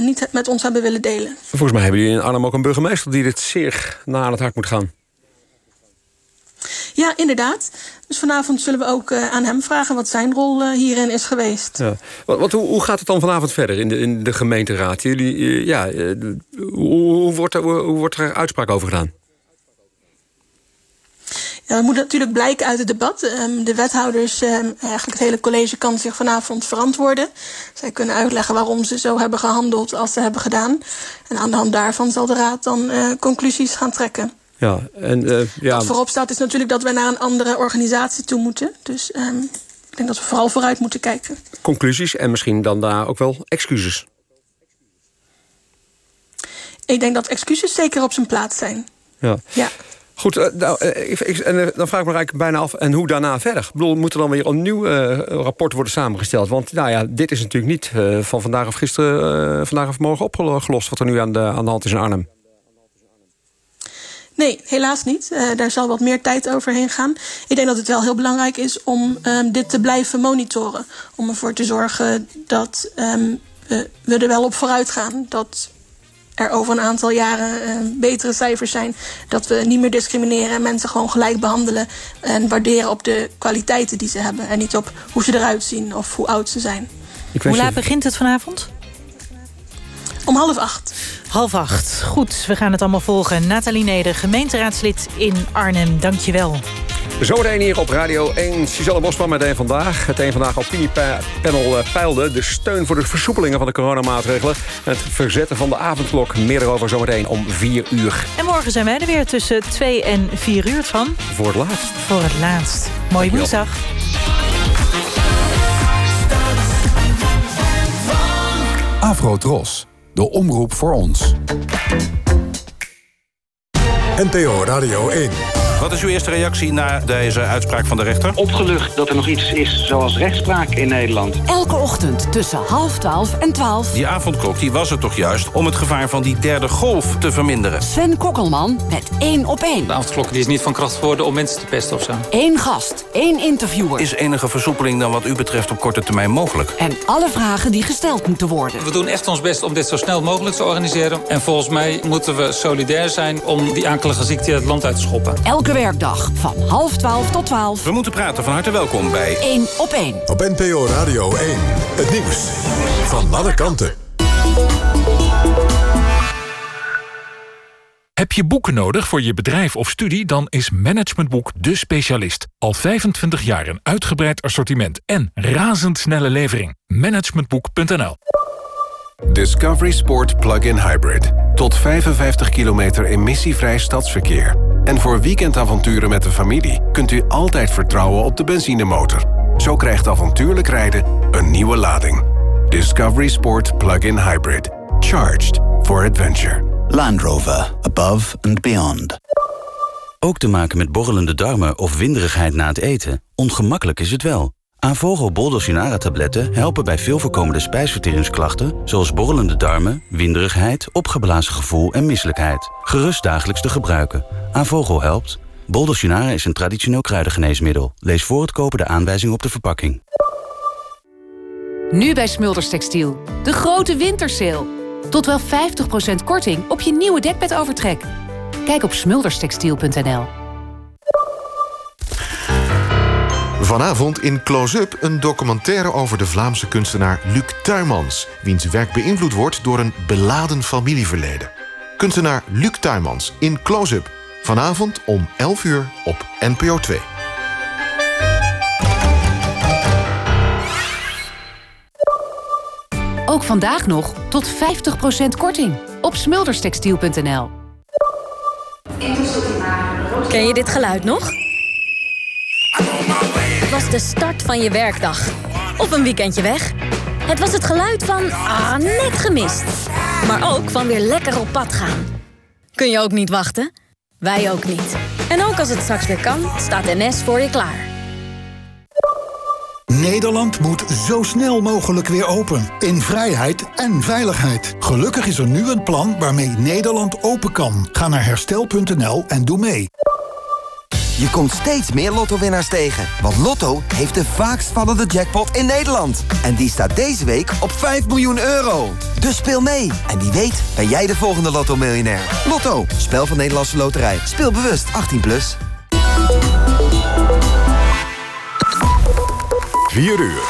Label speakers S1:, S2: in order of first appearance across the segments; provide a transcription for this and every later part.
S1: niet met ons hebben willen delen.
S2: Volgens mij hebben jullie in Arnhem ook een burgemeester... die dit zeer na aan het hart moet gaan.
S1: Ja, inderdaad. Dus vanavond zullen we ook uh, aan hem vragen wat zijn rol uh, hierin is geweest.
S2: Ja. Wat, wat, hoe, hoe, gaat het dan vanavond verder in de, in de gemeenteraad? Jullie, uh, ja, hoe, hoe, wordt er, hoe wordt er uitspraak over gedaan?
S1: Ja, dat moet natuurlijk blijken uit het debat. Um, de wethouders, um, eigenlijk het hele college, kan zich vanavond verantwoorden. Zij kunnen uitleggen waarom ze zo hebben gehandeld als ze hebben gedaan. En aan de hand daarvan zal de raad dan conclusies gaan trekken.
S2: Ja, en, uh, ja.
S1: Wat voorop staat is natuurlijk dat we naar een andere organisatie toe moeten. Dus um, ik denk dat we vooral vooruit moeten kijken.
S2: Conclusies en misschien dan daar ook wel excuses.
S1: Ik denk dat excuses zeker op zijn plaats zijn.
S2: Ja.
S1: ja.
S2: Goed, uh, nou, uh, ik, en, dan vraag ik me eigenlijk bijna af, en hoe daarna verder? Ik bedoel, moet er dan weer een nieuw rapport worden samengesteld? Want nou ja, dit is natuurlijk niet van vandaag of gisteren, vandaag of morgen opgelost... wat er nu aan de, aan de hand is in Arnhem.
S1: Nee, helaas niet. Daar zal wat meer tijd overheen gaan. Ik denk dat het wel heel belangrijk is om um, dit te blijven monitoren. Om ervoor te zorgen dat um, we, we, er wel op vooruit gaan. Dat er over een aantal jaren uh, betere cijfers zijn. Dat we niet meer discrimineren en mensen gewoon gelijk behandelen. En waarderen op de kwaliteiten die ze hebben. En niet op hoe ze eruit zien of hoe oud ze zijn.
S3: Hoe laat begint het vanavond?
S1: Om half acht.
S3: Half acht. Goed, we gaan het allemaal volgen. Nathalie Neder, gemeenteraadslid in Arnhem. Dank je wel.
S2: Zometeen hier op Radio 1. Suzanne Bosman met een Vandaag. Het een Vandaag opiniepanel eh, peilde de steun voor de versoepelingen van de coronamaatregelen. En het verzetten van de avondklok. Meer erover zometeen om 4 uur.
S3: En morgen zijn wij er weer tussen 2 en 4 uur van.
S2: Voor het laatst.
S3: Voor het laatst. Mooie woensdag.
S4: Afro Tros. De omroep voor ons. NPO Radio 1.
S5: Wat is uw eerste reactie na deze uitspraak van de rechter?
S6: Opgelucht dat er nog iets is zoals rechtspraak in Nederland.
S7: Elke ochtend tussen half twaalf en twaalf.
S5: Die avondklok die was er toch juist om het gevaar van die derde golf te verminderen.
S7: Sven Kokkelman met één op één.
S8: De avondklok die is niet van kracht geworden om mensen te pesten of zo.
S7: Eén gast, één interviewer.
S5: Is enige versoepeling dan wat u betreft op korte termijn mogelijk?
S7: En alle vragen die gesteld moeten worden.
S8: We doen echt ons best om dit zo snel mogelijk te organiseren. En volgens mij moeten we solidair zijn om die akelige ziekte het land uit te schoppen.
S7: Elke werkdag van half twaalf tot twaalf.
S5: We moeten praten. Van harte welkom bij
S7: 1 op 1.
S4: Op NPO Radio 1. Het nieuws van alle kanten.
S9: Heb je boeken nodig voor je bedrijf of studie? Dan is Managementboek de specialist. Al 25 jaar een uitgebreid assortiment en razendsnelle levering. Managementboek.nl
S10: Discovery Sport Plug-in Hybrid. Tot 55 kilometer emissievrij stadsverkeer. En voor weekendavonturen met de familie kunt u altijd vertrouwen op de benzinemotor. Zo krijgt avontuurlijk rijden een nieuwe lading. Discovery Sport Plug-in Hybrid. Charged for adventure.
S11: Land Rover. Above and beyond. Ook te maken met borrelende darmen of winderigheid na het eten? Ongemakkelijk is het wel. Avogo Boldosinara tabletten helpen bij veel voorkomende spijsverteringsklachten... zoals borrelende darmen, winderigheid, opgeblazen gevoel en misselijkheid. Gerust dagelijks te gebruiken. Avogo helpt. Boldosinara is een traditioneel kruidengeneesmiddel. Lees voor het kopen de aanwijzing op de verpakking.
S12: Nu bij Smulders Textiel. De grote wintersale. Tot wel 50% korting op je nieuwe dekbedovertrek. Kijk op smulderstextiel.nl.
S13: Vanavond in Close-Up een documentaire over de Vlaamse kunstenaar Luc Tuymans... wiens werk beïnvloed wordt door een beladen familieverleden. Kunstenaar Luc Tuymans in Close-Up. Vanavond om 11 uur op NPO 2.
S12: Ook vandaag nog tot 50% korting op smulderstextiel.nl.
S14: Ken je dit geluid nog? Was de start van je werkdag. Of een weekendje weg. Het was het geluid van ah, net gemist. Maar ook van weer lekker op pad gaan. Kun je ook niet wachten? Wij ook niet. En ook als het straks weer kan, staat NS voor je klaar.
S15: Nederland moet zo snel mogelijk weer open. In vrijheid en veiligheid. Gelukkig is er nu een plan waarmee Nederland open kan. Ga naar herstel.nl en doe mee.
S16: Je komt steeds meer Lotto-winnaars tegen. Want Lotto heeft de vaakst vallende jackpot in Nederland. En die staat deze week op 5 miljoen euro. Dus speel mee. En wie weet ben jij de volgende Lotto-miljonair. Lotto, spel van Nederlandse Loterij. Speel bewust, 18+. Plus.
S17: 4 uur.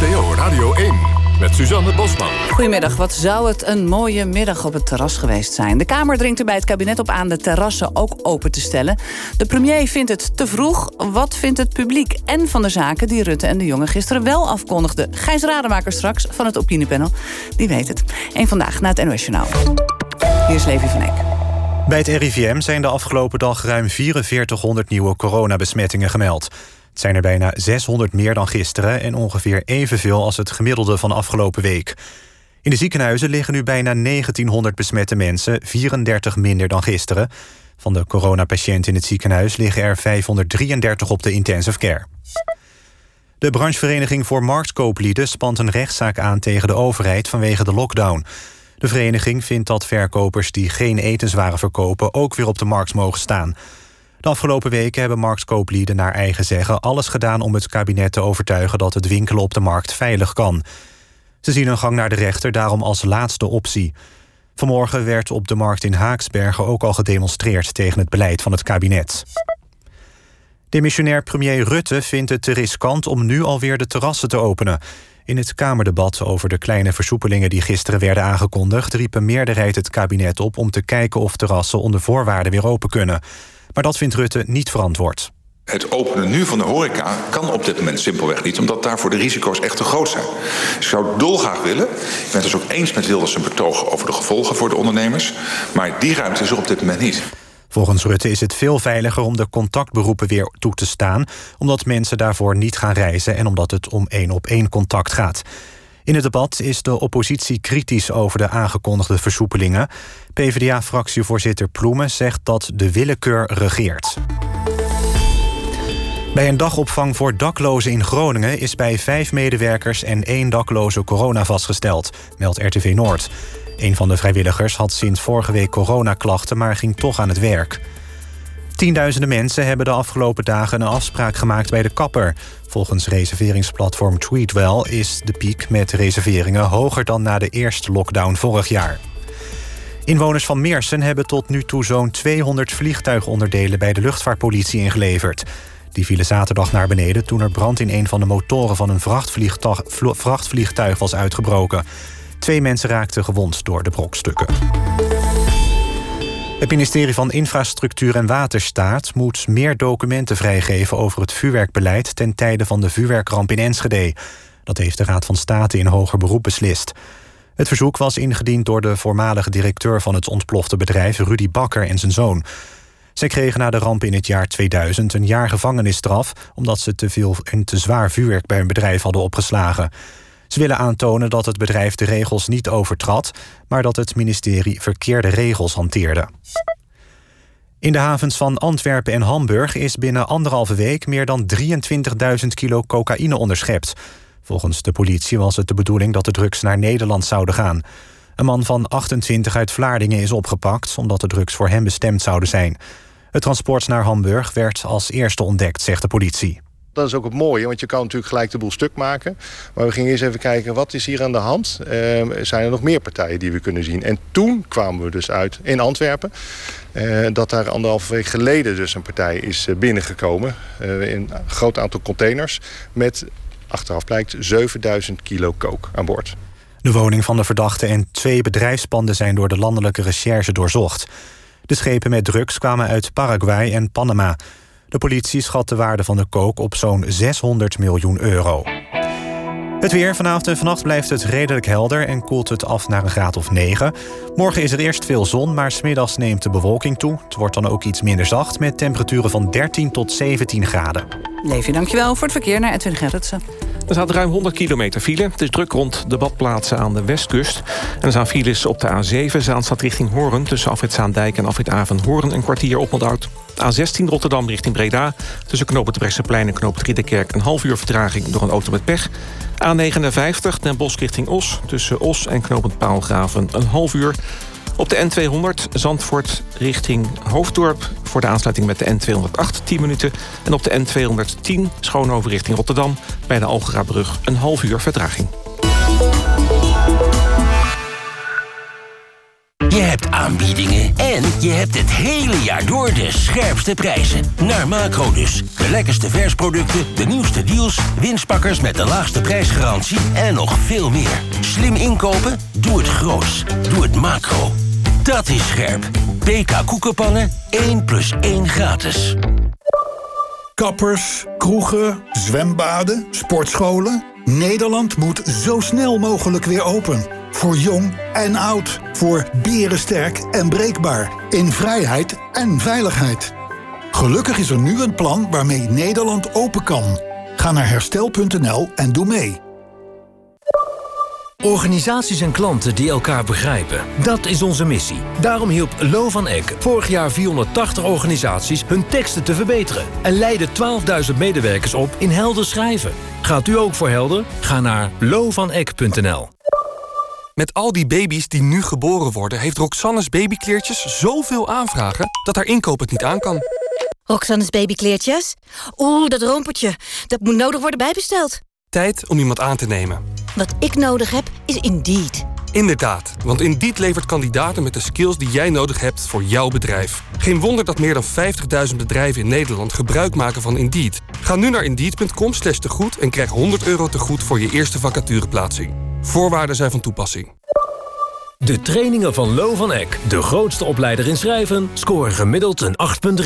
S17: NPO Radio 1 met Suzanne Bosman.
S18: Goedemiddag. Wat zou het een mooie middag op het terras geweest zijn? De Kamer dringt er bij het kabinet op aan de terrassen ook open te stellen. De premier vindt het te vroeg. Wat vindt het publiek en van de zaken die Rutte en de jongen gisteren wel afkondigden? Gijs Rademaker straks van het opiniepanel. Die weet het. En vandaag naar het NOS Journaal. Hier is Levi van Eck.
S19: Bij het RIVM zijn de afgelopen dag ruim 4400 nieuwe coronabesmettingen gemeld. Zijn er bijna 600 meer dan gisteren... en ongeveer evenveel als het gemiddelde van afgelopen week. In de ziekenhuizen liggen nu bijna 1900 besmette mensen... 34 minder dan gisteren. Van de coronapatiënten in het ziekenhuis liggen er 533 op de intensive care. De branchevereniging voor marktkooplieden spant een rechtszaak aan tegen de overheid vanwege de lockdown. De vereniging vindt dat verkopers die geen etenswaren verkopen ook weer op de markt mogen staan. De afgelopen weken hebben marktkooplieden naar eigen zeggen alles gedaan om het kabinet te overtuigen dat het winkelen op de markt veilig kan. Ze zien een gang naar de rechter daarom als laatste optie. Vanmorgen werd op de markt in Haaksbergen ook al gedemonstreerd tegen het beleid van het kabinet. Demissionair premier Rutte vindt het te riskant om nu alweer de terrassen te openen. In het Kamerdebat over de kleine versoepelingen die gisteren werden aangekondigd... riep een meerderheid het kabinet op om te kijken of terrassen onder voorwaarden weer open kunnen. Maar dat vindt Rutte niet verantwoord.
S20: Het openen nu van de horeca kan op dit moment simpelweg niet... omdat daarvoor de risico's echt te groot zijn. Ik zou dolgraag willen. Ik ben het dus ook eens met Wilders zijn betogen over de gevolgen voor de ondernemers. Maar die ruimte is er op dit moment niet.
S19: Volgens Rutte is het veel veiliger om de contactberoepen weer toe te staan... omdat mensen daarvoor niet gaan reizen en omdat het om één op één contact gaat. In het debat is de oppositie kritisch over de aangekondigde versoepelingen. PvdA-fractievoorzitter Ploemen zegt dat de willekeur regeert. Bij een dagopvang voor daklozen in Groningen... is bij vijf medewerkers en één dakloze corona vastgesteld, meldt RTV Noord. Een van de vrijwilligers had sinds vorige week coronaklachten... maar ging toch aan het werk. Tienduizenden mensen hebben de afgelopen dagen een afspraak gemaakt bij de kapper. Volgens reserveringsplatform Tweetwell is de piek met reserveringen hoger dan na de eerste lockdown vorig jaar. Inwoners van Meersen hebben tot nu toe zo'n 200 vliegtuigonderdelen bij de luchtvaartpolitie ingeleverd. Die vielen zaterdag naar beneden toen er brand in een van de motoren van een vrachtvliegtuig was uitgebroken. Twee mensen raakten gewond door de brokstukken. Het ministerie van Infrastructuur en Waterstaat moet meer documenten vrijgeven over het vuurwerkbeleid ten tijde van de vuurwerkramp in Enschede. Dat heeft de Raad van State in hoger beroep beslist. Het verzoek was ingediend door de voormalige directeur van het ontplofte bedrijf Rudy Bakker en zijn zoon. Zij kregen na de ramp in het jaar 2000 een jaar gevangenisstraf omdat ze te veel en te zwaar vuurwerk bij hun bedrijf hadden opgeslagen. Ze willen aantonen dat het bedrijf de regels niet overtrad, maar dat het ministerie verkeerde regels hanteerde. In de havens van Antwerpen en Hamburg is binnen anderhalve week meer dan 23.000 kilo cocaïne onderschept. Volgens de politie was het de bedoeling dat de drugs naar Nederland zouden gaan. Een man van 28 uit Vlaardingen is opgepakt omdat de drugs voor hem bestemd zouden zijn. Het transport naar Hamburg werd als eerste ontdekt, zegt de politie.
S21: Dat is ook het mooie, want je kan natuurlijk gelijk de boel stuk maken. Maar we gingen eerst even kijken, wat is hier aan de hand? Uh, zijn er nog meer partijen die we kunnen zien? En toen kwamen we dus uit in Antwerpen... Uh, dat daar anderhalve week geleden dus een partij is uh, binnengekomen... in een groot aantal containers met, achteraf blijkt, 7000 kilo kook aan boord.
S19: De woning van de verdachte en twee bedrijfspanden zijn door de landelijke recherche doorzocht. De schepen met drugs kwamen uit Paraguay en Panama... De politie schat de waarde van de kook op zo'n 600 miljoen euro. Het weer. Vanavond en vannacht blijft het redelijk helder en koelt het af naar een graad of 9. Morgen is er eerst veel zon, maar smiddags neemt de bewolking toe. Het wordt dan ook iets minder zacht met temperaturen van 13 tot 17 graden.
S18: Leefje, dankjewel voor het verkeer naar Edwin Gerritsen.
S22: Er staat ruim 100 kilometer file. Het is druk rond de badplaatsen aan de westkust. En er staan files op de A7, Zaanstad richting Hoorn... tussen Afrit Zaandijk en Afrit Hoorn een kwartier oponthoud. A16 Rotterdam richting Breda. Tussen Knoop het Brechtseplein en Knoop Ridderkerk... een half uur vertraging door een auto met pech. A59 Den Bosch richting Os. Tussen Os en Knoop Paalgraven een half uur. Op de N200 Zandvoort richting Hoofddorp... voor de aansluiting met de N208 10 minuten. En op de N210 Schoonhoven richting Rotterdam... bij de Algerabrug een half uur vertraging.
S23: Je hebt aanbiedingen en je hebt het hele jaar door de scherpste prijzen. Naar Macro dus. De lekkerste versproducten, de nieuwste deals, winstpakkers met de laagste prijsgarantie en nog veel meer. Slim inkopen? Doe het groots. Doe het Macro. Dat is scherp. PK Koekenpannen, 1 plus 1 gratis.
S15: Kappers, kroegen, zwembaden, sportscholen. Nederland moet zo snel mogelijk weer open. Voor jong en oud. Voor berensterk en breekbaar. In vrijheid en veiligheid. Gelukkig is er nu een plan waarmee Nederland open kan. Ga naar herstel.nl en doe mee.
S24: Organisaties en klanten die elkaar begrijpen. Dat is onze missie. Daarom hielp Lo van Eck vorig jaar 480 organisaties hun teksten te verbeteren. En leidde 12.000 medewerkers op in helder schrijven. Gaat u ook voor helder? Ga naar lovaneck.nl.
S2: Met al die baby's die nu geboren worden... heeft Roxanne's babykleertjes zoveel aanvragen... dat haar inkoop het niet aan kan.
S25: Roxanne's babykleertjes? Oeh, dat rompertje. Dat moet nodig worden bijbesteld.
S2: Tijd om iemand aan te nemen.
S25: Wat ik nodig heb, is Indeed.
S2: Inderdaad, want Indeed levert kandidaten met de skills die jij nodig hebt voor jouw bedrijf. Geen wonder dat meer dan 50.000 bedrijven in Nederland gebruik maken van Indeed. Ga nu naar indeed.com slash tegoed en krijg 100 euro tegoed voor je eerste vacatureplaatsing. Voorwaarden zijn van toepassing.
S24: De trainingen van Lo van Eck, de grootste opleider in schrijven, scoren gemiddeld een 8,3.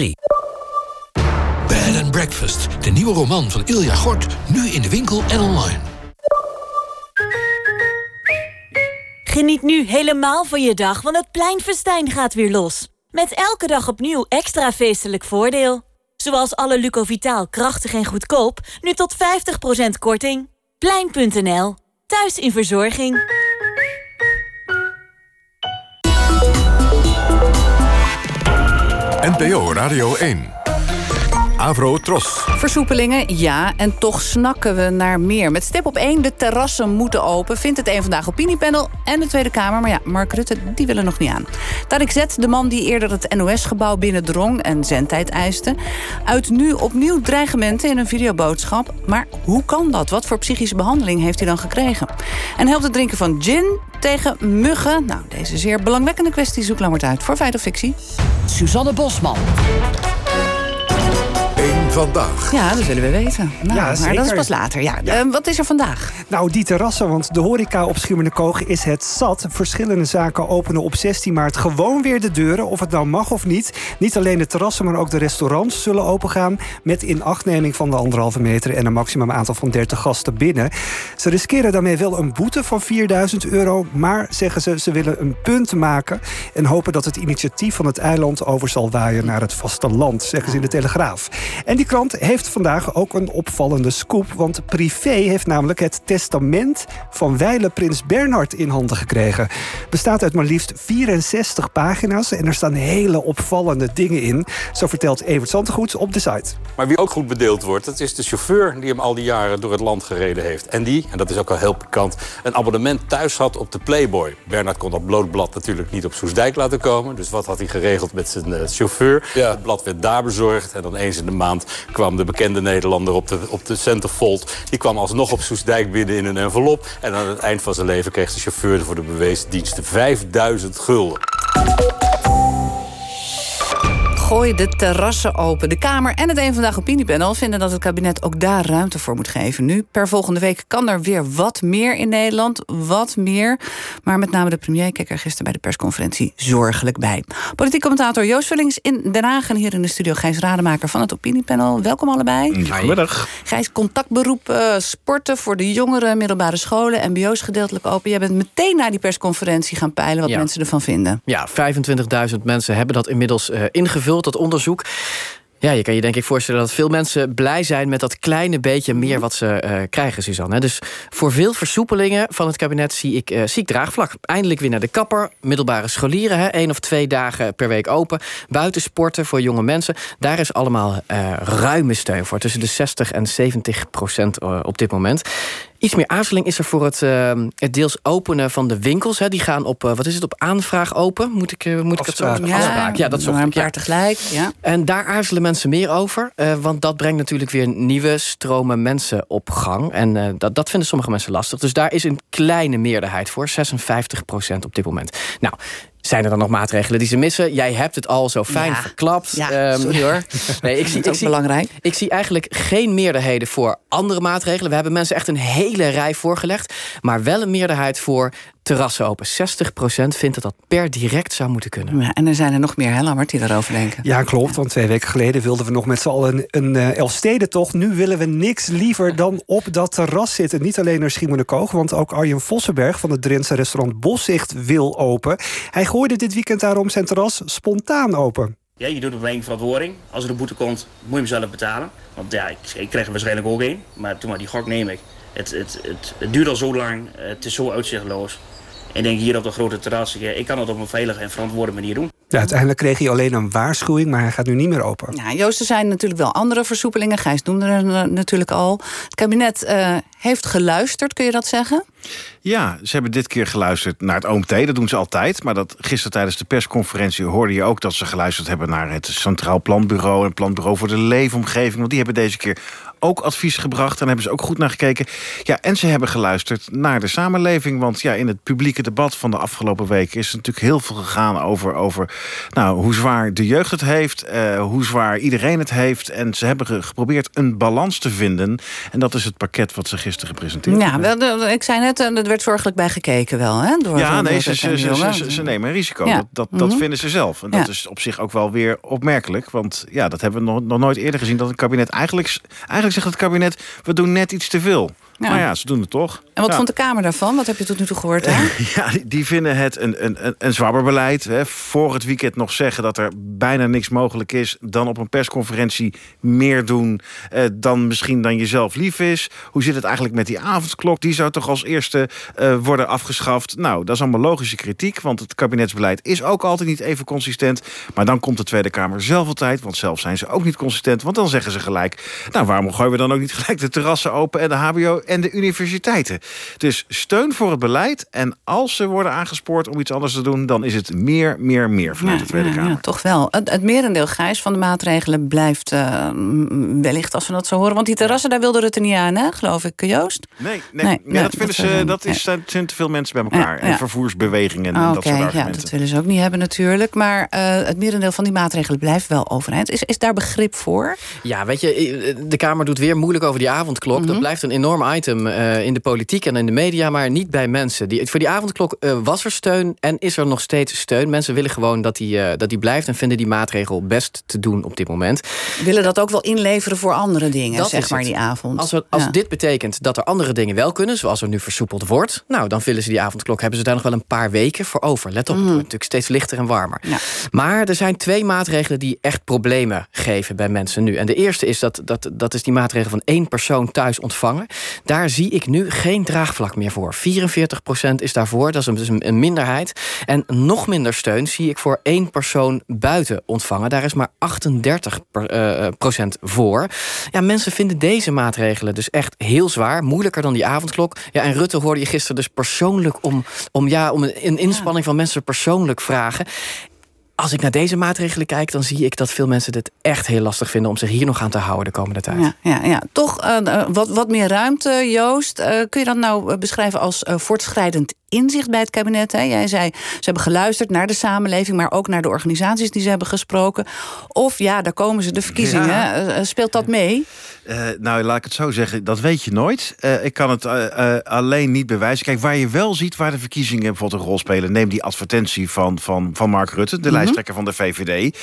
S26: Bed and Breakfast, de nieuwe roman van Ilja Gort, nu in de winkel en online.
S27: Geniet nu helemaal van je dag, want het pleinfestijn gaat weer los. Met elke dag opnieuw extra feestelijk voordeel. Zoals alle Lucovitaal krachtig en goedkoop, nu tot 50% korting. Plein.nl, thuis in verzorging.
S28: NPO Radio 1. Avro Tros.
S18: Versoepelingen, ja. En toch snakken we naar meer. Met stip op 1, de terrassen moeten open. Vindt het een vandaag opiniepanel en de Tweede Kamer. Maar ja, Mark Rutte, die willen nog niet aan. Tarik Z, de man die eerder het NOS-gebouw binnendrong... en zendtijd eiste. Uit nu opnieuw dreigementen in een videoboodschap. Maar hoe kan dat? Wat voor psychische behandeling heeft hij dan gekregen? En helpt het drinken van gin tegen muggen? Nou, deze zeer belangwekkende kwestie zoek Lammert uit. Voor Feit of Fictie.
S29: Suzanne Bosman.
S28: Vandaag.
S18: Ja, dat willen we weten. Nou,
S30: Ja,
S18: maar dat is pas later. Ja. Eh, wat is er vandaag?
S30: Nou, die terrassen, want de horeca op Schiermonnikoog is het zat. Verschillende zaken openen op 16 maart gewoon weer de deuren. Of het nou mag of niet. Niet alleen de terrassen, maar ook de restaurants zullen opengaan... met inachtneming van de anderhalve meter... en een maximum aantal van 30 gasten binnen. Ze riskeren daarmee wel een boete van 4000 euro... maar, zeggen ze, ze willen een punt maken... en hopen dat het initiatief van het eiland over zal waaien... naar het vasteland, zeggen ze in de Telegraaf. En die krant heeft vandaag ook een opvallende scoop... want Privé heeft namelijk het testament van wijle prins Bernhard in handen gekregen. Bestaat uit maar liefst 64 pagina's en er staan hele opvallende dingen in. Zo vertelt Evert Zantegoed op de site.
S31: Maar wie ook goed bedeeld wordt, dat is de chauffeur die hem al die jaren door het land gereden heeft. En die, en dat is ook al heel pikant, een abonnement thuis had op de Playboy. Bernard kon dat blootblad natuurlijk niet op Soesdijk laten komen. Dus wat had hij geregeld met zijn eh, chauffeur? Het blad werd daar bezorgd. En dan eens in de maand kwam de bekende Nederlander op de, op de Centerfold. Die kwam alsnog op Soesdijk binnen in een envelop. En aan het eind van zijn leven kreeg de chauffeur voor de bewezen diensten 5000 gulden.
S18: Gooi de terrassen open. De Kamer en het Een Vandaag Opiniepanel vinden dat het kabinet ook daar ruimte voor moet geven. Nu, per volgende week, kan er weer wat meer in Nederland. Wat meer. Maar met name de premier keek er gisteren bij de persconferentie zorgelijk bij. Politiek commentator Joost Vullings in Den Haag. En hier in de studio Gijs Rademaker van het Opiniepanel. Welkom allebei.
S32: Goedemiddag.
S18: Gijs, contactberoepen, sporten voor de jongeren, middelbare scholen, mbo's gedeeltelijk open. Jij bent meteen naar die persconferentie gaan peilen wat
S32: Ja.
S18: mensen ervan vinden.
S32: Ja, 25.000 mensen hebben dat inmiddels eh, ingevuld, dat onderzoek. Ja, je kan je denk ik voorstellen dat veel mensen blij zijn met dat kleine beetje meer wat ze eh, krijgen, Suzanne. Dus voor veel versoepelingen van het kabinet zie ik, ik draagvlak. Eindelijk weer naar de kapper, middelbare scholieren, hè, één of twee dagen per week open. Buitensporten voor jonge mensen, daar is allemaal eh, ruime steun voor. Tussen de 60 en 70 procent op dit moment. Iets meer aarzeling is er voor het, uh, het deels openen van de winkels. Hè. Die gaan op, uh, wat is het, op aanvraag open? Moet ik, uh, moet ik het zo?
S18: Ja, Afspraak. ja, dat is een paar tegelijk. Ja.
S32: En daar aarzelen mensen meer over. want dat brengt natuurlijk weer nieuwe stromen mensen op gang. En dat, dat vinden sommige mensen lastig. Dus daar is een kleine meerderheid voor. 56 procent op dit moment. Nou, zijn er dan nog maatregelen die ze missen? Jij hebt het al zo fijn verklapt.
S18: Ja, um, sorry hoor.
S32: Nee, ik zie, ik zie, belangrijk. Ik zie eigenlijk geen meerderheden voor andere maatregelen. We hebben mensen echt een hele rij voorgelegd. Maar wel een meerderheid voor terrassen open. 60% vindt dat dat per direct zou moeten kunnen.
S18: Ja, en er zijn er nog meer, hè, Lammert, die daarover denken.
S30: Ja, klopt. Want twee weken geleden wilden we nog met z'n allen een, een uh, Elfstedentocht. Nu willen we niks liever dan op dat terras zitten. Niet alleen naar Schiermonnikoog, want ook Arjen Vossenberg... van het Drentse restaurant Boszicht wil open. Hij gooide dit weekend daarom zijn terras spontaan open.
S33: Ja, je doet het op één verantwoording. Als er een boete komt, moet je hem zelf betalen. Want ja, ik, ik krijg er waarschijnlijk ook één. Maar toen maar die gok neem ik. Het, het, het, het duurt al zo lang, het is zo uitzichtloos. En denk hier op de grote terras, ik kan het op een veilige en verantwoorde manier doen.
S30: Ja, uiteindelijk kreeg hij alleen een waarschuwing, maar hij gaat nu niet meer open.
S18: Ja, Joost, er zijn natuurlijk wel andere versoepelingen. Gijs noemde er natuurlijk al. Het kabinet uh, heeft geluisterd, kun je dat zeggen?
S34: Ja, ze hebben dit keer geluisterd naar het OMT. Dat doen ze altijd. Maar dat, gisteren tijdens de persconferentie hoorde je ook dat ze geluisterd hebben naar het Centraal Planbureau en het Planbureau voor de Leefomgeving. Want die hebben deze keer ook advies gebracht. En hebben ze ook goed naar gekeken. Ja, en ze hebben geluisterd naar de samenleving. Want ja, in het publieke debat van de afgelopen weken is er natuurlijk heel veel gegaan over, over nou, hoe zwaar de jeugd het heeft, uh, hoe zwaar iedereen het heeft. En ze hebben geprobeerd een balans te vinden. En dat is het pakket wat ze gisteren gepresenteerd
S18: ja, wel, ik zei net, er werd zorgelijk bij gekeken wel. Hè,
S34: door ja, nee, ze, ze, ze, ze, nemen een risico. Dat, dat, dat mhm. vinden ze zelf. En dat is op zich ook wel weer opmerkelijk. Want ja, dat hebben we nog, nog nooit eerder gezien. Dat een kabinet eigenlijk, eigenlijk zegt het kabinet... we doen net iets te veel. Maar ja, ze doen het toch.
S18: En wat vond de Kamer daarvan? Wat heb je tot nu toe gehoord? Hè?
S34: ja, die vinden het een, een, een zwabberbeleid. Hè. Voor het weekend nog zeggen dat er bijna niks mogelijk is... dan op een persconferentie meer doen eh, dan misschien dan jezelf lief is. Hoe zit het eigenlijk met die avondklok? Die zou toch als eerste uh, worden afgeschaft? Nou, dat is allemaal logische kritiek... want het kabinetsbeleid is ook altijd niet even consistent. Maar dan komt de Tweede Kamer zelf altijd... want zelf zijn ze ook niet consistent. Want dan zeggen ze gelijk... nou, waarom gooien we dan ook niet gelijk de terrassen open... en de hbo en de universiteiten. Dus steun voor het beleid. En als ze worden aangespoord om iets anders te doen... dan is het meer, meer, meer vanuit de Tweede Kamer. Ja,
S18: toch wel. Het, het merendeel, Gijs, van de maatregelen blijft uh, wellicht als we dat zo horen. Want die terrassen, daar wilde er niet aan, hè? geloof ik, Joost?
S34: Nee, nee, nee, dat, vinden ze, dat is, zijn te veel mensen bij elkaar. En vervoersbewegingen en dat soort argumenten.
S18: Ja, dat willen ze ook niet hebben natuurlijk. Maar uh, het merendeel van die maatregelen blijft wel overeind. Is, is daar begrip voor?
S32: Ja, weet je, de Kamer doet weer moeilijk over die avondklok. Dat mhm. blijft een enorm item uh, in de politiek en in de media, maar niet bij mensen. Die, voor die avondklok uh, was er steun en is er nog steeds steun. Mensen willen gewoon dat die, uh, dat die blijft en vinden die maatregel best te doen op dit moment.
S18: Willen dat ook wel inleveren voor andere dingen, dat zeg maar, die avond.
S32: Als, als dit betekent dat er andere dingen wel kunnen, zoals er nu versoepeld wordt, nou, dan willen ze die avondklok, hebben ze daar nog wel een paar weken voor over. Let op, mm. het wordt natuurlijk steeds lichter en warmer. Ja. Maar er zijn twee maatregelen die echt problemen geven bij mensen nu. En de eerste is dat, dat, dat is die maatregel van één persoon thuis ontvangen. Daar zie ik nu geen draagvlak meer voor. 44% is daarvoor, dat is dus een, minderheid. En nog minder steun zie ik voor één persoon buiten ontvangen. Daar is maar 38 eh, procent voor. Ja, mensen vinden deze maatregelen dus echt heel zwaar. Moeilijker dan die avondklok. Ja, en Rutte hoorde je gisteren dus persoonlijk om, om, ja, om een inspanning van mensen persoonlijk vragen als ik naar deze maatregelen kijk, dan zie ik dat veel mensen het echt heel lastig vinden om zich hier nog aan te houden de komende tijd.
S18: Ja, ja, ja. toch uh, wat, wat meer ruimte, Joost. Uh, kun je dat nou beschrijven als uh, voortschrijdend inzicht bij het kabinet? Hè? Jij zei, ze hebben geluisterd naar de samenleving, maar ook naar de organisaties die ze hebben gesproken. Of ja, daar komen ze de verkiezingen. speelt dat mee?
S34: Uh, nou, laat ik het zo zeggen, dat weet je nooit. Uh, ik kan het uh, alleen niet bewijzen. Kijk, waar je wel ziet waar de verkiezingen bijvoorbeeld een rol spelen... neem die advertentie van, van, van Mark Rutte, de mm -hmm. lijsttrekker van de VVD...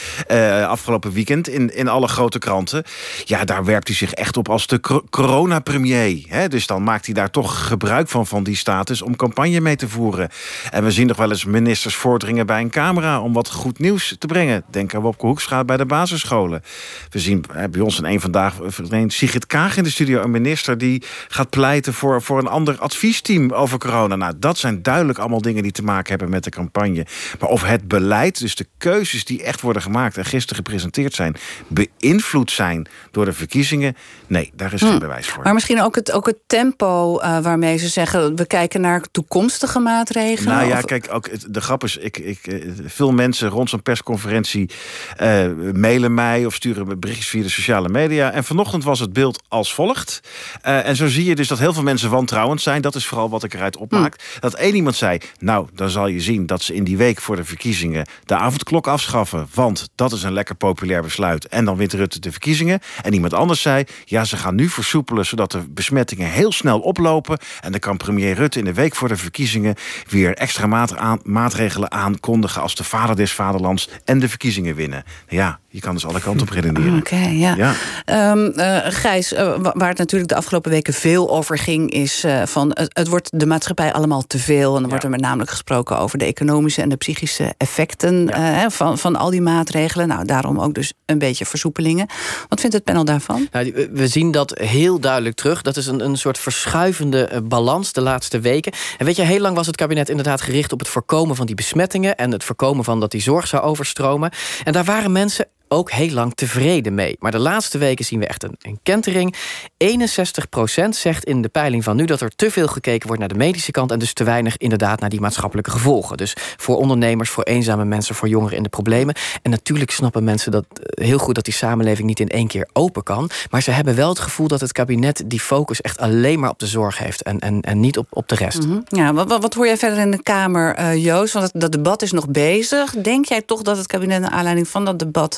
S34: afgelopen weekend in, in alle grote kranten. Ja, daar werpt hij zich echt op als de coronapremier. Dus dan maakt hij daar toch gebruik van, van die status... om campagne mee te voeren. En we zien nog wel eens ministers voordringen bij een camera... om wat goed nieuws te brengen. Denk aan Wopke Hoekstra bij de basisscholen. We zien eh, bij ons in een vandaag verdween Sigrid Kaag in de studio... een minister die gaat pleiten voor, voor een ander adviesteam over corona. Nou, dat zijn duidelijk allemaal dingen die te maken hebben met de campagne. Maar of het beleid, dus de keuzes die echt worden gemaakt... en gisteren gepresenteerd zijn, beïnvloed zijn door de verkiezingen... nee, daar is geen
S18: Hm.
S34: bewijs voor.
S18: Maar misschien ook het, ook het tempo eh, waarmee ze zeggen... we kijken naar toekomstige maatregelen.
S34: Nou ja,
S18: Of-
S34: kijk, ook de grap is, ik, ik, eh, veel mensen rond zo'n persconferentie eh, mailen mij of sturen me berichtjes via de sociale media. En vanochtend was het beeld als volgt. Eh, en zo zie je dus dat heel veel mensen wantrouwend zijn. Dat is vooral wat ik eruit opmaak. Dat één iemand zei, nou, dan zal je zien dat ze in die week voor de verkiezingen de avondklok afschaffen. Want dat is een lekker populair besluit. En dan wint Rutte de verkiezingen. En iemand anders zei, ja, ze gaan nu versoepelen zodat de besmettingen heel snel oplopen. En dan kan premier Rutte in de week voor de verkiezingen weer extra maat- aan- maatregelen aankondigen als de vader des vaderlands en de verkiezingen winnen. Ja, je kan dus alle kanten op redeneren.
S18: Oké, ja.
S34: Ja.
S18: Ehm, eh, Gijs, eh, wa- waar het natuurlijk de afgelopen weken veel over ging... is eh, van het, het wordt de maatschappij allemaal te veel. En dan wordt er met namelijk gesproken over de economische en de psychische effecten... eh, hè, van, van al die maatregelen. Nou, daarom ook dus een beetje versoepelingen. Wat vindt het panel daarvan?
S32: Nou, we zien dat heel duidelijk terug. Dat is een, een soort verschuivende balans de laatste weken. En weet je, heel was het kabinet inderdaad gericht op het voorkomen van die besmettingen. En het voorkomen van dat die zorg zou overstromen. En daar waren mensen ook heel lang tevreden mee. Maar de laatste weken zien we echt een, een kentering. 61% zegt in de peiling van nu dat er te veel gekeken wordt naar de medische kant en dus te weinig inderdaad naar die maatschappelijke gevolgen. Dus voor ondernemers, voor eenzame mensen, voor jongeren in de problemen. En natuurlijk snappen mensen dat eh, heel goed dat die samenleving niet in één keer open kan. Maar ze hebben wel het gevoel dat het kabinet die focus echt alleen maar op de zorg heeft en, en, en niet op, op de rest.
S18: Mhm. Ja, wat, wat, hoor jij verder in de Kamer, eh, Joost? Want het, dat debat is nog bezig. Denk jij toch dat het kabinet naar aanleiding van dat debat...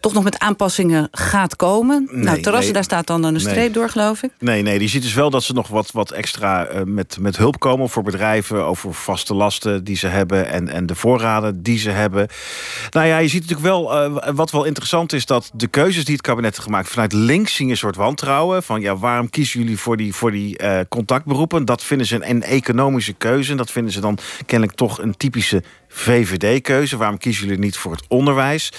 S18: toch nog met aanpassingen gaat komen? nou, terrassen,
S34: nee.
S18: daar staat dan een
S34: Nee.
S18: streep door, geloof ik.
S34: Nee, nee, die ziet dus wel dat ze nog wat, wat extra eh, met, met hulp komen voor bedrijven, over vaste lasten die ze hebben en, en de voorraden die ze hebben. Nou ja, je ziet natuurlijk wel, eh, wat wel interessant is, dat de keuzes die het kabinet heeft gemaakt vanuit links zien je een soort wantrouwen. Van ja, waarom kiezen jullie voor die, voor die eh, contactberoepen? Dat vinden ze een, een economische keuze. En dat vinden ze dan kennelijk toch een typische VVD-keuze. Waarom kiezen jullie niet voor het onderwijs?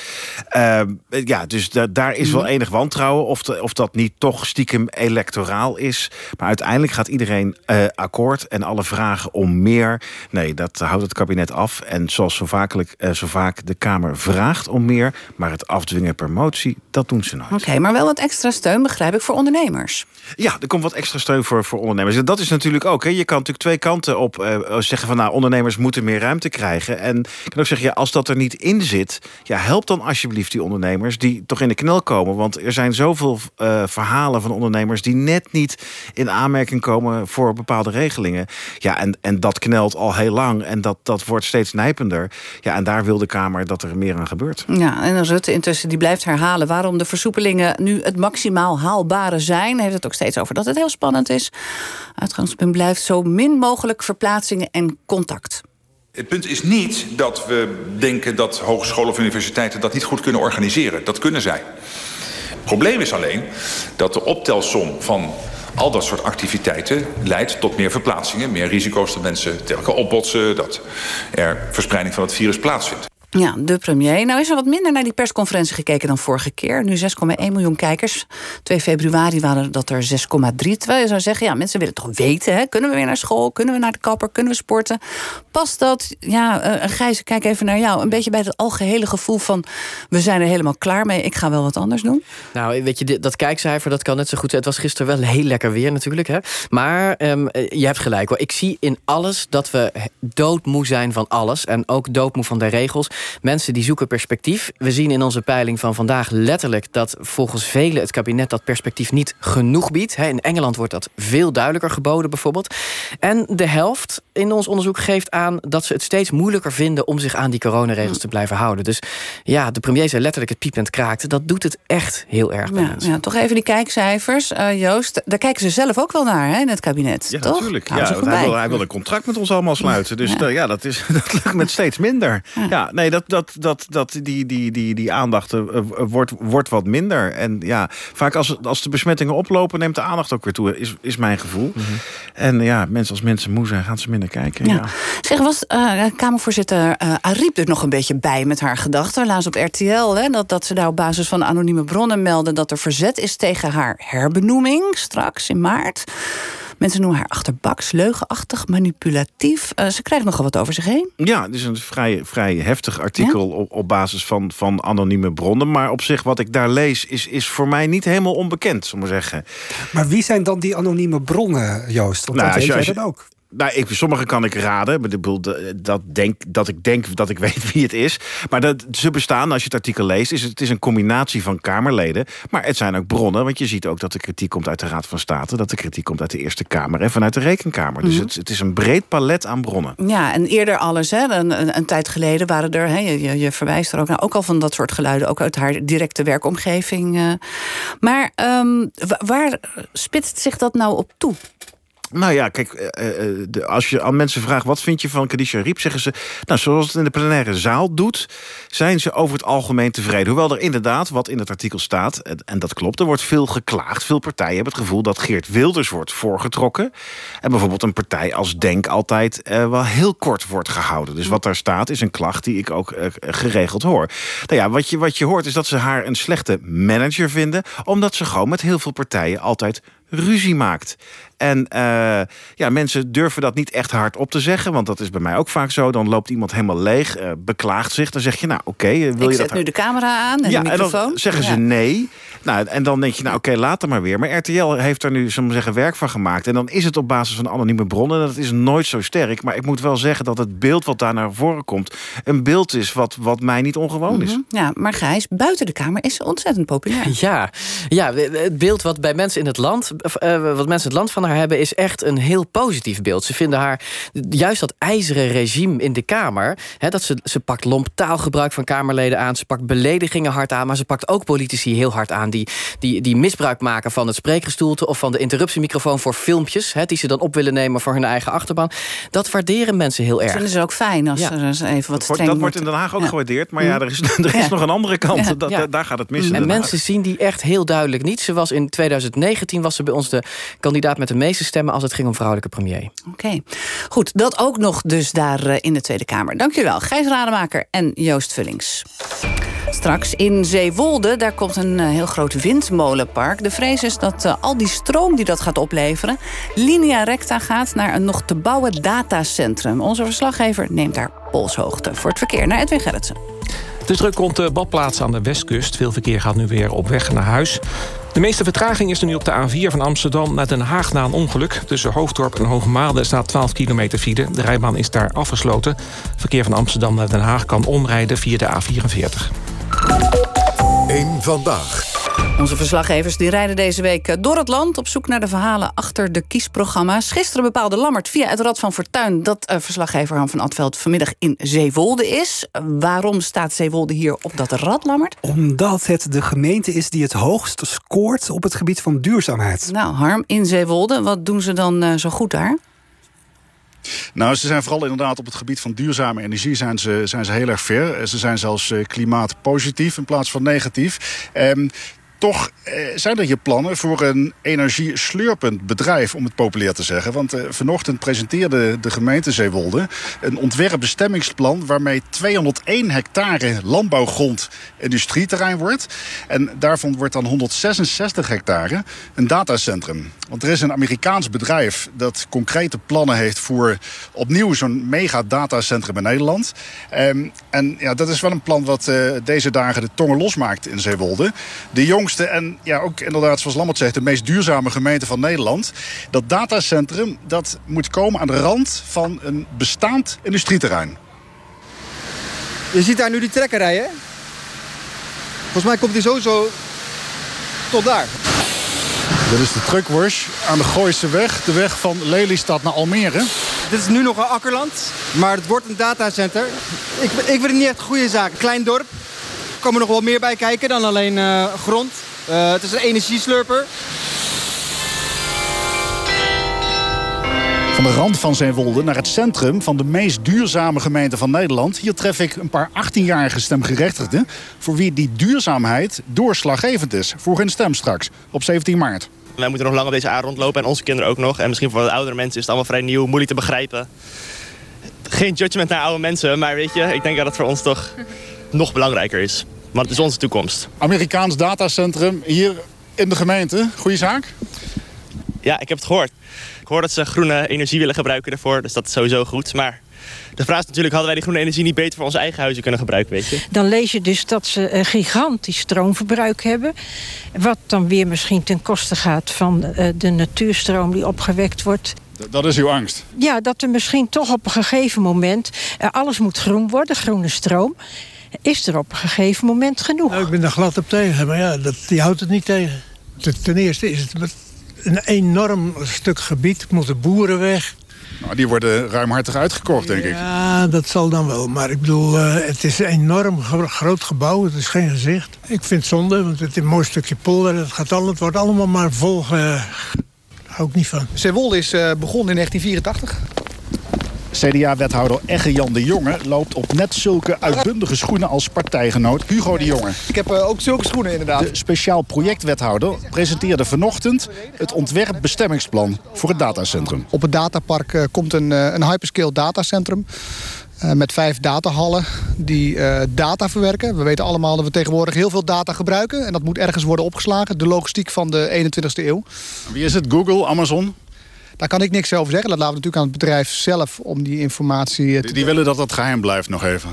S34: Uh, ja, dus da daar is wel enig wantrouwen of, de, of dat niet toch stiekem electoraal is. Maar uiteindelijk gaat iedereen uh, akkoord en alle vragen om meer. Nee, dat houdt het kabinet af. En zoals zo, uh, zo vaak de Kamer vraagt om meer, maar het afdwingen per motie, dat doen ze nooit.
S18: Oké, okay, maar wel wat extra steun, begrijp ik, voor ondernemers.
S34: Ja, er komt wat extra steun voor, voor ondernemers. En dat is natuurlijk ook. Hè. Je kan natuurlijk twee kanten op uh, zeggen van nou, ondernemers moeten meer ruimte krijgen. En ik kan ook zeggen, ja, als dat er niet in zit, ja, help dan alsjeblieft die ondernemers die toch in de knel komen. Want er zijn zoveel uh, verhalen van ondernemers die net niet in aanmerking komen voor bepaalde regelingen. Ja, en, en dat knelt al heel lang en dat, dat wordt steeds nijpender. Ja, en daar wil de Kamer dat er meer aan gebeurt.
S18: Ja, en Rutte intussen die blijft herhalen waarom de versoepelingen nu het maximaal haalbare zijn. Hij heeft het ook steeds over dat het heel spannend is. Uitgangspunt blijft zo min mogelijk verplaatsingen en contact.
S20: Het punt is niet dat we denken dat hogescholen of universiteiten dat niet goed kunnen organiseren. Dat kunnen zij. Het probleem is alleen dat de optelsom van al dat soort activiteiten leidt tot meer verplaatsingen, meer risico's dat mensen elkaar opbotsen, dat er verspreiding van het virus plaatsvindt.
S18: Ja, de premier. Nou is er wat minder naar die persconferentie gekeken dan vorige keer. Nu 6,1 miljoen kijkers. 2 februari waren dat er 6,3. Terwijl je zou zeggen, ja, mensen willen toch weten. Hè? Kunnen we weer naar school? Kunnen we naar de kapper? Kunnen we sporten? Past dat, ja, uh, Gijs, kijk even naar jou. Een beetje bij het algehele gevoel van... we zijn er helemaal klaar mee, ik ga wel wat anders doen?
S32: Nou, weet je, dat kijkcijfer, dat kan net zo goed zijn. Het was gisteren wel heel lekker weer natuurlijk. Hè? Maar um, je hebt gelijk hoor. Ik zie in alles dat we doodmoe zijn van alles. En ook doodmoe van de regels. Mensen die zoeken perspectief. We zien in onze peiling van vandaag letterlijk dat volgens velen het kabinet dat perspectief niet genoeg biedt. In Engeland wordt dat veel duidelijker geboden bijvoorbeeld. En de helft in ons onderzoek geeft aan dat ze het steeds moeilijker vinden om zich aan die coronaregels te blijven houden. Dus ja, de premier zei letterlijk het piepend kraakte. Dat doet het echt heel erg bij
S18: ja,
S32: mensen.
S18: Ja, toch even die kijkcijfers, uh, Joost. Daar kijken ze zelf ook wel naar hè, in het kabinet.
S34: Ja,
S18: toch?
S34: natuurlijk. Ja, hij, wil, hij wil een contract met ons allemaal sluiten. Dus ja, uh, ja dat, is, dat lukt met steeds minder. Ja, nee, Nee, dat, dat, dat, dat, die, die, die, die aandacht eh, eh, wordt, wordt wat minder. En ja, vaak als, als de besmettingen oplopen... neemt de aandacht ook weer toe, is, is mijn gevoel.
S18: Mhm.
S34: En ja, mensen als mensen moe zijn, gaan ze minder kijken. Ja.
S18: Zeg, was eh, Kamervoorzitter uh, Ariep er nog een beetje bij met haar gedachten? Laatst op RTL, hè, dat, dat ze daar op basis van anonieme bronnen melden... dat er verzet is tegen haar herbenoeming straks in maart. Mensen noemen haar achterbaks, leugenachtig, manipulatief. Uh, ze krijgt nogal wat over zich heen.
S34: Ja, het is een vrij, vrij heftig artikel ja? op, op basis van, van anonieme bronnen. Maar op zich, wat ik daar lees, is, is voor mij niet helemaal onbekend, zullen we zeggen.
S30: Maar wie zijn dan die anonieme bronnen, Joost? Want nou, dat weet jij dan ook.
S34: Nou, ik, sommige kan ik raden. Dat, denk, dat ik denk dat ik weet wie het is. Maar dat, ze bestaan, als je het artikel leest... Is het, het is een combinatie van Kamerleden. Maar het zijn ook bronnen. Want je ziet ook dat de kritiek komt uit de Raad van State... dat de kritiek komt uit de Eerste Kamer en vanuit de Rekenkamer. Dus het, het, is een breed palet aan bronnen.
S18: Ja, en eerder alles. Hè, een, een, een tijd geleden waren er... Hè, je, je verwijst er ook naar, ook al van dat soort geluiden... ook uit haar directe werkomgeving. Uh. Maar um, waar spitst zich dat nou op toe?
S34: Nou ja, kijk, uh, de, als je aan mensen vraagt... wat vind je van Kadisha Riep, zeggen ze... nou, zoals het in de plenaire zaal doet... zijn ze over het algemeen tevreden. Hoewel er inderdaad, wat in het artikel staat... en dat klopt, er wordt veel geklaagd. Veel partijen hebben het gevoel dat Geert Wilders wordt voorgetrokken. En bijvoorbeeld een partij als Denk altijd wel heel kort wordt gehouden. Dus wat daar staat is een klacht die ik ook geregeld hoor. Nou ja, wat je, wat je hoort is dat ze haar een slechte manager vinden... omdat ze gewoon met heel veel partijen altijd ruzie maakt. En uh, ja, mensen durven dat niet echt hard op te zeggen. Want dat is bij mij ook vaak zo. Dan loopt iemand helemaal leeg, uh, beklaagt zich. Dan zeg je, nou oké, okay, wil
S18: Ik
S34: je
S18: zet
S34: dat...
S18: nu de camera aan en
S34: ja,
S18: de microfoon.
S34: En dan zeggen ze
S18: ja.
S34: nee. Nou, en dan denk je, nou oké, okay, laat maar weer. Maar RTL heeft er nu, zullen zeggen, werk van gemaakt. En dan is het op basis van anonieme bronnen. Dat is nooit zo sterk. Maar ik moet wel zeggen dat het beeld wat daar naar voren komt... een beeld is wat, wat mij niet ongewoon
S18: mm
S34: is.
S18: -hmm. Ja, maar Gijs, buiten de Kamer is ze ontzettend populair.
S32: Ja, ja het beeld wat bij mensen in het land... Uh, wat mensen het land van haar hebben, is echt een heel positief beeld. Ze vinden haar, juist dat ijzeren regime in de Kamer... Hè, dat ze, ze pakt lomp taalgebruik van Kamerleden aan... ze pakt beledigingen hard aan... maar ze pakt ook politici heel hard aan... die, die, die misbruik maken van het spreekgestoelte... of van de interruptiemicrofoon voor filmpjes... Hè, die ze dan op willen nemen voor hun eigen achterban. Dat waarderen mensen heel erg.
S18: Dat vinden ze ook fijn als ja. er eens even wat
S34: dat streng
S18: Dat
S34: wordt in Den Haag ook ja. gewaardeerd. Maar ja, er is, er is ja. nog een andere kant. Dat, daar gaat het mis
S32: En mensen zien die echt heel duidelijk niet. Ze was in 2019 was ze bij ons de kandidaat met de meeste stemmen... als het ging om vrouwelijke premier.
S18: Oké, okay. goed. Dat ook nog dus daar uh, in de Tweede Kamer. Dank jullie wel, Gijs Rademaker en Joost Vullings. Straks in Zeewolde, daar komt een uh, heel groot windmolenpark. De vrees is dat uh, al die stroom die dat gaat opleveren... linea recta gaat naar een nog te bouwen datacentrum. Onze verslaggever neemt daar polshoogte voor het verkeer naar Edwin Gerritsen.
S35: Het is druk rond de badplaatsen aan de westkust. Veel verkeer gaat nu weer op weg naar huis. De meeste vertraging is er nu op de A4 van Amsterdam naar Den Haag na een ongeluk. Tussen Hoofddorp en Hoogmaalde staat 12 kilometer file. De rijbaan is daar afgesloten. Verkeer van Amsterdam naar Den Haag kan omrijden via de A44.
S4: Eén vandaag.
S18: Onze verslaggevers die rijden deze week door het land... op zoek naar de verhalen achter de kiesprogramma's. Gisteren bepaalde Lammert via het Rad van Fortuin... dat uh, verslaggever Han van Atveld vanmiddag in Zeewolde is. Waarom staat Zeewolde hier op dat rad, Lammert?
S30: Omdat het de gemeente is die het hoogst scoort... op het gebied van duurzaamheid.
S18: Nou, Harm, in Zeewolde, wat doen ze dan uh, zo goed daar?
S36: Nou, ze zijn vooral inderdaad op het gebied van duurzame energie zijn ze, zijn ze heel erg ver. Ze zijn zelfs klimaatpositief in plaats van negatief. Um, toch eh, zijn er hier plannen voor een energieslurpend bedrijf, om het populair te zeggen. Want eh, vanochtend presenteerde de gemeente Zeewolde een ontwerpbestemmingsplan waarmee 201 hectare landbouwgrond industrieterrein wordt. En daarvan wordt dan 166 hectare een datacentrum. Want er is een Amerikaans bedrijf dat concrete plannen heeft voor opnieuw zo'n mega datacentrum in Nederland. Um, en ja, dat is wel een plan wat uh, deze dagen de tongen losmaakt in Zeewolde. De jongste en ja, ook inderdaad, zoals Lammert zegt, de meest duurzame gemeente van Nederland. Dat datacentrum dat moet komen aan de rand van een bestaand industrieterrein.
S37: Je ziet daar nu die trekker rijden. Volgens mij komt hij sowieso tot daar.
S36: Dit is de truckwash aan de Gooise weg. De weg van Lelystad naar Almere.
S37: Dit is nu nog een akkerland, maar het wordt een datacenter. Ik, ik vind het niet echt een goede zaak. Klein dorp. Er komen nog wel meer bij kijken dan alleen uh, grond. Uh, het is een energieslurper.
S36: Van de rand van Zeewolde naar het centrum van de meest duurzame gemeente van Nederland. Hier tref ik een paar 18-jarige stemgerechtigden... voor wie die duurzaamheid doorslaggevend is voor hun stem straks op 17 maart.
S38: Wij moeten nog lang op deze aarde rondlopen en onze kinderen ook nog. En misschien voor wat oudere mensen is het allemaal vrij nieuw, moeilijk te begrijpen. Geen judgment naar oude mensen, maar weet je, ik denk dat het voor ons toch nog belangrijker is. Want het is onze toekomst.
S36: Amerikaans datacentrum hier in de gemeente. Goeie zaak?
S38: Ja, ik heb het gehoord. Ik hoor dat ze groene energie willen gebruiken ervoor, dus dat is sowieso goed. Maar de vraag is natuurlijk, hadden wij die groene energie niet beter voor onze eigen huizen kunnen gebruiken, weet je?
S39: Dan lees je dus dat ze een gigantisch stroomverbruik hebben. Wat dan weer misschien ten koste gaat van eh, de natuurstroom die opgewekt wordt.
S36: Dat is uw angst?
S39: Ja, dat er misschien toch op een gegeven moment... Uh, alles moet groen worden, groene stroom. Is er op een gegeven moment genoeg?
S40: Nou, ik ben daar glad op tegen, maar ja, dat, die houdt het niet tegen. Ten eerste is het een enorm stuk gebied, moeten boeren weg.
S36: Nou, die worden ruimhartig uitgekocht, denk ik.
S40: Ja, dat zal dan wel. Maar ik bedoel, uh, het is een enorm groot gebouw. Het is geen gezicht. Ik vind het zonde, want het is een mooi stukje polder. Het, gaat al, het wordt allemaal maar vol. Uh, hou ik niet van.
S41: Zeewolde is uh, begonnen in 1984.
S36: CDA-wethouder Egge Jan de Jonge loopt op net zulke uitbundige schoenen als partijgenoot Hugo de Jonge.
S41: Ik heb uh, ook zulke schoenen inderdaad.
S36: De speciaal projectwethouder presenteerde vanochtend het ontwerp-bestemmingsplan voor het datacentrum.
S41: Op het datapark uh, komt een, uh, een hyperscale datacentrum. Uh, met vijf datahallen die uh, data verwerken. We weten allemaal dat we tegenwoordig heel veel data gebruiken. En dat moet ergens worden opgeslagen. De logistiek van de 21ste eeuw.
S36: Wie is het? Google? Amazon?
S41: Daar kan ik niks over zeggen. Dat laten we natuurlijk aan het bedrijf zelf om die informatie...
S36: Die, die willen dat dat geheim blijft nog even.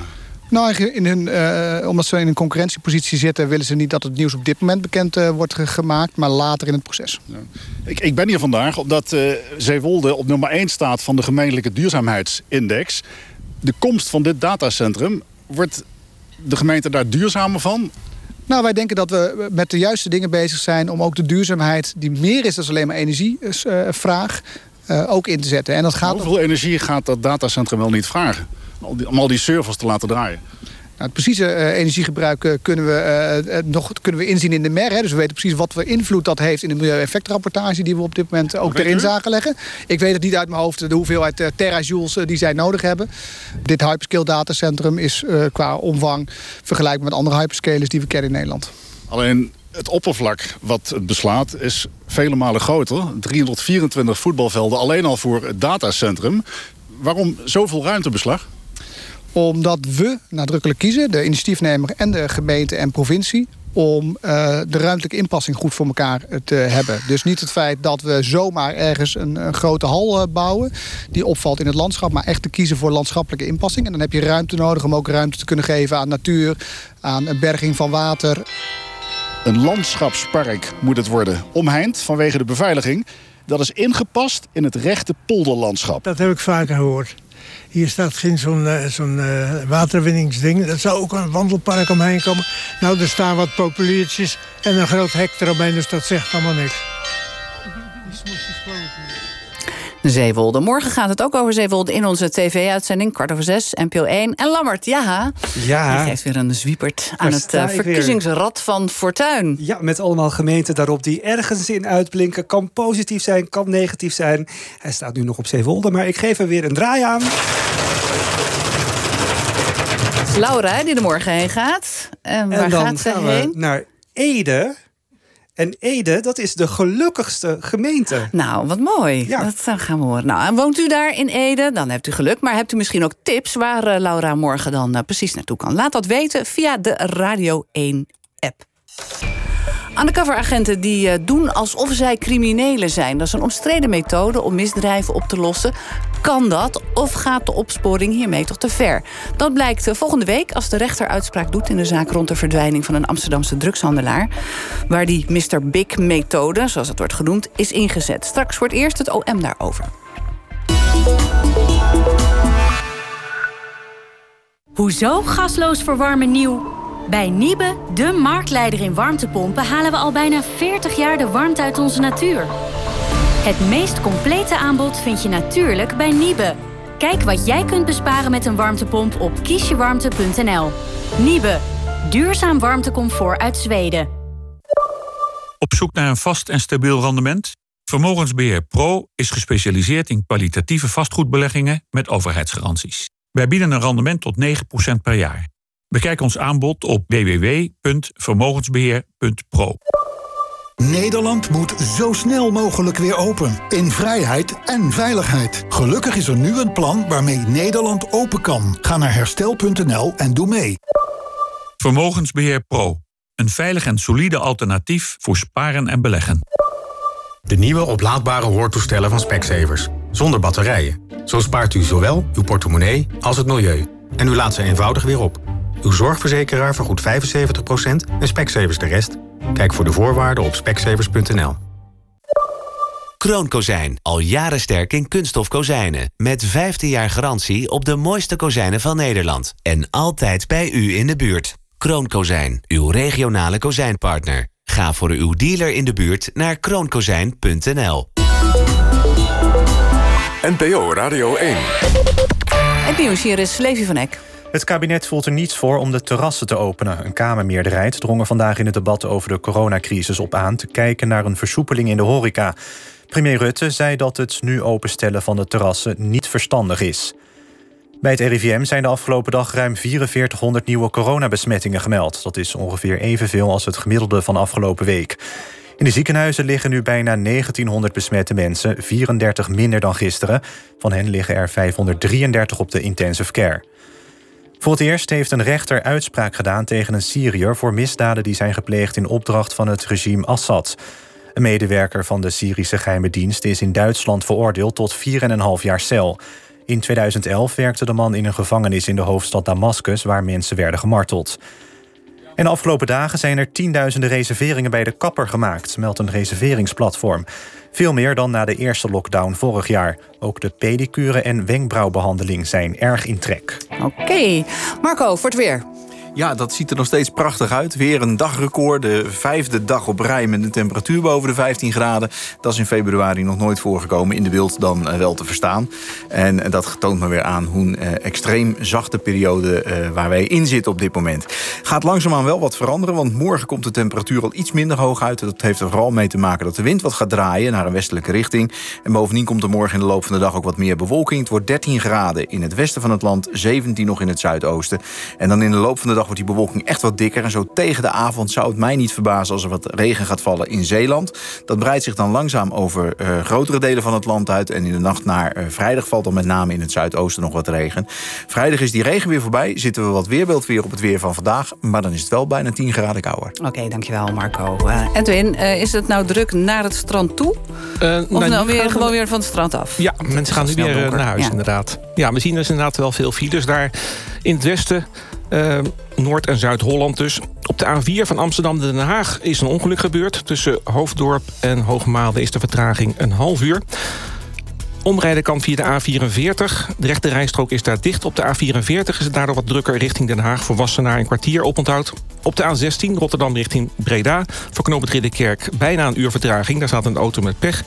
S41: Nou, in hun, uh, omdat ze in een concurrentiepositie zitten... willen ze niet dat het nieuws op dit moment bekend uh, wordt gemaakt... maar later in het proces.
S36: Ja. Ik, ik, ben hier vandaag omdat uh, Zeewolde op nummer 1 staat... van de gemeentelijke duurzaamheidsindex. De komst van dit datacentrum... wordt de gemeente daar duurzamer van?
S41: Nou, wij denken dat we met de juiste dingen bezig zijn... om ook de duurzaamheid, die meer is dan alleen maar energievraag... Uh, ook in te zetten. En dat gaat
S36: Hoeveel energie gaat dat datacentrum wel niet vragen? Om al die servers te laten draaien.
S41: Nou, het precieze uh, energiegebruik uh, kunnen, we, uh, nog, kunnen we inzien in de MER. Hè. Dus we weten precies wat voor invloed dat heeft in de milieueffectrapportage... die we op dit moment ook erin zagen leggen. Ik weet het niet uit mijn hoofd de hoeveelheid terajoules die zij nodig hebben. Dit hyperscale datacentrum is qua omvang vergelijkbaar met andere hyperscalers die we kennen in Nederland.
S36: Alleen het oppervlak wat het beslaat is vele malen groter. 324 voetbalvelden alleen al voor het datacentrum. Waarom zoveel ruimtebeslag?
S41: Omdat we nadrukkelijk kiezen, de initiatiefnemer en de gemeente en provincie om uh, de ruimtelijke inpassing goed voor elkaar te hebben. Dus niet het feit dat we zomaar ergens een, een grote hal uh, bouwen... die opvalt in het landschap, maar echt te kiezen voor landschappelijke inpassing. En dan heb je ruimte nodig om ook ruimte te kunnen geven aan natuur... aan een berging van water.
S36: Een landschapspark moet het worden. Omheind vanwege de beveiliging. Dat is ingepast in het rechte polderlandschap.
S40: Dat heb ik vaker gehoord. Hier staat geen zo'n uh, waterwinningsding. Dat zou ook een wandelpark omheen komen. Nou, er staan wat populiertjes en een groot hek eromheen, dus dat zegt allemaal niks.
S18: Zeewolde. Morgen gaat het ook over Zeewolde in onze tv-uitzending. Kwart over zes, NPO 1. En Lammert, ja.
S30: Ja.
S18: Die geeft weer een zwiepert aan het uh, verkiezingsrad van Fortuin.
S30: Ja, met allemaal gemeenten daarop die ergens in uitblinken. Kan positief zijn, kan negatief zijn. Hij staat nu nog op Zeewolde, maar ik geef er weer een draai aan.
S18: Laura die er morgen heen gaat. En waar gaat ze heen?
S30: naar Ede. En Ede, dat is de gelukkigste gemeente.
S18: Nou, wat mooi.
S30: Ja.
S18: Dat gaan we horen. Nou, en woont u daar in Ede, dan hebt u geluk. Maar hebt u misschien ook tips waar uh, Laura morgen dan uh, precies naartoe kan? Laat dat weten via de Radio 1-app. Undercoveragenten die uh, doen alsof zij criminelen zijn. Dat is een omstreden methode om misdrijven op te lossen. Kan dat of gaat de opsporing hiermee toch te ver? Dat blijkt uh, volgende week als de rechter uitspraak doet... in de zaak rond de verdwijning van een Amsterdamse drugshandelaar... waar die Mr. Big-methode, zoals het wordt genoemd, is ingezet. Straks wordt eerst het OM daarover.
S14: Hoezo gasloos verwarmen nieuw? Bij Niebe, de marktleider in warmtepompen, halen we al bijna 40 jaar de warmte uit onze natuur. Het meest complete aanbod vind je natuurlijk bij Niebe. Kijk wat jij kunt besparen met een warmtepomp op kiesjewarmte.nl. Niebe, duurzaam warmtecomfort uit Zweden.
S42: Op zoek naar een vast en stabiel rendement?
S43: Vermogensbeheer Pro is gespecialiseerd in kwalitatieve vastgoedbeleggingen met overheidsgaranties. Wij bieden een rendement tot 9% per jaar. Bekijk ons aanbod op www.vermogensbeheer.pro.
S15: Nederland moet zo snel mogelijk weer open. In vrijheid en veiligheid. Gelukkig is er nu een plan waarmee Nederland open kan. Ga naar herstel.nl en doe mee.
S43: Vermogensbeheer Pro. Een veilig en solide alternatief voor sparen en beleggen.
S44: De nieuwe oplaadbare hoortoestellen van Specsavers. Zonder batterijen. Zo spaart u zowel uw portemonnee als het milieu. En u laat ze eenvoudig weer op. Uw zorgverzekeraar vergoedt 75% en Specsavers de rest. Kijk voor de voorwaarden op specsavers.nl.
S45: Kroonkozijn. Al jaren sterk in kunststof kozijnen. Met 15 jaar garantie op de mooiste kozijnen van Nederland. En altijd bij u in de buurt. Kroonkozijn. Uw regionale kozijnpartner. Ga voor uw dealer in de buurt naar kroonkozijn.nl.
S46: NPO Radio 1.
S18: En hier is Levi van Eck.
S19: Het kabinet voelt er niets voor om de terrassen te openen. Een Kamermeerderheid drong er vandaag in het debat over de coronacrisis op aan... te kijken naar een versoepeling in de horeca. Premier Rutte zei dat het nu openstellen van de terrassen niet verstandig is. Bij het RIVM zijn de afgelopen dag ruim 4400 nieuwe coronabesmettingen gemeld. Dat is ongeveer evenveel als het gemiddelde van afgelopen week. In de ziekenhuizen liggen nu bijna 1900 besmette mensen, 34 minder dan gisteren. Van hen liggen er 533 op de intensive care. Voor het eerst heeft een rechter uitspraak gedaan tegen een Syriër... voor misdaden die zijn gepleegd in opdracht van het regime Assad. Een medewerker van de Syrische geheime dienst is in Duitsland veroordeeld tot 4,5 jaar cel. In 2011 werkte de man in een gevangenis in de hoofdstad Damascus... waar mensen werden gemarteld. En de afgelopen dagen zijn er tienduizenden reserveringen bij de kapper gemaakt, meldt een reserveringsplatform. Veel meer dan na de eerste lockdown vorig jaar. Ook de pedicure en wenkbrauwbehandeling zijn erg in trek.
S18: Oké, Marco, voor het weer.
S47: Ja, dat ziet er nog steeds prachtig uit. Weer een dagrecord, de vijfde dag op rij met een temperatuur boven de 15 graden. Dat is in februari nog nooit voorgekomen. In de beeld dan eh, wel te verstaan. En dat toont maar weer aan hoe een eh, extreem zachte periode eh, waar wij in zitten op dit moment. Gaat langzaamaan wel wat veranderen, want morgen komt de temperatuur al iets minder hoog uit. Dat heeft er vooral mee te maken dat de wind wat gaat draaien naar een westelijke richting. En bovendien komt er morgen in de loop van de dag ook wat meer bewolking. Het wordt 13 graden in het westen van het land, 17 nog in het zuidoosten. En dan in de loop van de dag wordt die bewolking echt wat dikker. En zo tegen de avond zou het mij niet verbazen als er wat regen gaat vallen in Zeeland. Dat breidt zich dan langzaam over uh, grotere delen van het land uit. En in de nacht naar uh, vrijdag valt dan met name in het zuidoosten nog wat regen. Vrijdag is die regen weer voorbij. Zitten we wat weerbeeld weer op het weer van vandaag. Maar dan is het wel bijna 10 graden kouder.
S18: Oké, okay, dankjewel Marco. Uh, Edwin, is het nou druk naar het strand toe? of nou, nou weer, gewoon weer van het strand af?
S22: Ja, mensen gaan nu weer naar huis ja. inderdaad. Ja, we zien dus inderdaad wel veel files daar in het westen. Uh, Noord- en Zuid-Holland dus. Op de A4 van Amsterdam naar Den Haag is een ongeluk gebeurd. Tussen Hoofddorp en Hoogmaalde is de vertraging een half uur. Omrijden kan via de A44. De rechte rijstrook is daar dicht. Op de A44 is het daardoor wat drukker richting Den Haag. Voor Wassenaar een kwartier oponthoud. Op de A16 Rotterdam richting Breda. Voor Knoop het Ridderkerk bijna een uur vertraging. Daar staat een auto met pech.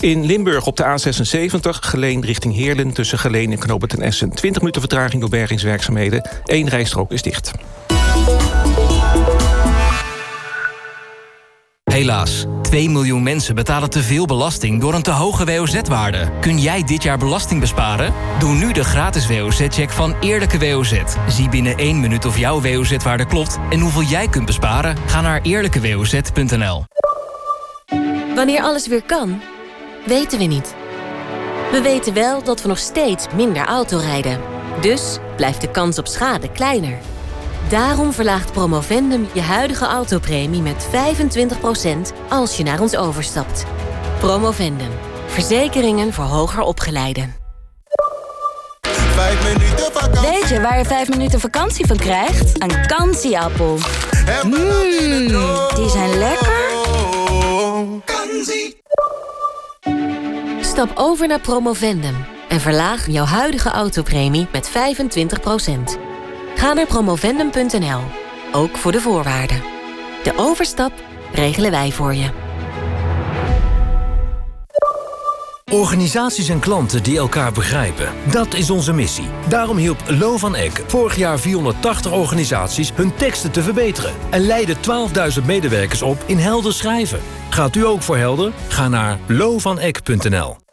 S22: In Limburg op de A76, Geleen richting Heerlen... tussen Geleen en Knopen ten Essen. 20 minuten vertraging door bergingswerkzaamheden. Eén rijstrook is dicht.
S48: Helaas, 2 miljoen mensen betalen te veel belasting door een te hoge WOZ-waarde. Kun jij dit jaar belasting besparen? Doe nu de gratis WOZ-check van Eerlijke WOZ. Zie binnen 1 minuut of jouw WOZ-waarde klopt en hoeveel jij kunt besparen. Ga naar eerlijkewoz.nl.
S49: Wanneer alles weer kan weten we niet. We weten wel dat we nog steeds minder auto rijden. Dus blijft de kans op schade kleiner. Daarom verlaagt Promovendum je huidige autopremie met 25% als je naar ons overstapt. Promovendum. Verzekeringen voor hoger opgeleiden.
S14: Weet je waar je 5 minuten vakantie van krijgt? Een kansieappel. Mmm, die zijn lekker.
S49: Stap over naar Promovendum en verlaag jouw huidige autopremie met 25%. Ga naar promovendum.nl, ook voor de voorwaarden. De overstap regelen wij voor je.
S24: Organisaties en klanten die elkaar begrijpen. Dat is onze missie. Daarom hielp Lo van Eck vorig jaar 480 organisaties hun teksten te verbeteren. En leidde 12.000 medewerkers op in helder schrijven. Gaat u ook voor helder? Ga naar lovaneck.nl.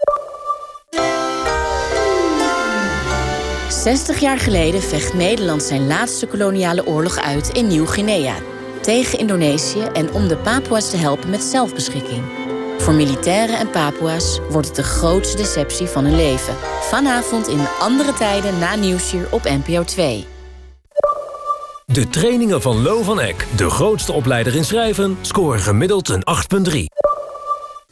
S49: 60 jaar geleden vecht Nederland zijn laatste koloniale oorlog uit in Nieuw-Guinea. Tegen Indonesië en om de Papua's te helpen met zelfbeschikking. Voor militairen en Papua's wordt het de grootste deceptie van hun leven. Vanavond in andere tijden na Nieuwsuur op NPO 2.
S24: De trainingen van Lo van Eck, de grootste opleider in schrijven, scoren gemiddeld een 8,3.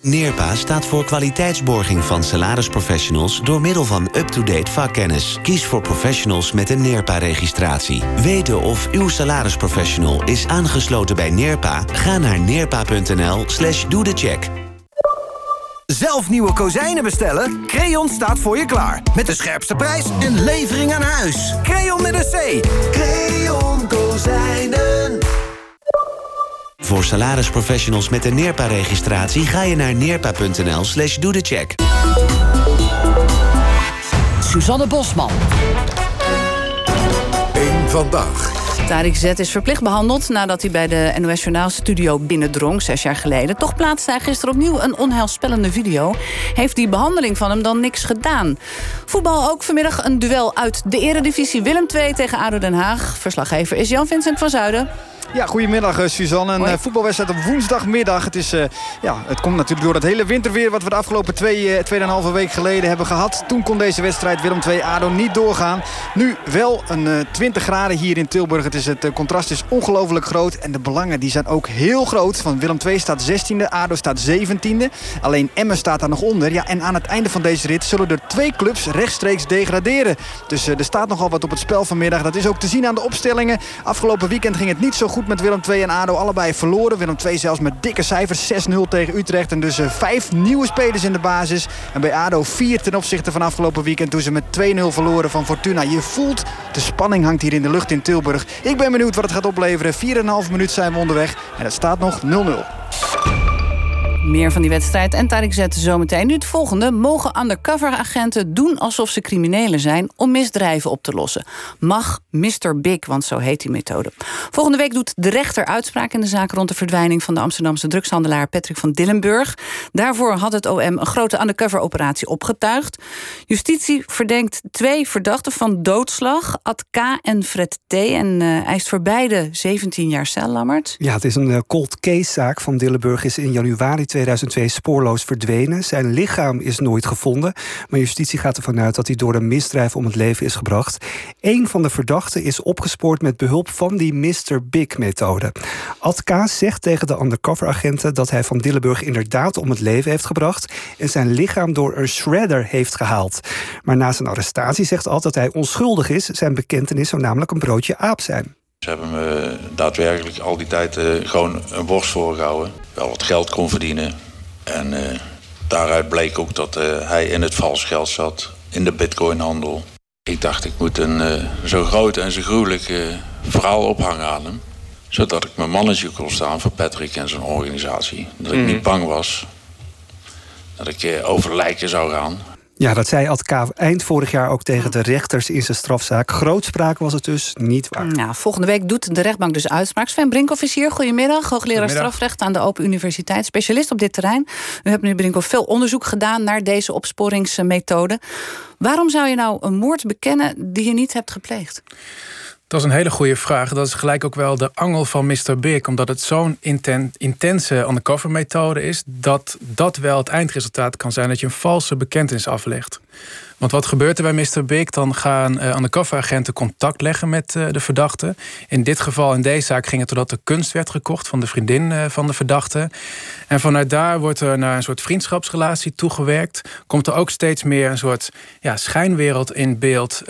S45: Neerpa staat voor kwaliteitsborging van salarisprofessionals door middel van up-to-date vakkennis. Kies voor professionals met een Neerpa-registratie. Weten of uw salarisprofessional is aangesloten bij Neerpa? Ga naar neerpa.nl slash doe de check.
S50: Zelf nieuwe kozijnen bestellen? Creon staat voor je klaar. Met de scherpste prijs en levering aan huis. Creon met een C. Creon Kozijnen.
S45: Voor salarisprofessionals met een Neerpa-registratie... ga je naar neerpa.nl slash doe de check.
S18: Suzanne Bosman.
S51: Eén vandaag.
S18: Tariq Z is verplicht behandeld nadat hij bij de NOS Journaal studio binnendrong, zes jaar geleden. Toch plaatste hij gisteren opnieuw een onheilspellende video. Heeft die behandeling van hem dan niks gedaan? Voetbal ook vanmiddag een duel uit de eredivisie Willem II tegen ADO Den Haag. Verslaggever is Jan-Vincent van Zuiden.
S52: Ja, goedemiddag eh, Suzanne. Een
S18: Hoi.
S52: eh, voetbalwedstrijd op woensdagmiddag. Het, is, eh, ja, het komt natuurlijk door het hele winterweer... wat we de afgelopen twee, eh, tweeënhalve week geleden hebben gehad. Toen kon deze wedstrijd Willem II-ADO niet doorgaan. Nu wel een eh, 20 graden hier in Tilburg. Het, is, het contrast is ongelooflijk groot. En de belangen die zijn ook heel groot. Van Willem II staat 16e, ADO staat 17e. Alleen Emmen staat daar nog onder. Ja, en aan het einde van deze rit zullen er twee clubs rechtstreeks degraderen. Dus er staat nogal wat op het spel vanmiddag. Dat is ook te zien aan de opstellingen. Afgelopen weekend ging het niet zo goed met Willem II en ADO. Allebei verloren. Willem II zelfs met dikke cijfers. 6-0 tegen Utrecht. En dus eh, vijf nieuwe spelers in de basis. En bij ADO vier ten opzichte van afgelopen weekend... toen ze met 2-0 verloren van Fortuna. Je voelt, de spanning hangt hier in de lucht in Tilburg. Ik ben benieuwd wat het gaat opleveren. 4,5 minuut zijn we onderweg. En het staat nog 0-0.
S18: Meer van die wedstrijd en Tarek zetten zometeen. Nu het volgende. Mogen undercover-agenten doen alsof ze criminelen zijn... om misdrijven op te lossen? Mag Mr. Big, want zo heet die methode. Volgende week doet de rechter uitspraak in de zaak... rond de verdwijning van de Amsterdamse drugshandelaar Patrick van Dillenburg. Daarvoor had het OM een grote undercover-operatie opgetuigd. Justitie verdenkt twee verdachten van doodslag. Ad K. en Fred T. En eh, eist voor beide 17 jaar cel, Lammert.
S30: Ja, het is een eh, cold case-zaak van Dillenburg. Is in januari 2002 spoorloos verdwenen. Zijn lichaam is nooit gevonden. Maar justitie gaat ervan uit dat hij door een misdrijf om het leven is gebracht. Een van de verdachten is opgespoord met behulp van die Mr. Big-methode. Ad zegt tegen de undercover-agenten dat hij van Dillenburg inderdaad om het leven heeft gebracht. En zijn lichaam door een shredder heeft gehaald. Maar na zijn arrestatie zegt Ad dat hij onschuldig is. Zijn bekentenis zou namelijk een broodje aap zijn.
S53: Ze hebben me daadwerkelijk al die tijd eh, gewoon een borst voorgehouden. Wel wat geld kon verdienen. En eh, daaruit bleek ook dat eh, hij in het vals geld zat. In de bitcoinhandel. Ik dacht, ik moet een zo groot en zo gruwelijk verhaal ophangen aan hem. Zodat ik mijn mannetje kon staan voor Patrick en zijn organisatie. Dat ik
S30: Mhm.
S53: niet bang was. Dat ik over lijken zou gaan.
S30: Ja, dat zei Ad K. eind vorig jaar ook tegen de rechters in zijn strafzaak. Grootspraak was het dus niet waar.
S18: Nou, volgende week doet de rechtbank dus uitspraak. Sven Brinkhoff is hier. Goedemiddag. Hoogleraar
S30: Goedemiddag.
S18: strafrecht aan de Open Universiteit. Specialist op dit terrein. U hebt nu, Brinkhoff, veel onderzoek gedaan naar deze opsporingsmethode. Waarom zou je nou een moord bekennen die je niet hebt gepleegd?
S54: Dat is een hele goede vraag. Dat is gelijk ook wel de angel van Mr. Big. Omdat het zo'n inten- intense undercover methode is... dat dat wel het eindresultaat kan zijn... dat je een valse bekentenis aflegt. Want wat gebeurt er bij Mr. Big? Dan gaan uh, undercover agenten contact leggen met uh, de verdachte. In dit geval, in deze zaak, ging het doordat er kunst werd gekocht... van de vriendin uh, van de verdachte. En vanuit daar wordt er naar een soort vriendschapsrelatie toegewerkt. Komt er ook steeds meer een soort ja, schijnwereld in beeld...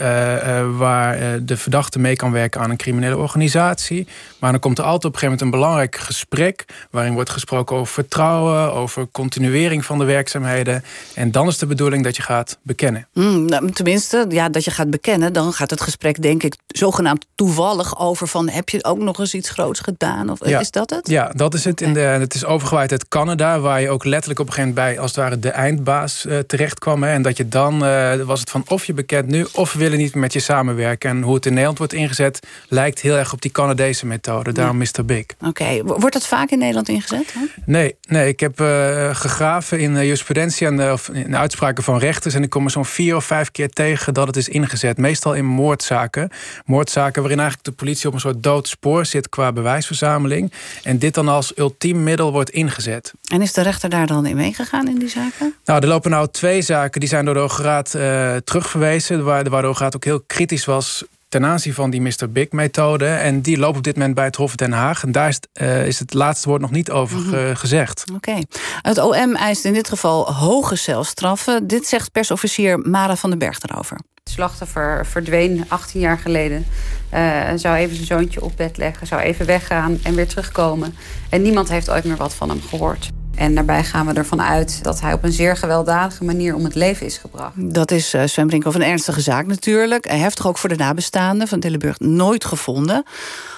S54: Waar de verdachte mee kan werken aan een criminele organisatie. Maar dan komt er altijd op een gegeven moment een belangrijk gesprek... waarin wordt gesproken over vertrouwen, over continuering van de werkzaamheden. En dan is de bedoeling dat je gaat bekennen.
S18: Hmm, nou, tenminste, ja, dat je gaat bekennen, dan gaat het gesprek denk ik zogenaamd toevallig over van heb je ook nog eens iets groots gedaan? Of
S54: Ja.
S18: is dat het?
S54: Ja, dat is het. In de, het is overgewaaid uit Canada, waar je ook letterlijk op een gegeven moment bij als het ware de eindbaas eh, terecht kwam. Hè, en dat je dan eh, was het van of je bekent nu of we willen niet met je samenwerken. En hoe het in Nederland wordt ingezet, lijkt heel erg op die Canadese methode. Daarom Mr. Big.
S18: Oké, wordt dat vaak in Nederland ingezet? Hè?
S54: Nee, nee, ik heb eh, gegraven in eh, jurisprudentie en eh, of in de uitspraken van rechters. En ik kom er zo'n vier of vijf keer tegen dat het is ingezet. Meestal in moordzaken. Moordzaken waarin eigenlijk de politie op een soort dood spoor zit qua bewijsverzameling. En dit dan als ultiem middel wordt ingezet.
S18: En is de rechter daar dan in meegegaan in die zaken?
S54: Nou, er lopen nou twee zaken die zijn door de Hoge Raad eh, terugverwezen. Waar, waar de Hoge Raad ook heel kritisch was ten aanzien van die Mr. Big-methode. En die lopen op dit moment bij het Hof Den Haag. En daar is, eh, is het laatste woord nog niet over ge- gezegd.
S18: Oké. Het OM eist in dit geval hoge celstraffen. Dit zegt persofficier Mara van den Berg erover.
S55: Het slachtoffer verdween 18 jaar geleden. Eh, en zou even zijn zoontje op bed leggen, zou even weggaan en weer terugkomen. En niemand heeft ooit meer wat van hem gehoord. En daarbij gaan we ervan uit dat hij op een zeer gewelddadige manier om het leven is gebracht.
S18: Dat is eh, Sven een ernstige zaak natuurlijk. Eh, Heftig ook voor de nabestaanden van Dillenburg. Nooit gevonden.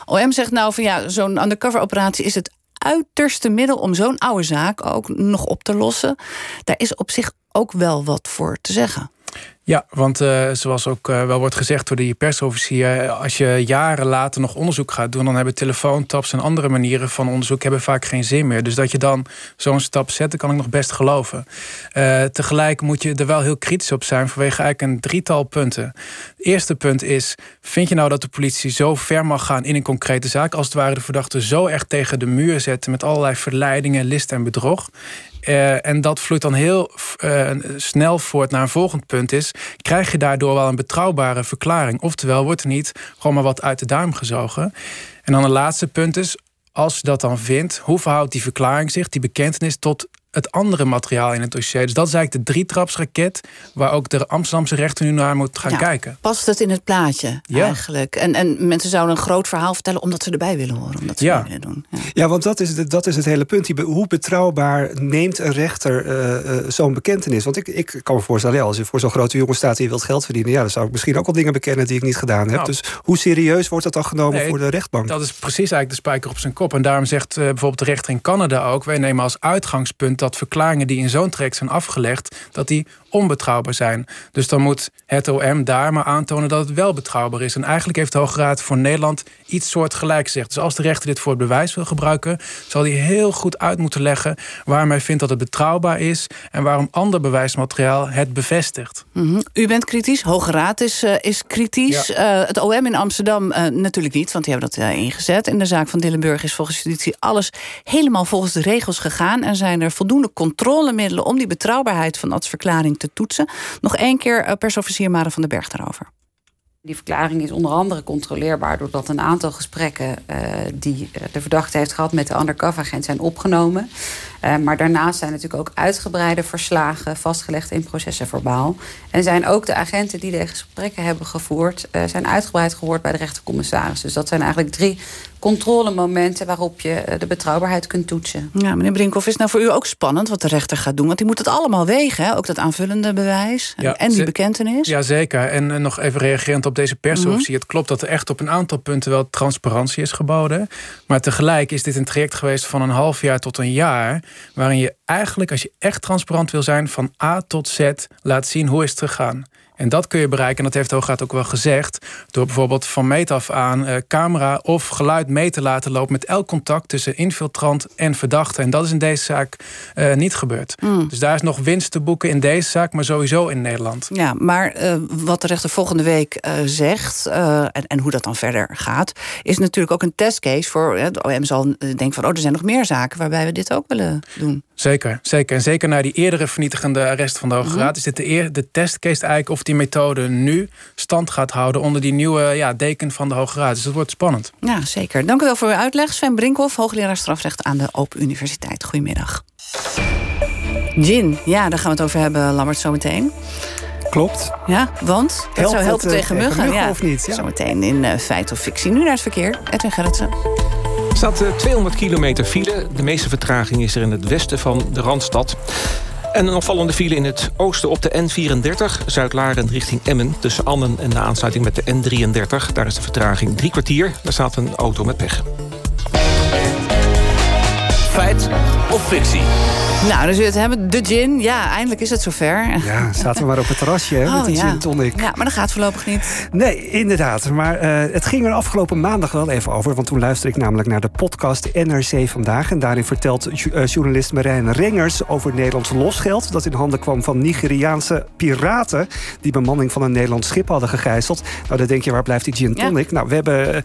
S18: OM zegt nou van ja, zo'n undercover operatie is het uiterste middel om zo'n oude zaak ook nog op te lossen. Daar is op zich ook wel wat voor te zeggen.
S54: Ja, want eh, zoals ook eh, wel wordt gezegd door die persofficier... eh, als je jaren later nog onderzoek gaat doen... dan hebben telefoontaps en andere manieren van onderzoek... hebben vaak geen zin meer. Dus dat je dan zo'n stap zet, kan ik nog best geloven. Tegelijk moet je er wel heel kritisch op zijn... vanwege eigenlijk een drietal punten. Het eerste punt is... vind je nou dat de politie zo ver mag gaan in een concrete zaak... als het ware de verdachte zo erg tegen de muur zetten... met allerlei verleidingen, list en bedrog... Eh, en dat vloeit dan heel eh, snel voort naar een volgend punt is... krijg je daardoor wel een betrouwbare verklaring? Oftewel, wordt er niet gewoon maar wat uit de duim gezogen? En dan een laatste punt is, als je dat dan vindt... hoe verhoudt die verklaring zich, die bekentenis... tot het andere materiaal in het dossier? Dus dat is eigenlijk de drietrapsraket... waar ook de Amsterdamse rechter nu naar moet gaan
S18: Ja,
S54: kijken.
S18: Past het in het plaatje
S54: Ja.
S18: eigenlijk? En, en mensen zouden een groot verhaal vertellen omdat ze erbij willen horen. Omdat ze
S54: Ja.
S18: willen doen. Ja.
S30: Ja, want dat is, de- dat is het hele punt. Die Hoe betrouwbaar neemt een rechter eh, eh, zo'n bekentenis? Want ik, ik kan me voorstellen, ja, als je voor zo'n grote jongen staat... die wilt geld verdienen... ja, dan zou ik misschien ook wel dingen bekennen die ik niet gedaan heb.
S54: Nou.
S30: Dus hoe serieus wordt dat dan genomen
S54: Nee,
S30: voor de rechtbank?
S54: Dat is precies eigenlijk de spijker op zijn kop. En daarom zegt eh, bijvoorbeeld de rechter in Canada ook... wij nemen als uitgangspunt dat verklaringen die in zo'n traject zijn afgelegd... dat die onbetrouwbaar zijn. Dus dan moet het OM daar maar aantonen dat het wel betrouwbaar is. En eigenlijk heeft de Hoge Raad voor Nederland iets soortgelijks gezegd. Dus als de rechter dit voor het bewijs wil gebruiken... zal hij heel goed uit moeten leggen waarom hij vindt dat het betrouwbaar is... en waarom ander bewijsmateriaal het bevestigt.
S18: Mhm. U bent kritisch, Hoge Raad is, eh, is kritisch.
S54: Ja.
S18: Eh, het OM in Amsterdam eh, natuurlijk niet, want die hebben dat ingezet. In de zaak van Dillenburg is volgens justitie alles helemaal volgens de regels gegaan. En zijn er voldoende controlemiddelen om die betrouwbaarheid van Ads verklaring te toetsen. Nog één keer eh, persofficier Maren van den Berg daarover.
S55: Die verklaring is onder andere controleerbaar doordat een aantal gesprekken eh, die eh, de verdachte heeft gehad met de undercover-agent zijn opgenomen. Eh, maar daarnaast zijn natuurlijk ook uitgebreide verslagen vastgelegd in processenverbaal. En zijn ook de agenten die deze gesprekken hebben gevoerd, eh, zijn uitgebreid gehoord bij de rechtercommissaris. Dus dat zijn eigenlijk drie controlemomenten waarop je eh, de betrouwbaarheid kunt toetsen.
S18: Ja, meneer Brinkhoff, is het nou voor u ook spannend wat de rechter gaat doen? Want die moet het allemaal wegen, hè? ook dat aanvullende bewijs en,
S54: Ja,
S18: en die bekentenis.
S54: Ja, zeker. En nog even reagerend op deze persofficie.
S18: Mhm.
S54: Het klopt dat er echt op een aantal punten wel transparantie is geboden. Maar tegelijk is dit een traject geweest van een half jaar tot een jaar. Waarin je eigenlijk, als je echt transparant wil zijn, van A tot Z laat zien hoe is het gegaan. En dat kun je bereiken, en dat heeft de Hoograad ook wel gezegd... door bijvoorbeeld van meet af aan eh, camera of geluid mee te laten lopen... met elk contact tussen infiltrant en verdachte. En dat is in deze zaak eh, niet gebeurd.
S18: Mm.
S54: Dus daar is nog winst te boeken in deze zaak... maar sowieso in Nederland.
S18: Ja, maar eh, wat de rechter volgende week zegt en, en hoe dat dan verder gaat, is natuurlijk ook een testcase voor. de OM zal denken van, oh, er zijn nog meer zaken waarbij we dit ook willen doen.
S54: Zeker, zeker. En zeker na die eerdere vernietigende arrest van de Hoge
S18: Mhm.
S54: Is dit de, eer, de testcase eigenlijk of die methode nu stand gaat houden... onder die nieuwe ja, deken van de Hoge Raad. Dus dat wordt spannend.
S18: Ja, zeker. Dank u wel voor uw uitleg. Sven Brinkhoff, hoogleraar strafrecht aan de Open Universiteit. Goedemiddag. Gin, ja, daar gaan we het over hebben, Lammert, zometeen.
S30: Klopt.
S18: Ja, want dat
S30: Helpt
S18: zou
S30: het,
S18: helpen
S30: eh,
S18: tegen
S30: tegen
S18: muggen.
S30: muggen
S18: ja.
S30: of niet? Ja.
S18: Zometeen in eh, Feit of Fictie. Nu naar het verkeer. Edwin Gerritsen.
S35: Er staat eh, 200 kilometer file. De meeste vertraging is er in het westen van de Randstad. En een opvallende file in het oosten op de N34, Zuid-Laren richting Emmen... tussen Annen en de aansluiting met de N33. Daar is de vertraging drie kwartier. Daar staat een auto met pech.
S24: Feit of fictie?
S18: Nou, je het hebben. De gin. Ja, eindelijk is het zover.
S30: Ja, zaten we maar op het terrasje hè,
S18: Oh,
S30: met die
S18: ja.
S30: gin tonic.
S18: Ja, maar dat gaat voorlopig niet.
S30: Nee, inderdaad. Maar eh, het ging er afgelopen maandag wel even over. Want toen luisterde ik namelijk naar de podcast NRC Vandaag. En daarin vertelt eh, journalist Marijn Rengers over Nederlands losgeld. Dat in handen kwam van Nigeriaanse piraten. Die bemanning van een Nederlands schip hadden gegijzeld. Nou, dan denk je, waar blijft die gin tonic? Nou, we hebben. eh,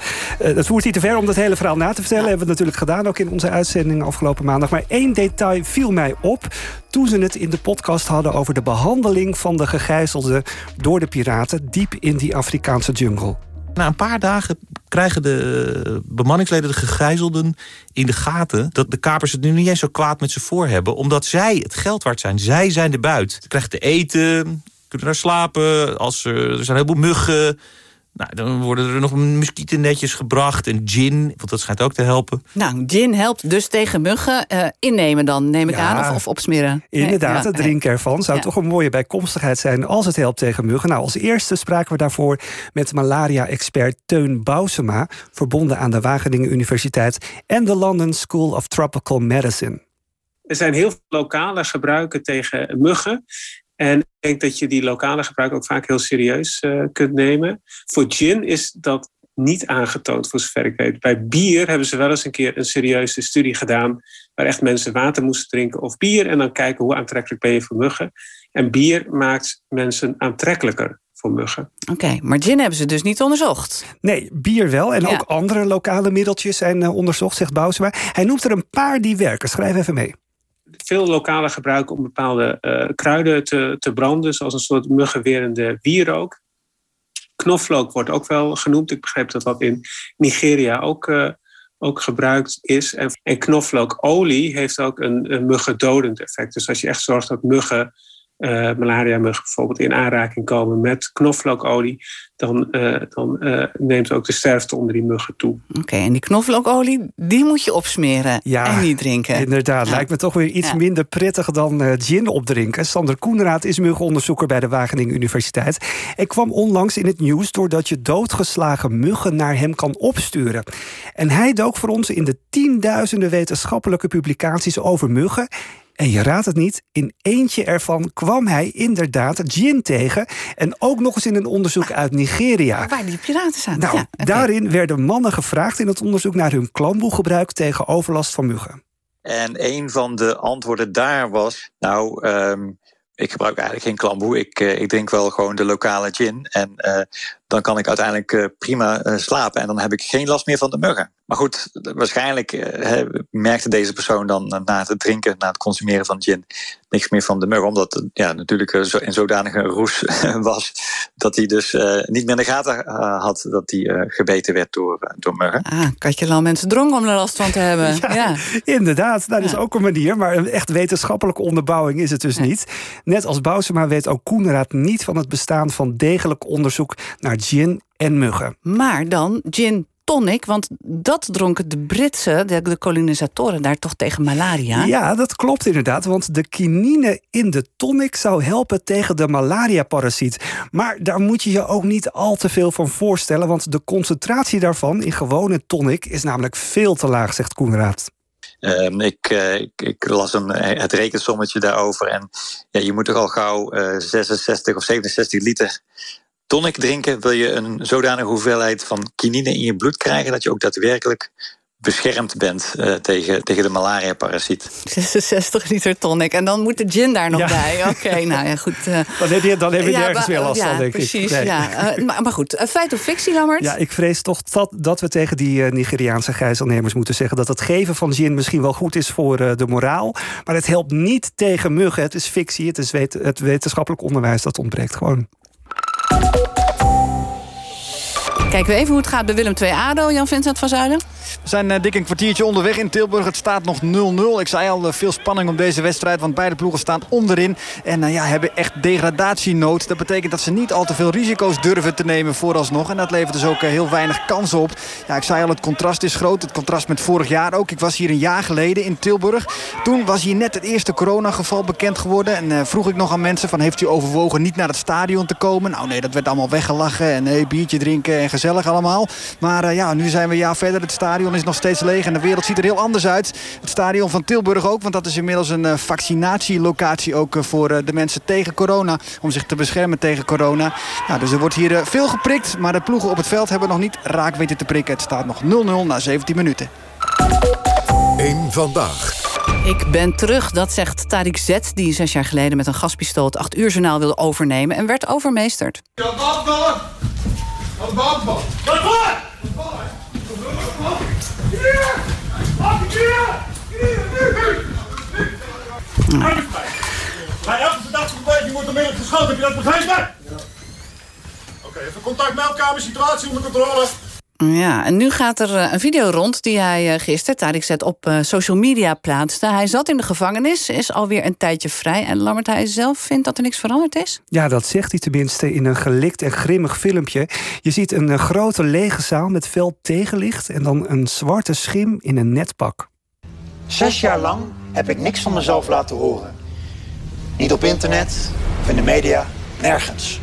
S30: het voert hier te ver om dat hele verhaal na te vertellen. Hebben we natuurlijk gedaan ook in onze uitzending afgelopen maandag. Maar één detail viel mij op. Toen ze het in de podcast hadden over de behandeling van de gegijzelden door de piraten diep in die Afrikaanse jungle.
S56: Na een paar dagen krijgen de bemanningsleden, de gegijzelden, in de gaten dat de kapers het nu niet eens zo kwaad met ze voor hebben, omdat zij het geld waard zijn. Zij zijn de buit. Ze krijgen te eten, kunnen daar slapen. Als er, er zijn een heleboel muggen. Nou, dan worden er nog muskietennetjes gebracht en gin, want dat schijnt ook te helpen.
S18: Nou, gin helpt dus tegen muggen. Eh, innemen dan, neem ik
S30: Ja.
S18: aan. Of, of opsmeren.
S30: Inderdaad, het drinken ervan zou
S18: Ja.
S30: toch een mooie bijkomstigheid zijn als het helpt tegen muggen. Nou, als eerste spraken we daarvoor met malaria-expert Teun Bousema, verbonden aan de Wageningen Universiteit en de London School of Tropical Medicine.
S57: Er zijn heel veel lokale gebruiken tegen muggen. En ik denk dat je die lokale gebruik ook vaak heel serieus eh, kunt nemen. Voor gin is dat niet aangetoond, voor zover ik weet. Bij bier hebben ze wel eens een keer een serieuze studie gedaan. waar echt mensen water moesten drinken of bier. en dan kijken hoe aantrekkelijk ben je voor muggen. En bier maakt mensen aantrekkelijker voor muggen.
S18: Oké, maar gin hebben ze dus niet onderzocht.
S30: Nee, bier wel. En
S18: Ja.
S30: ook andere lokale middeltjes zijn eh, onderzocht, zegt Bousema. Hij noemt er een paar die werken. Schrijf even mee.
S57: Veel lokale gebruiken om bepaalde eh, kruiden te, te branden, zoals een soort muggenwerende wierook. Knoflook wordt ook wel genoemd. Ik begrijp dat dat in Nigeria ook, eh, ook gebruikt is. En, knoflookolie heeft ook een, een effect. Dus als je echt zorgt dat muggen, eh malaria-muggen bijvoorbeeld, in aanraking komen met knoflookolie, dan, eh, dan eh, neemt ook de sterfte onder die muggen toe.
S18: Oké, en die knoflookolie, die moet je opsmeren en niet drinken.
S30: Inderdaad,
S18: Ja.
S30: lijkt me toch weer iets
S18: Ja.
S30: minder prettig dan eh, gin opdrinken. Sander Koenraad is muggenonderzoeker bij de Wageningen Universiteit. En kwam onlangs in het nieuws doordat je doodgeslagen muggen naar hem kan opsturen. En hij dook voor ons in de tienduizenden wetenschappelijke publicaties over muggen. En je raadt het niet, in eentje ervan kwam hij inderdaad gin tegen. En ook nog eens in een onderzoek uit Nigeria.
S18: Waar die piraten zaten.
S30: Nou,
S18: ja,
S30: daarin werden mannen gevraagd in het onderzoek naar hun klamboegebruik tegen overlast van muggen.
S58: En een van de antwoorden daar was: Nou, ehm, ik gebruik eigenlijk geen klamboe. Ik, eh, ik drink wel gewoon de lokale gin. En eh, dan kan ik uiteindelijk eh, prima eh, slapen. En dan heb ik geen last meer van de muggen. Maar goed, waarschijnlijk eh, merkte deze persoon dan na het drinken, na het consumeren van gin, niks meer van de muggen. Omdat het ja, natuurlijk zo, in zodanige roes was dat hij dus eh, niet meer in de gaten had dat hij eh, gebeten werd door, door muggen.
S18: Ah, Katje mensen dronken om er last van te hebben. ja.
S30: Inderdaad, dat is ook een manier. Maar een echt wetenschappelijke onderbouwing is het dus niet. Net als Bousema weet ook Koenraad niet van het bestaan van degelijk onderzoek naar gin en muggen.
S18: Maar dan gin tonic, want dat dronken de Britse, de, de kolonisatoren daar toch tegen malaria.
S30: Ja, dat klopt inderdaad. Want de kinine in de tonic zou helpen tegen de malaria-parasiet. Maar daar moet je je ook niet al te veel van voorstellen. Want de concentratie daarvan in gewone tonic is namelijk veel te laag, zegt Koenraad.
S58: Ehm, ik, eh, ik, ik las een, eh, het rekensommetje daarover. En ja, je moet toch al gauw eh, 66 of 67 liter tonic drinken. Wil je een zodanige hoeveelheid van kinine in je bloed krijgen dat je ook daadwerkelijk beschermd bent eh, tegen, tegen de malaria-parasiet.
S18: 66 liter tonic. En dan moet de gin daar nog
S30: Ja.
S18: bij. Oké, nou ja, goed. eh.
S30: Dan heb je, dan heb je
S18: Ja,
S30: nergens meer last
S18: ja,
S30: van, denk
S18: precies,
S30: ik. Nee.
S18: Ja, Eh, maar, maar goed, feit of fictie, Lammert?
S30: Ja, ik vrees toch dat, dat we tegen die eh, Nigeriaanse gijzelnemers moeten zeggen... dat het geven van gin misschien wel goed is voor eh, de moraal... maar het helpt niet tegen muggen. Het is fictie, het is wet- het wetenschappelijk onderwijs dat ontbreekt gewoon. Thank you.
S18: Kijken we even hoe het gaat bij Willem II ADO, Jan-Vincent van Zuiden.
S52: We zijn uh, dik een kwartiertje onderweg in Tilburg. Het staat nog 0-0. Ik zei al, uh, veel spanning op deze wedstrijd. Want beide ploegen staan onderin. En uh, ja, hebben echt degradatienood. Dat betekent dat ze niet al te veel risico's durven te nemen vooralsnog. En dat levert dus ook heel weinig kansen op. Ja, ik zei al, het contrast is groot. Het contrast met vorig jaar ook. Ik was hier een jaar geleden in Tilburg. Toen was hier net het eerste coronageval bekend geworden. En vroeg ik nog aan mensen van, heeft u overwogen niet naar het stadion te komen? Nou nee, dat werd allemaal weggelachen. En nee, biertje drinken en gezellig allemaal. Maar ja, nu zijn we een jaar verder. Het stadion is nog steeds leeg en de wereld ziet er heel anders uit. Het stadion van Tilburg ook, want dat is inmiddels een uh, vaccinatielocatie ook uh, voor uh, de mensen tegen corona. Om zich te beschermen tegen corona. Ja, dus er wordt hier veel geprikt, maar de ploegen op het veld hebben nog niet raak weten te prikken. Het staat nog 0-0 na 17 minuten.
S51: Eén vandaag.
S18: Ik ben terug, dat zegt Tariq Z, die zes jaar geleden met een gaspistool het 8 uur journaal wilde overnemen en werd overmeesterd.
S59: Bij elke verdachte beweging wordt onmiddellijk geschoten. Heb je dat begrepen? Oké, even contact meldkamer, situatie onder controle.
S18: Ja, en nu gaat er een video rond die hij gisteren, Tariq zet op social media plaatste. Hij zat in de gevangenis, is alweer een tijdje vrij. En Lammert, hij zelf vindt dat er niks veranderd is?
S30: Ja, dat zegt hij tenminste in een gelikt en grimmig filmpje. Je ziet een grote lege zaal met fel tegenlicht... en dan een zwarte schim in een netpak.
S60: Zes jaar lang heb ik niks van mezelf laten horen. Niet op internet of in de media, nergens.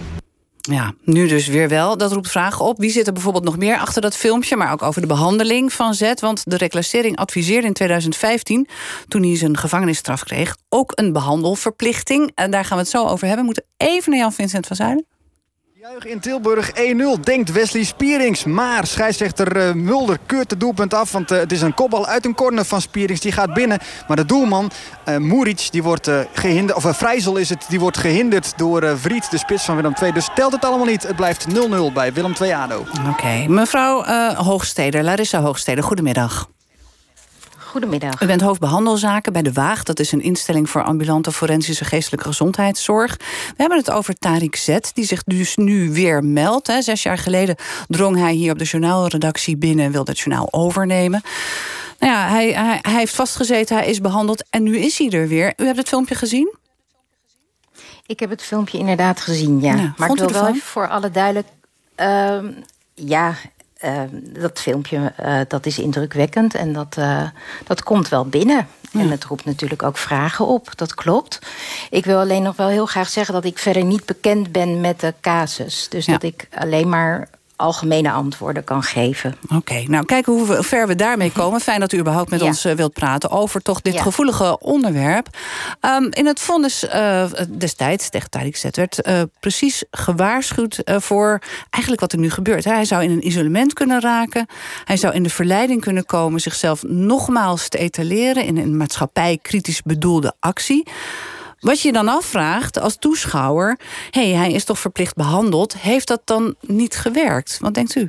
S18: Ja, nu dus weer wel. Dat roept vragen op. Wie zit er bijvoorbeeld nog meer achter dat filmpje... maar ook over de behandeling van Z? Want de reclassering adviseerde in 2015... toen hij zijn gevangenisstraf kreeg... ook een behandelverplichting. En daar gaan we het zo over hebben. We moeten even naar Jan-Vincent van Zuiden.
S52: In Tilburg 1-0 denkt Wesley Spierings. Maar scheidsrechter Mulder keurt het doelpunt af. Want uh, het is een kopbal uit een corner van Spierings. Die gaat binnen. Maar de doelman, uh, Muric, die wordt gehinderd. Of Vrijzel is het. Die wordt gehinderd door Vriet, de spits van Willem II. Dus telt het allemaal niet. Het blijft 0-0 bij Willem II ADO.
S18: Oké. Mevrouw Hoogsteder, Larissa Hoogsteder, goedemiddag.
S61: Goedemiddag.
S18: U bent hoofdbehandelzaken bij De Waag. Dat is een instelling voor ambulante forensische geestelijke gezondheidszorg. We hebben het over Tariq Z, die zich dus nu weer meldt. Hè. Zes jaar geleden drong hij hier op de journaalredactie binnen... en wilde het journaal overnemen. Nou ja, hij, hij, hij heeft vastgezeten, hij is behandeld en nu is hij er weer. U hebt het filmpje gezien?
S61: Ik heb het filmpje inderdaad gezien, ja.
S18: ja
S61: maar ik wil wel
S18: even
S61: voor alle duidelijk... Uh, ja, uh, dat filmpje uh, dat is indrukwekkend en dat, uh, dat komt wel binnen. Ja. En het roept natuurlijk ook vragen op, dat klopt. Ik wil alleen nog wel heel graag zeggen dat ik verder niet bekend ben met de casus. Dus ja. dat ik alleen maar algemene antwoorden kan geven.
S18: Oké, okay, nou kijken hoe ver we daarmee komen. Fijn dat u überhaupt met ja. ons uh, wilt praten over toch dit ja. gevoelige onderwerp. Um, in het vonnis uh, destijds, tegen Tariq Z, werd uh, precies gewaarschuwd voor eigenlijk wat er nu gebeurt. Hij zou in een isolement kunnen raken. Hij zou in de verleiding kunnen komen zichzelf nogmaals te etaleren in een maatschappij kritisch bedoelde actie. Wat je dan afvraagt als toeschouwer... hé, hey, hij is toch verplicht behandeld... heeft dat dan niet gewerkt? Wat denkt u?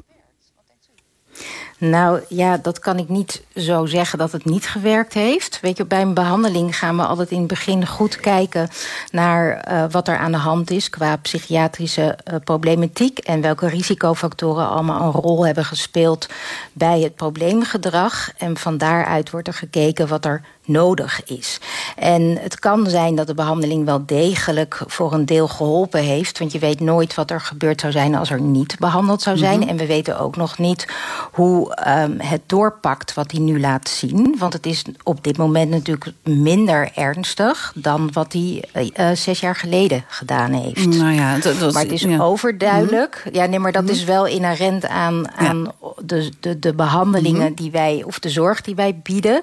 S61: Nou ja, dat kan ik niet zo zeggen dat het niet gewerkt heeft. Weet je, bij een behandeling gaan we altijd in het begin goed kijken naar uh, wat er aan de hand is qua psychiatrische uh, problematiek en welke risicofactoren allemaal een rol hebben gespeeld bij het probleemgedrag. En van daaruit wordt er gekeken wat er nodig is. En het kan zijn dat de behandeling wel degelijk voor een deel geholpen heeft. Want je weet nooit wat er gebeurd zou zijn als er niet behandeld zou zijn. Mm -hmm. En we weten ook nog niet hoe um, het doorpakt wat hij nu laat zien. Want het is op dit moment natuurlijk minder ernstig dan wat hij uh, zes jaar geleden gedaan heeft.
S18: Nou ja, dat, dat,
S61: maar het is
S18: ja.
S61: overduidelijk. Mm -hmm. Ja, nee, maar dat mm -hmm. is wel inherent aan, aan ja. de, de, de behandelingen die wij, of de zorg die wij bieden.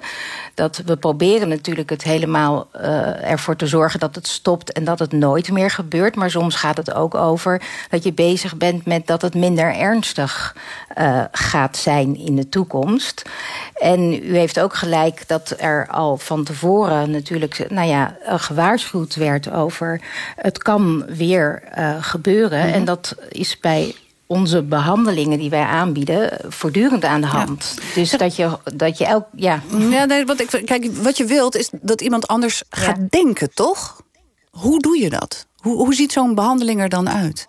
S61: Dat we proberen natuurlijk het helemaal uh, ervoor te zorgen dat het stopt en dat het nooit meer gebeurt. Maar soms gaat het ook over dat je bezig bent met dat het minder ernstig uh, gaat zijn in de toekomst. En u heeft ook gelijk dat er al van tevoren natuurlijk nou ja, gewaarschuwd werd over het kan weer uh, gebeuren. Mm -hmm. En dat is bij onze behandelingen die wij aanbieden voortdurend aan de hand. Ja. Dus dat je, dat je elk. Ja,
S18: ja nee, wat, ik, kijk, wat je wilt is dat iemand anders ja. gaat denken, toch? Hoe doe je dat? Hoe, hoe ziet zo'n behandeling er dan uit?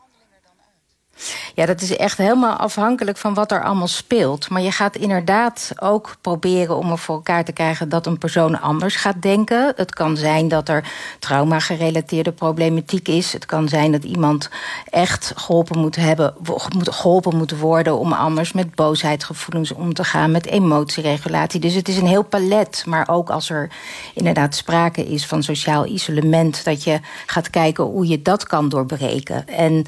S61: Ja, dat is echt helemaal afhankelijk van wat er allemaal speelt. Maar je gaat inderdaad ook proberen om er voor elkaar te krijgen dat een persoon anders gaat denken. Het kan zijn dat er trauma-gerelateerde problematiek is. Het kan zijn dat iemand echt geholpen moet hebben, moet geholpen moet worden om anders met boosheidsgevoelens om te gaan, met emotieregulatie. Dus het is een heel palet. Maar ook als er inderdaad sprake is van sociaal isolement, dat je gaat kijken hoe je dat kan doorbreken. En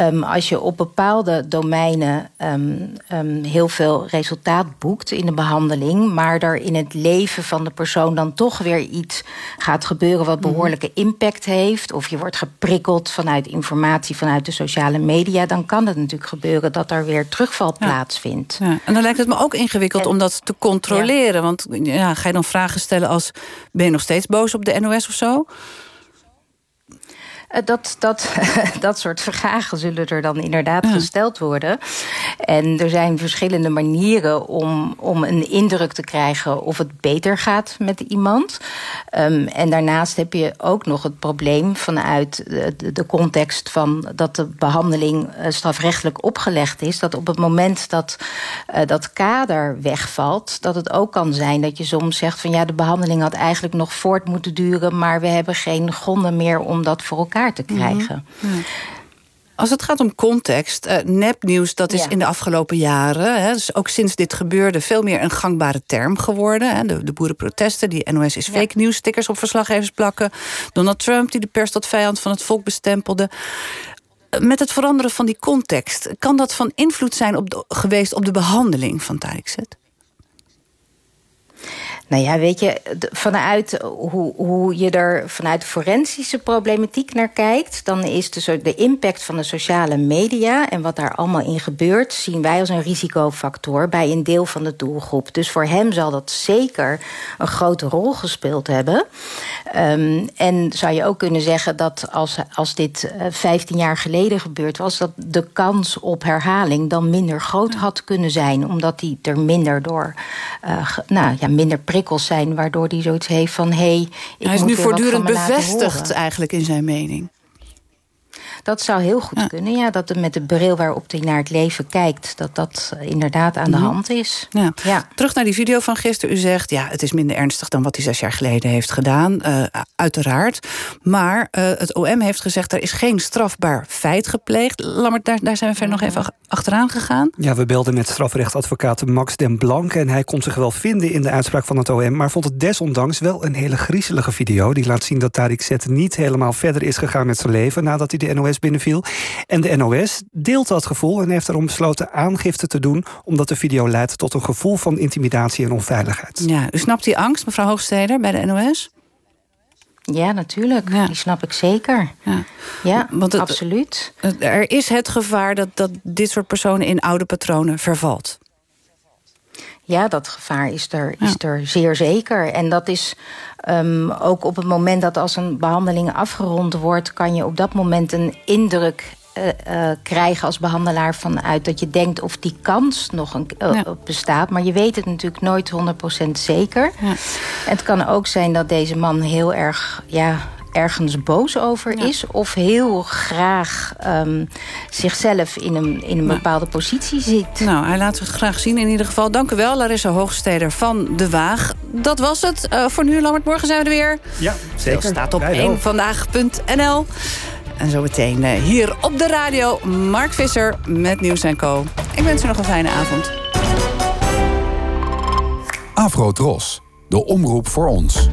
S61: um, als je op bepaalde domeinen um, um, heel veel resultaat boekt in de behandeling, maar er in het leven van de persoon dan toch weer iets gaat gebeuren wat mhm. behoorlijke impact heeft, of je wordt geprikkeld vanuit informatie vanuit de sociale media, dan kan het natuurlijk gebeuren dat er weer terugval plaatsvindt.
S18: Ja. En dan lijkt het me ook ingewikkeld om dat te controleren. Want ja, ga je dan vragen stellen als ben je nog steeds boos op de NOS of zo?
S61: Eh, dat, dat, dat soort vragen zullen er dan inderdaad gesteld worden. En er zijn verschillende manieren om, om een indruk te krijgen of het beter gaat met iemand. Um, en daarnaast heb je ook nog het probleem vanuit de, de context van dat de behandeling uh, strafrechtelijk opgelegd is. Dat op het moment dat uh, dat kader wegvalt, dat het ook kan zijn dat je soms zegt van ja, de behandeling had eigenlijk nog voort moeten duren, maar we hebben geen gronden meer om dat voor elkaar te mhm. krijgen.
S18: Als het gaat om context, uh, nepnieuws, dat is in de afgelopen jaren, hè, dus ook sinds dit gebeurde, veel meer een gangbare term geworden. Hè. De, de, boerenprotesten, die NOS is fake nieuws, stickers op verslaggevers plakken. Donald Trump, die de pers tot vijand van het volk bestempelde. Met het veranderen van die context, kan dat van invloed zijn op geweest op de behandeling van Tariq
S61: nou ja, weet je, vanuit hoe, hoe je er vanuit forensische problematiek naar kijkt, dan is de, de impact van de sociale media en wat daar allemaal in gebeurt, zien wij als een risicofactor bij een deel van de doelgroep. Dus voor hem zal dat zeker een grote rol gespeeld hebben. Um, en zou je ook kunnen zeggen dat als, als dit 15 eh, jaar geleden gebeurd was, dat de kans op herhaling dan minder groot had kunnen zijn, omdat die er minder door, uh, nou ja, minder prikkels zijn, waardoor hij zoiets heeft van hé, hey,
S18: ik Hij is nu voortdurend bevestigd eigenlijk in zijn mening.
S61: Dat zou heel goed kunnen, ja. Dat met de bril waarop hij naar het leven kijkt... dat dat inderdaad aan de mhm. hand is.
S18: Ja. ja. Terug naar die video van gisteren. U zegt, ja, het is minder ernstig dan wat hij zes jaar geleden heeft gedaan. Uh, uiteraard. Maar uh, het OM heeft gezegd, er is geen strafbaar feit gepleegd. Lammert, daar, daar zijn we verder nog even achteraan gegaan.
S30: Ja, we belden met strafrechtadvocaat Max den Blank... en hij kon zich wel vinden in de uitspraak van het OM... maar vond het desondanks wel een hele griezelige video... die laat zien dat Tariq Zet niet helemaal verder is gegaan met zijn leven... nadat hij de NOS binnenviel. En de NOS deelt dat gevoel en heeft erom besloten aangifte te doen... omdat de video leidt tot een gevoel van intimidatie en onveiligheid.
S18: Ja, u snapt die angst, mevrouw Hoogsteder, bij de NOS?
S61: Ja, natuurlijk. Die snap ik zeker. Ja, ja Want het, absoluut.
S18: Er is het gevaar dat, dat dit soort personen in oude patronen vervalt.
S61: Ja, dat gevaar is er, is er zeer zeker. En dat is um, ook op het moment dat als een behandeling afgerond wordt... kan je op dat moment een indruk uh, uh, krijgen als behandelaar vanuit dat je denkt of die kans nog een, uh, ja. bestaat. Maar je weet het natuurlijk nooit 100% zeker. Ja. Het kan ook zijn dat deze man heel erg ja, ergens boos over is... of heel graag um, zichzelf in een, in een bepaalde positie ziet.
S18: Nou, hij laat het graag zien in ieder geval. Dank u wel, Larissa Hoogsteder van De Waag. Dat was het uh, voor nu, Lammert. Morgen zijn we er weer.
S30: Ja, zeker.
S18: Dat staat op 1 vandaag.nl. En zo meteen uh, hier op de radio Mark Visser met Nieuws en Co. Ik wens u nog een fijne avond.
S4: Afro Tros, de omroep voor ons.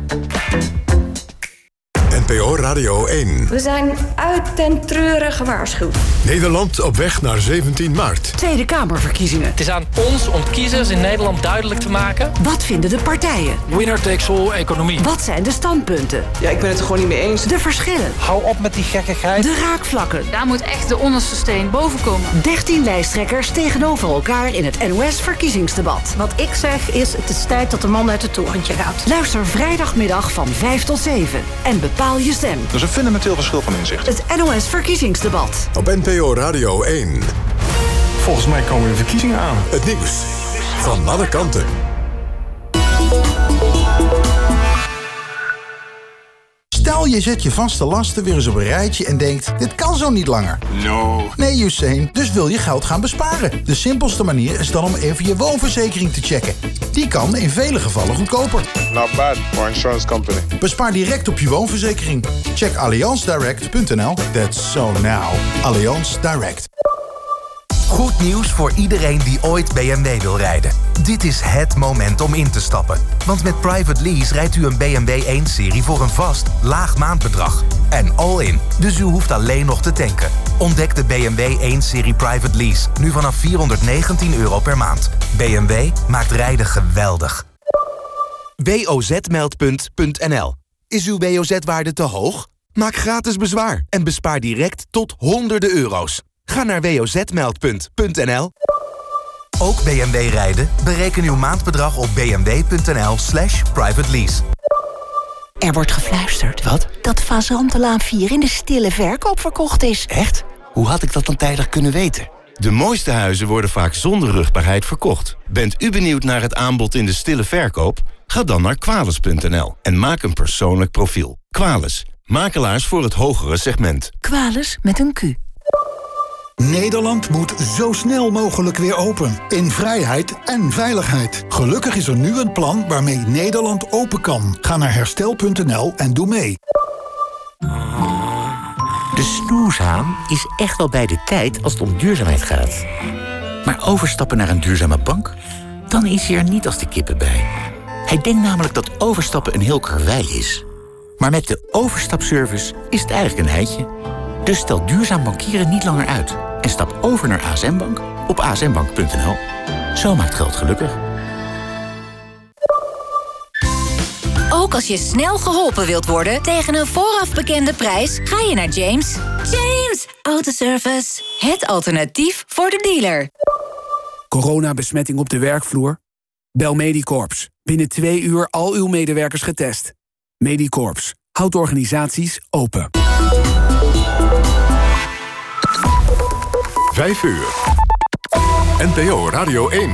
S4: NPO Radio 1.
S62: We zijn uit ten treuren gewaarschuwd.
S4: Nederland op weg naar 17 maart.
S62: Tweede Kamerverkiezingen.
S63: Het is aan ons om kiezers in Nederland duidelijk te maken...
S62: Wat vinden de partijen?
S63: Winner takes all economie.
S62: Wat zijn de standpunten?
S63: Ja, ik ben het er gewoon niet mee eens.
S62: De verschillen.
S63: Hou op met die gekkigheid.
S62: De raakvlakken.
S63: Daar moet echt de onderste steen boven komen.
S62: 13 lijsttrekkers tegenover elkaar in het NOS-verkiezingsdebat.
S63: Wat ik zeg is, het is tijd dat de man uit het torentje gaat.
S62: Luister vrijdagmiddag van 5 tot 7. En bepaal je stem.
S4: Dat is een fundamenteel verschil van inzicht.
S62: Het NOS-verkiezingsdebat.
S4: Op NPO Radio 1.
S63: Volgens mij komen de verkiezingen aan.
S4: Het nieuws van alle kanten.
S64: Stel je zet je vaste lasten weer eens op een rijtje en denkt... dit kan zo niet langer.
S65: No.
S64: Nee, Usain, dus wil je geld gaan besparen. De simpelste manier is dan om even je woonverzekering te checken. Die kan in vele gevallen goedkoper.
S65: Not bad for insurance company.
S64: Bespaar direct op je woonverzekering. Check allianzdirect.nl. That's so now. Allianz Direct.
S66: Goed nieuws voor iedereen die ooit BMW wil rijden. Dit is het moment om in te stappen. Want met Private Lease rijdt u een BMW 1-serie voor een vast, laag maandbedrag. En all-in, dus u hoeft alleen nog te tanken. Ontdek de BMW 1-serie Private Lease, nu vanaf 419 euro per maand. BMW maakt rijden geweldig. WOZmeld.nl Is uw WOZ-waarde te hoog? Maak gratis bezwaar en bespaar direct tot honderden euro's. Ga naar wozmeld.nl. Ook BMW rijden? Bereken uw maandbedrag op bmw.nl slash private lease.
S67: Er wordt gefluisterd. Wat? Dat Fazantelaan 4 in de stille verkoop verkocht is.
S51: Echt? Hoe had ik dat dan tijdig kunnen weten? De mooiste huizen worden vaak zonder rugbaarheid verkocht. Bent u benieuwd naar het aanbod in de stille verkoop? Ga dan naar kwales.nl en maak een persoonlijk profiel. Kwales, makelaars voor het hogere segment.
S67: Kwales met een Q.
S15: Nederland moet zo snel mogelijk weer open. In vrijheid en veiligheid. Gelukkig is er nu een plan waarmee Nederland open kan. Ga naar herstel.nl en doe mee.
S68: De snoeshaan is echt wel bij de tijd als het om duurzaamheid gaat. Maar overstappen naar een duurzame bank? Dan is hij er niet als de kippen bij. Hij denkt namelijk dat overstappen een heel karwei is. Maar met de overstapservice is het eigenlijk een heitje. Dus stel duurzaam bankieren niet langer uit. En stap over naar ASM Bank op asmbank.nl. Zo maakt geld gelukkig.
S25: Ook als je snel geholpen wilt worden tegen een vooraf bekende prijs, ga je naar James. James Autoservice. Het alternatief voor de dealer.
S69: Coronabesmetting op de werkvloer? Bel Medicorps. Binnen twee uur al uw medewerkers getest. Medicorps. Houdt organisaties open.
S4: Vijf uur. NPO Radio 1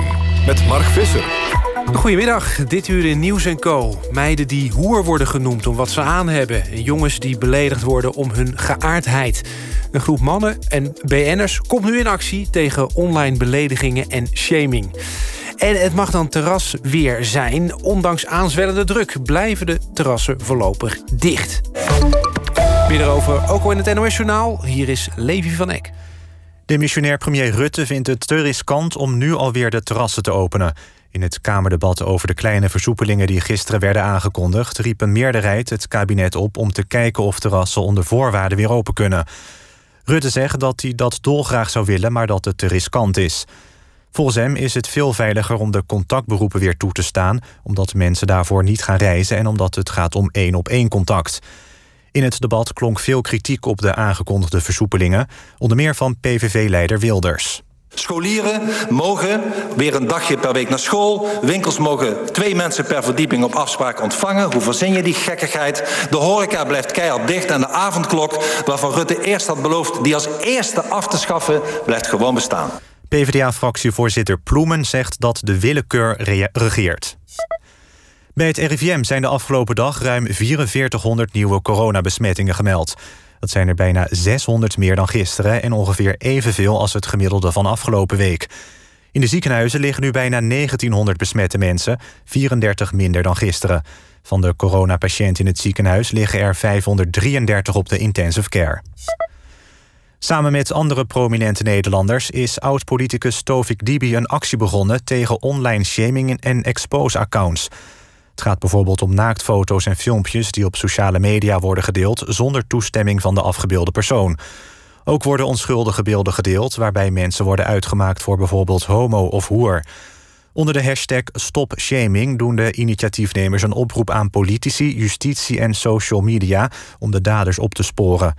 S4: met Mark Visser.
S70: Goedemiddag, dit uur in Nieuws Co. Meiden die hoer worden genoemd om wat ze aan hebben. En jongens die beledigd worden om hun geaardheid. Een groep mannen en BN'ers komt nu in actie... tegen online beledigingen en shaming. En het mag dan terras weer zijn. Ondanks aanzwellende druk blijven de terrassen voorlopig dicht. Meer erover ook al in het NOS-journaal. Hier is Levi van Eck.
S19: De missionair premier Rutte vindt het te riskant om nu alweer de terrassen te openen. In het Kamerdebat over de kleine versoepelingen die gisteren werden aangekondigd... riep een meerderheid het kabinet op om te kijken of terrassen onder voorwaarden weer open kunnen. Rutte zegt dat hij dat dolgraag zou willen, maar dat het te riskant is. Volgens hem is het veel veiliger om de contactberoepen weer toe te staan... omdat mensen daarvoor niet gaan reizen en omdat het gaat om één-op-één contact. In het debat klonk veel kritiek op de aangekondigde versoepelingen... onder meer van PVV-leider Wilders.
S71: Scholieren mogen weer een dagje per week naar school. Winkels mogen twee mensen per verdieping op afspraak ontvangen. Hoe verzin je die gekkigheid? De horeca blijft keihard dicht en de avondklok... waarvan Rutte eerst had beloofd die als eerste af te schaffen... blijft gewoon bestaan.
S19: PvdA-fractievoorzitter Ploemen zegt dat de willekeur regeert. Bij het RIVM zijn de afgelopen dag ruim 4400 nieuwe coronabesmettingen gemeld. Dat zijn er bijna 600 meer dan gisteren en ongeveer evenveel als het gemiddelde van afgelopen week. In de ziekenhuizen liggen nu bijna 1900 besmette mensen, 34 minder dan gisteren. Van de coronapatiënten in het ziekenhuis liggen er 533 op de intensive care. Samen met andere prominente Nederlanders is oud-politicus Tovik Dibi een actie begonnen tegen online shaming en expose-accounts. Het gaat bijvoorbeeld om naaktfoto's en filmpjes die op sociale media worden gedeeld zonder toestemming van de afgebeelde persoon. Ook worden onschuldige beelden gedeeld waarbij mensen worden uitgemaakt voor bijvoorbeeld homo of hoer. Onder de hashtag Stop Shaming doen de initiatiefnemers een oproep aan politici, justitie en social media om de daders op te sporen.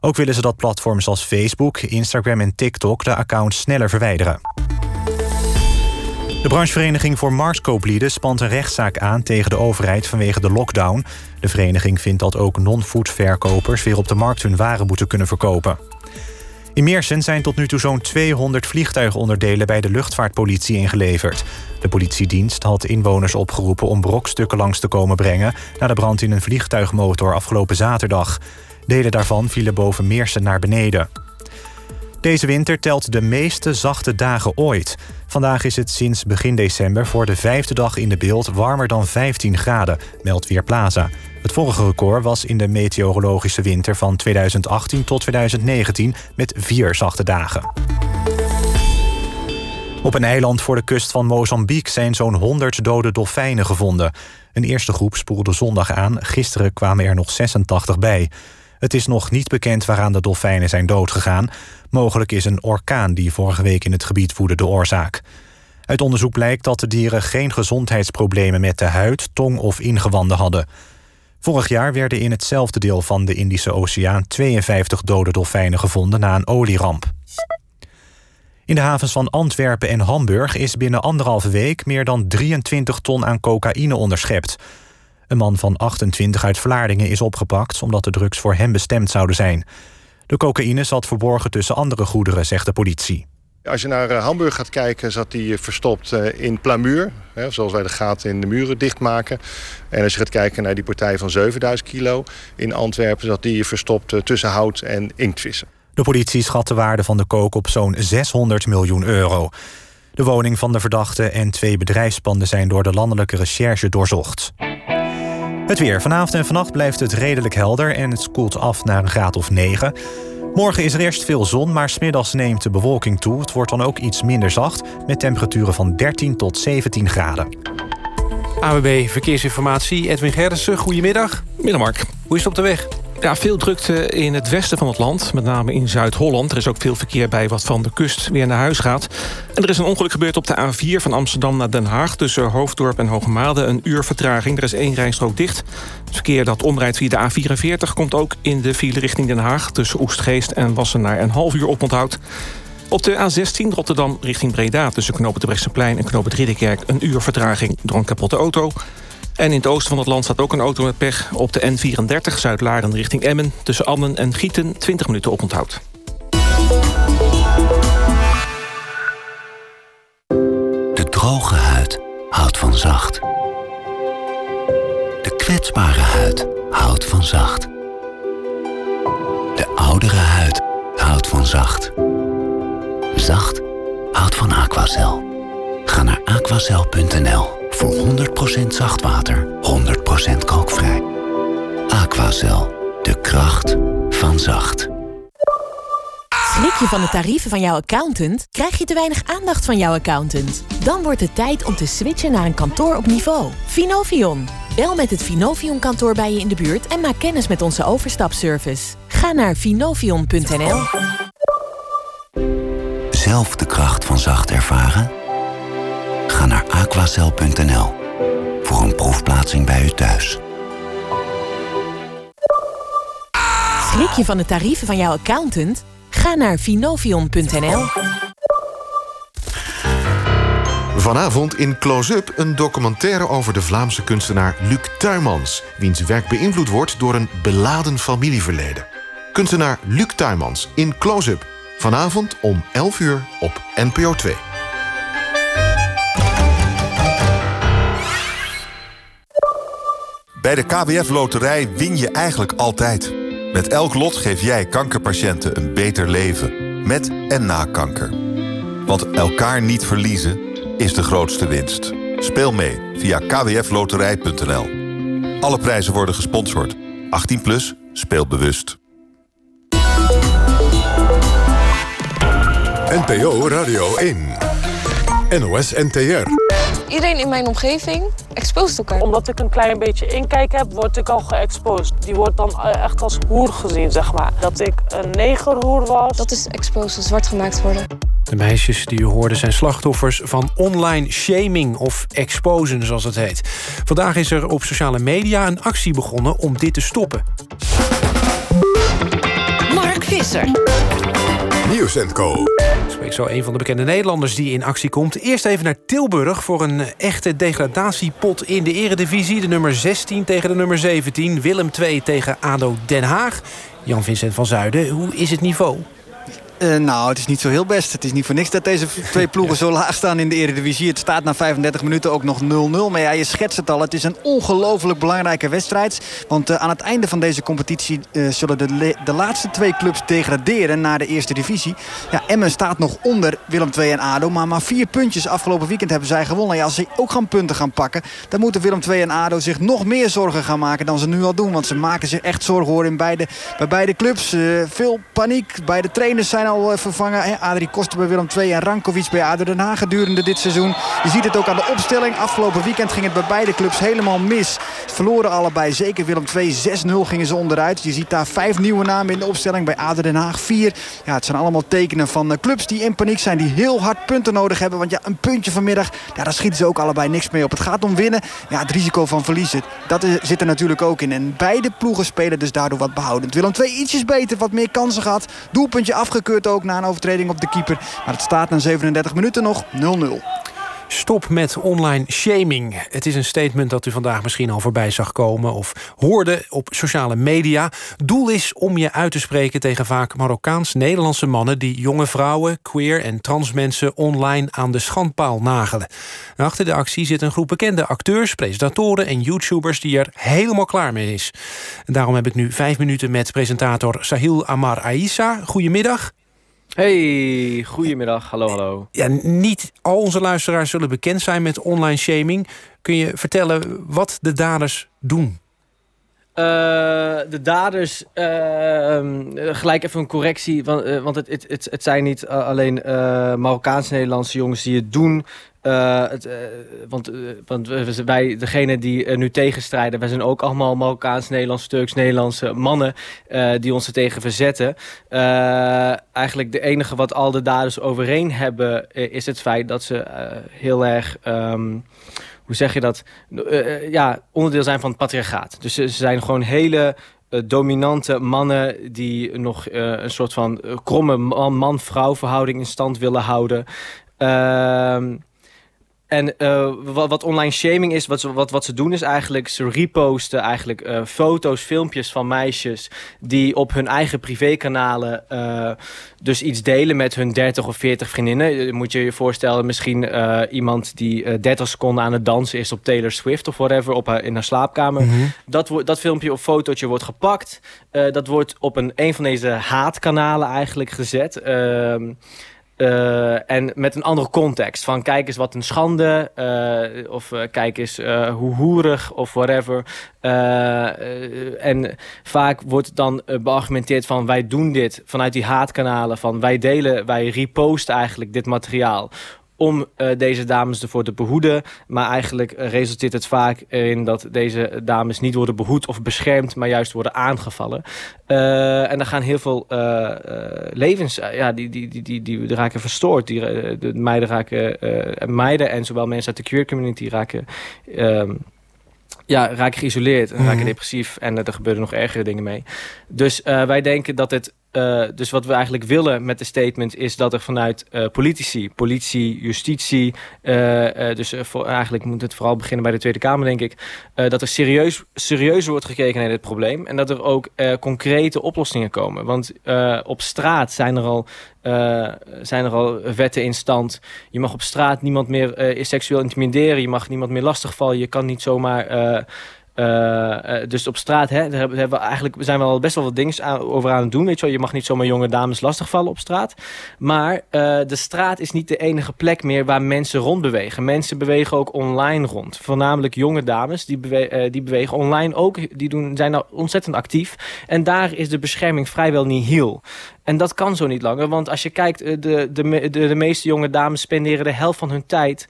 S19: Ook willen ze dat platforms als Facebook, Instagram en TikTok de accounts sneller verwijderen. De branchevereniging voor marktkooplieden spant een rechtszaak aan tegen de overheid vanwege de lockdown. De vereniging vindt dat ook non-food verkopers weer op de markt hun waren moeten kunnen verkopen. In Meersen zijn tot nu toe zo'n 200 vliegtuigonderdelen bij de luchtvaartpolitie ingeleverd. De politiedienst had inwoners opgeroepen om brokstukken langs te komen brengen na de brand in een vliegtuigmotor afgelopen zaterdag. Delen daarvan vielen boven Meersen naar beneden. Deze winter telt de meeste zachte dagen ooit. Vandaag is het sinds begin december voor de vijfde dag in de beeld warmer dan 15 graden, meldt Weerplaza. Het vorige record was in de meteorologische winter van 2018 tot 2019 met vier zachte dagen. Op een eiland voor de kust van Mozambique zijn zo'n 100 dode dolfijnen gevonden. Een eerste groep spoelde zondag aan, gisteren kwamen er nog 86 bij. Het is nog niet bekend waaraan de dolfijnen zijn doodgegaan. Mogelijk is een orkaan die vorige week in het gebied woedde de oorzaak. Uit onderzoek blijkt dat de dieren geen gezondheidsproblemen met de huid, tong of ingewanden hadden. Vorig jaar werden in hetzelfde deel van de Indische Oceaan 52 dode dolfijnen gevonden na een olieramp. In de havens van Antwerpen en Hamburg is binnen anderhalve week meer dan 23 ton aan cocaïne onderschept. Een man van 28 uit Vlaardingen is opgepakt omdat de drugs voor hem bestemd zouden zijn. De cocaïne zat verborgen tussen andere goederen, zegt de politie.
S72: Als je naar Hamburg gaat kijken, zat die verstopt in plamuur. Zoals wij de gaten in de muren dichtmaken. En als je gaat kijken naar die partij van 7000 kilo in Antwerpen... zat die verstopt tussen hout en inktvissen.
S19: De politie schat de waarde van de kook op zo'n 600 miljoen euro. De woning van de verdachte en twee bedrijfspanden zijn door de landelijke recherche doorzocht. Het weer. Vanavond en vannacht blijft het redelijk helder en het koelt af naar een graad of 9. Morgen is er eerst veel zon, maar smiddags neemt de bewolking toe. Het wordt dan ook iets minder zacht, met temperaturen van 13 tot 17 graden.
S70: AWB Verkeersinformatie, Edwin Gerritsen, goedemiddag.
S22: Middag Mark.
S70: Hoe is het op de weg?
S22: Ja, veel drukte in het westen van het land, met name in Zuid-Holland. Er is ook veel verkeer bij wat van de kust weer naar huis gaat. En er is een ongeluk gebeurd op de A4 van Amsterdam naar Den Haag... tussen Hoofddorp en Hoogmade, een uur vertraging. Er is één rijstrook dicht. Het verkeer dat omrijdt via de A44 komt ook in de file richting Den Haag... tussen Oestgeest en Wassenaar een half uur oponthoud. Op de A16 Rotterdam richting Breda... tussen Knopen de Brechtseplein en Knopen Ridderkerk... een uur vertraging door een kapotte auto... En in het oosten van het land staat ook een auto met pech. Op de N34 Zuid-Laren richting Emmen. Tussen Annen en Gieten 20 minuten oponthoud.
S73: De droge huid houdt van zacht. De kwetsbare huid houdt van zacht. De oudere huid houdt van zacht. Zacht houdt van Aquacel. Ga naar aquacel.nl voor 100% zachtwater, 100% kookvrij. Aquacel, de kracht van zacht.
S74: Schrik je van de tarieven van jouw accountant? Krijg je te weinig aandacht van jouw accountant? Dan wordt het tijd om te switchen naar een kantoor op niveau. Finovion. Bel met het Finovion-kantoor bij je in de buurt en maak kennis met onze overstapservice. Ga naar finovion.nl.
S73: Zelf de kracht van zacht ervaren? Ga naar aquacel.nl voor een proefplaatsing bij u thuis.
S74: Schrik je van de tarieven van jouw accountant? Ga naar finovion.nl.
S75: Vanavond in Close-Up een documentaire over de Vlaamse kunstenaar Luc Tuymans... wiens werk beïnvloed wordt door een beladen familieverleden. Kunstenaar Luc Tuymans in Close-Up. Vanavond om 11 uur op NPO 2.
S51: Bij de KWF Loterij win je eigenlijk altijd. Met elk lot geef jij kankerpatiënten een beter leven. Met en na kanker. Want elkaar niet verliezen is de grootste winst. Speel mee via kwfloterij.nl. Alle prijzen worden gesponsord. 18 plus, speel bewust.
S4: NPO Radio 1. NOS NTR.
S76: Iedereen in mijn omgeving exposed elkaar.
S77: Omdat ik een klein beetje inkijk heb, word ik al geëxposed. Die wordt dan echt als hoer gezien, zeg maar. Dat ik een negerhoer was.
S76: Dat is exposed, zwart gemaakt worden.
S70: De meisjes die u hoorde zijn slachtoffers van online shaming of exposen, zoals het heet. Vandaag is er op sociale media een actie begonnen om dit te stoppen.
S78: Mark Visser.
S4: Nieuws Co.
S70: Spreek zo een van de bekende Nederlanders die in actie komt. Eerst even naar Tilburg voor een echte degradatiepot in de eredivisie. De nummer 16 tegen de nummer 17. Willem 2 tegen ADO Den Haag. Jan-Vincent van Zuiden, hoe is het niveau?
S52: Uh, nou, het is niet zo heel best. Het is niet voor niks dat deze twee ploegen zo laag staan in de Eredivisie. Het staat na 35 minuten ook nog 0-0. Maar ja, je schetst het al. Het is een ongelooflijk belangrijke wedstrijd. Want uh, aan het einde van deze competitie uh, zullen de, de laatste twee clubs degraderen naar de Eerste Divisie. Ja, Emmen staat nog onder Willem II en ADO. Maar maar vier puntjes afgelopen weekend hebben zij gewonnen. Ja, als ze ook gaan punten gaan pakken... dan moeten Willem II en ADO zich nog meer zorgen gaan maken dan ze nu al doen. Want ze maken zich echt zorgen hoor in beide, bij beide clubs. veel paniek. Beide trainers zijn eh, vervangen. Adrie Koster bij Willem II en Rankovic bij ADO Den Haag gedurende dit seizoen. Je ziet het ook aan de opstelling. Afgelopen weekend ging het bij beide clubs helemaal mis. Verloren allebei. Zeker Willem II 6-0 gingen ze onderuit. Je ziet daar vijf nieuwe namen in de opstelling. Bij ADO Den Haag vier. Ja, het zijn allemaal tekenen van eh, clubs die in paniek zijn. Die heel hard punten nodig hebben. Want ja, een puntje vanmiddag, ja, daar schieten ze ook allebei niks mee op. Het gaat om winnen. Ja, het risico van verliezen, dat zit er natuurlijk ook in. En beide ploegen spelen dus daardoor wat behoudend. Willem II ietsjes beter, wat meer kansen gehad. Doelpuntje afgekeurd ook na een overtreding op de keeper. Maar het staat na 37 minuten nog 0-0.
S70: Stop met online shaming. Het is een statement dat u vandaag misschien al voorbij zag komen... of hoorde op sociale media. Doel is om je uit te spreken tegen vaak Marokkaans-Nederlandse mannen... die jonge vrouwen, queer en trans mensen online aan de schandpaal nagelen. Achter de actie zit een groep bekende acteurs, presentatoren en YouTubers... die er helemaal klaar mee is. En daarom heb ik nu vijf minuten met presentator Sahil Amar Aissa. Goedemiddag.
S79: Hey, goedemiddag. Hallo, hallo.
S70: Ja, niet al onze luisteraars zullen bekend zijn met online shaming. Kun je vertellen wat de daders doen?
S79: Uh, de daders, uh, gelijk even een correctie, want, uh, want het, het, het, het, zijn niet alleen Marokkaans-Nederlandse jongens die het doen. Het, want, want wij, degene die nu tegenstrijden, wij zijn ook allemaal Marokkaans, Nederlands, Turks, Nederlandse mannen die ons er tegen verzetten. eigenlijk de enige wat al de daders overeen hebben, is het feit dat ze heel erg... Um, hoe zeg je dat? Uh, ja, onderdeel zijn van het patriarchaat. Dus ze zijn gewoon hele uh, dominante mannen die nog uh, een soort van kromme man-vrouw verhouding in stand willen houden. Ehm, en uh, wat, wat, online shaming is, wat ze, wat, wat ze doen is eigenlijk... ze reposten eigenlijk uh, foto's, filmpjes van meisjes... die op hun eigen privékanalen uh, dus iets delen met hun 30 of 40 vriendinnen. Moet je je voorstellen, misschien iemand die 30 seconden aan het dansen is... op Taylor Swift of whatever, op haar, in haar slaapkamer. Mm -hmm. dat, dat filmpje of fotootje wordt gepakt. dat wordt op een, een van deze haatkanalen eigenlijk gezet... Uh, en met een andere context. Van kijk eens wat een schande. Uh, of uh, kijk eens hoe hoerig of whatever. en vaak wordt dan beargumenteerd van wij doen dit vanuit die haatkanalen. Van wij delen, wij reposten eigenlijk dit materiaal om uh, deze dames ervoor te behoeden. Maar eigenlijk resulteert het vaak in dat deze dames niet worden behoed of beschermd, maar juist worden aangevallen. Uh, en er gaan heel veel levens, ja, die, die, die, die, die raken verstoord. Die, de meiden raken, meiden en zowel mensen uit de queer community raken ja, raken geïsoleerd en raken mhm. depressief. En er gebeuren nog ergere dingen mee. Dus uh, wij denken dat het... Uh, dus wat we eigenlijk willen met de statement... is dat er vanuit uh, politici, politie, justitie... dus voor, eigenlijk moet het vooral beginnen bij de Tweede Kamer, denk ik... dat er serieus, serieus wordt gekeken naar dit probleem... en dat er ook concrete oplossingen komen. Want op straat zijn er al uh, zijn er al wetten in stand. Je mag op straat niemand meer uh, seksueel intimideren. Je mag niemand meer lastigvallen. Je kan niet zomaar... Uh, uh, dus op straat hè, daar hebben we eigenlijk, zijn we al best wel wat dingen over aan het doen. Weet je, wel. je mag niet zomaar jonge dames lastigvallen op straat. Maar uh, de straat is niet de enige plek meer waar mensen rondbewegen. Mensen bewegen ook online rond. Voornamelijk jonge dames die, die bewegen online ook. Die doen, zijn nou ontzettend actief. En daar is de bescherming vrijwel niet heel. En dat kan zo niet langer. Want als je kijkt, de, de, de, de meeste jonge dames spenderen de helft van hun tijd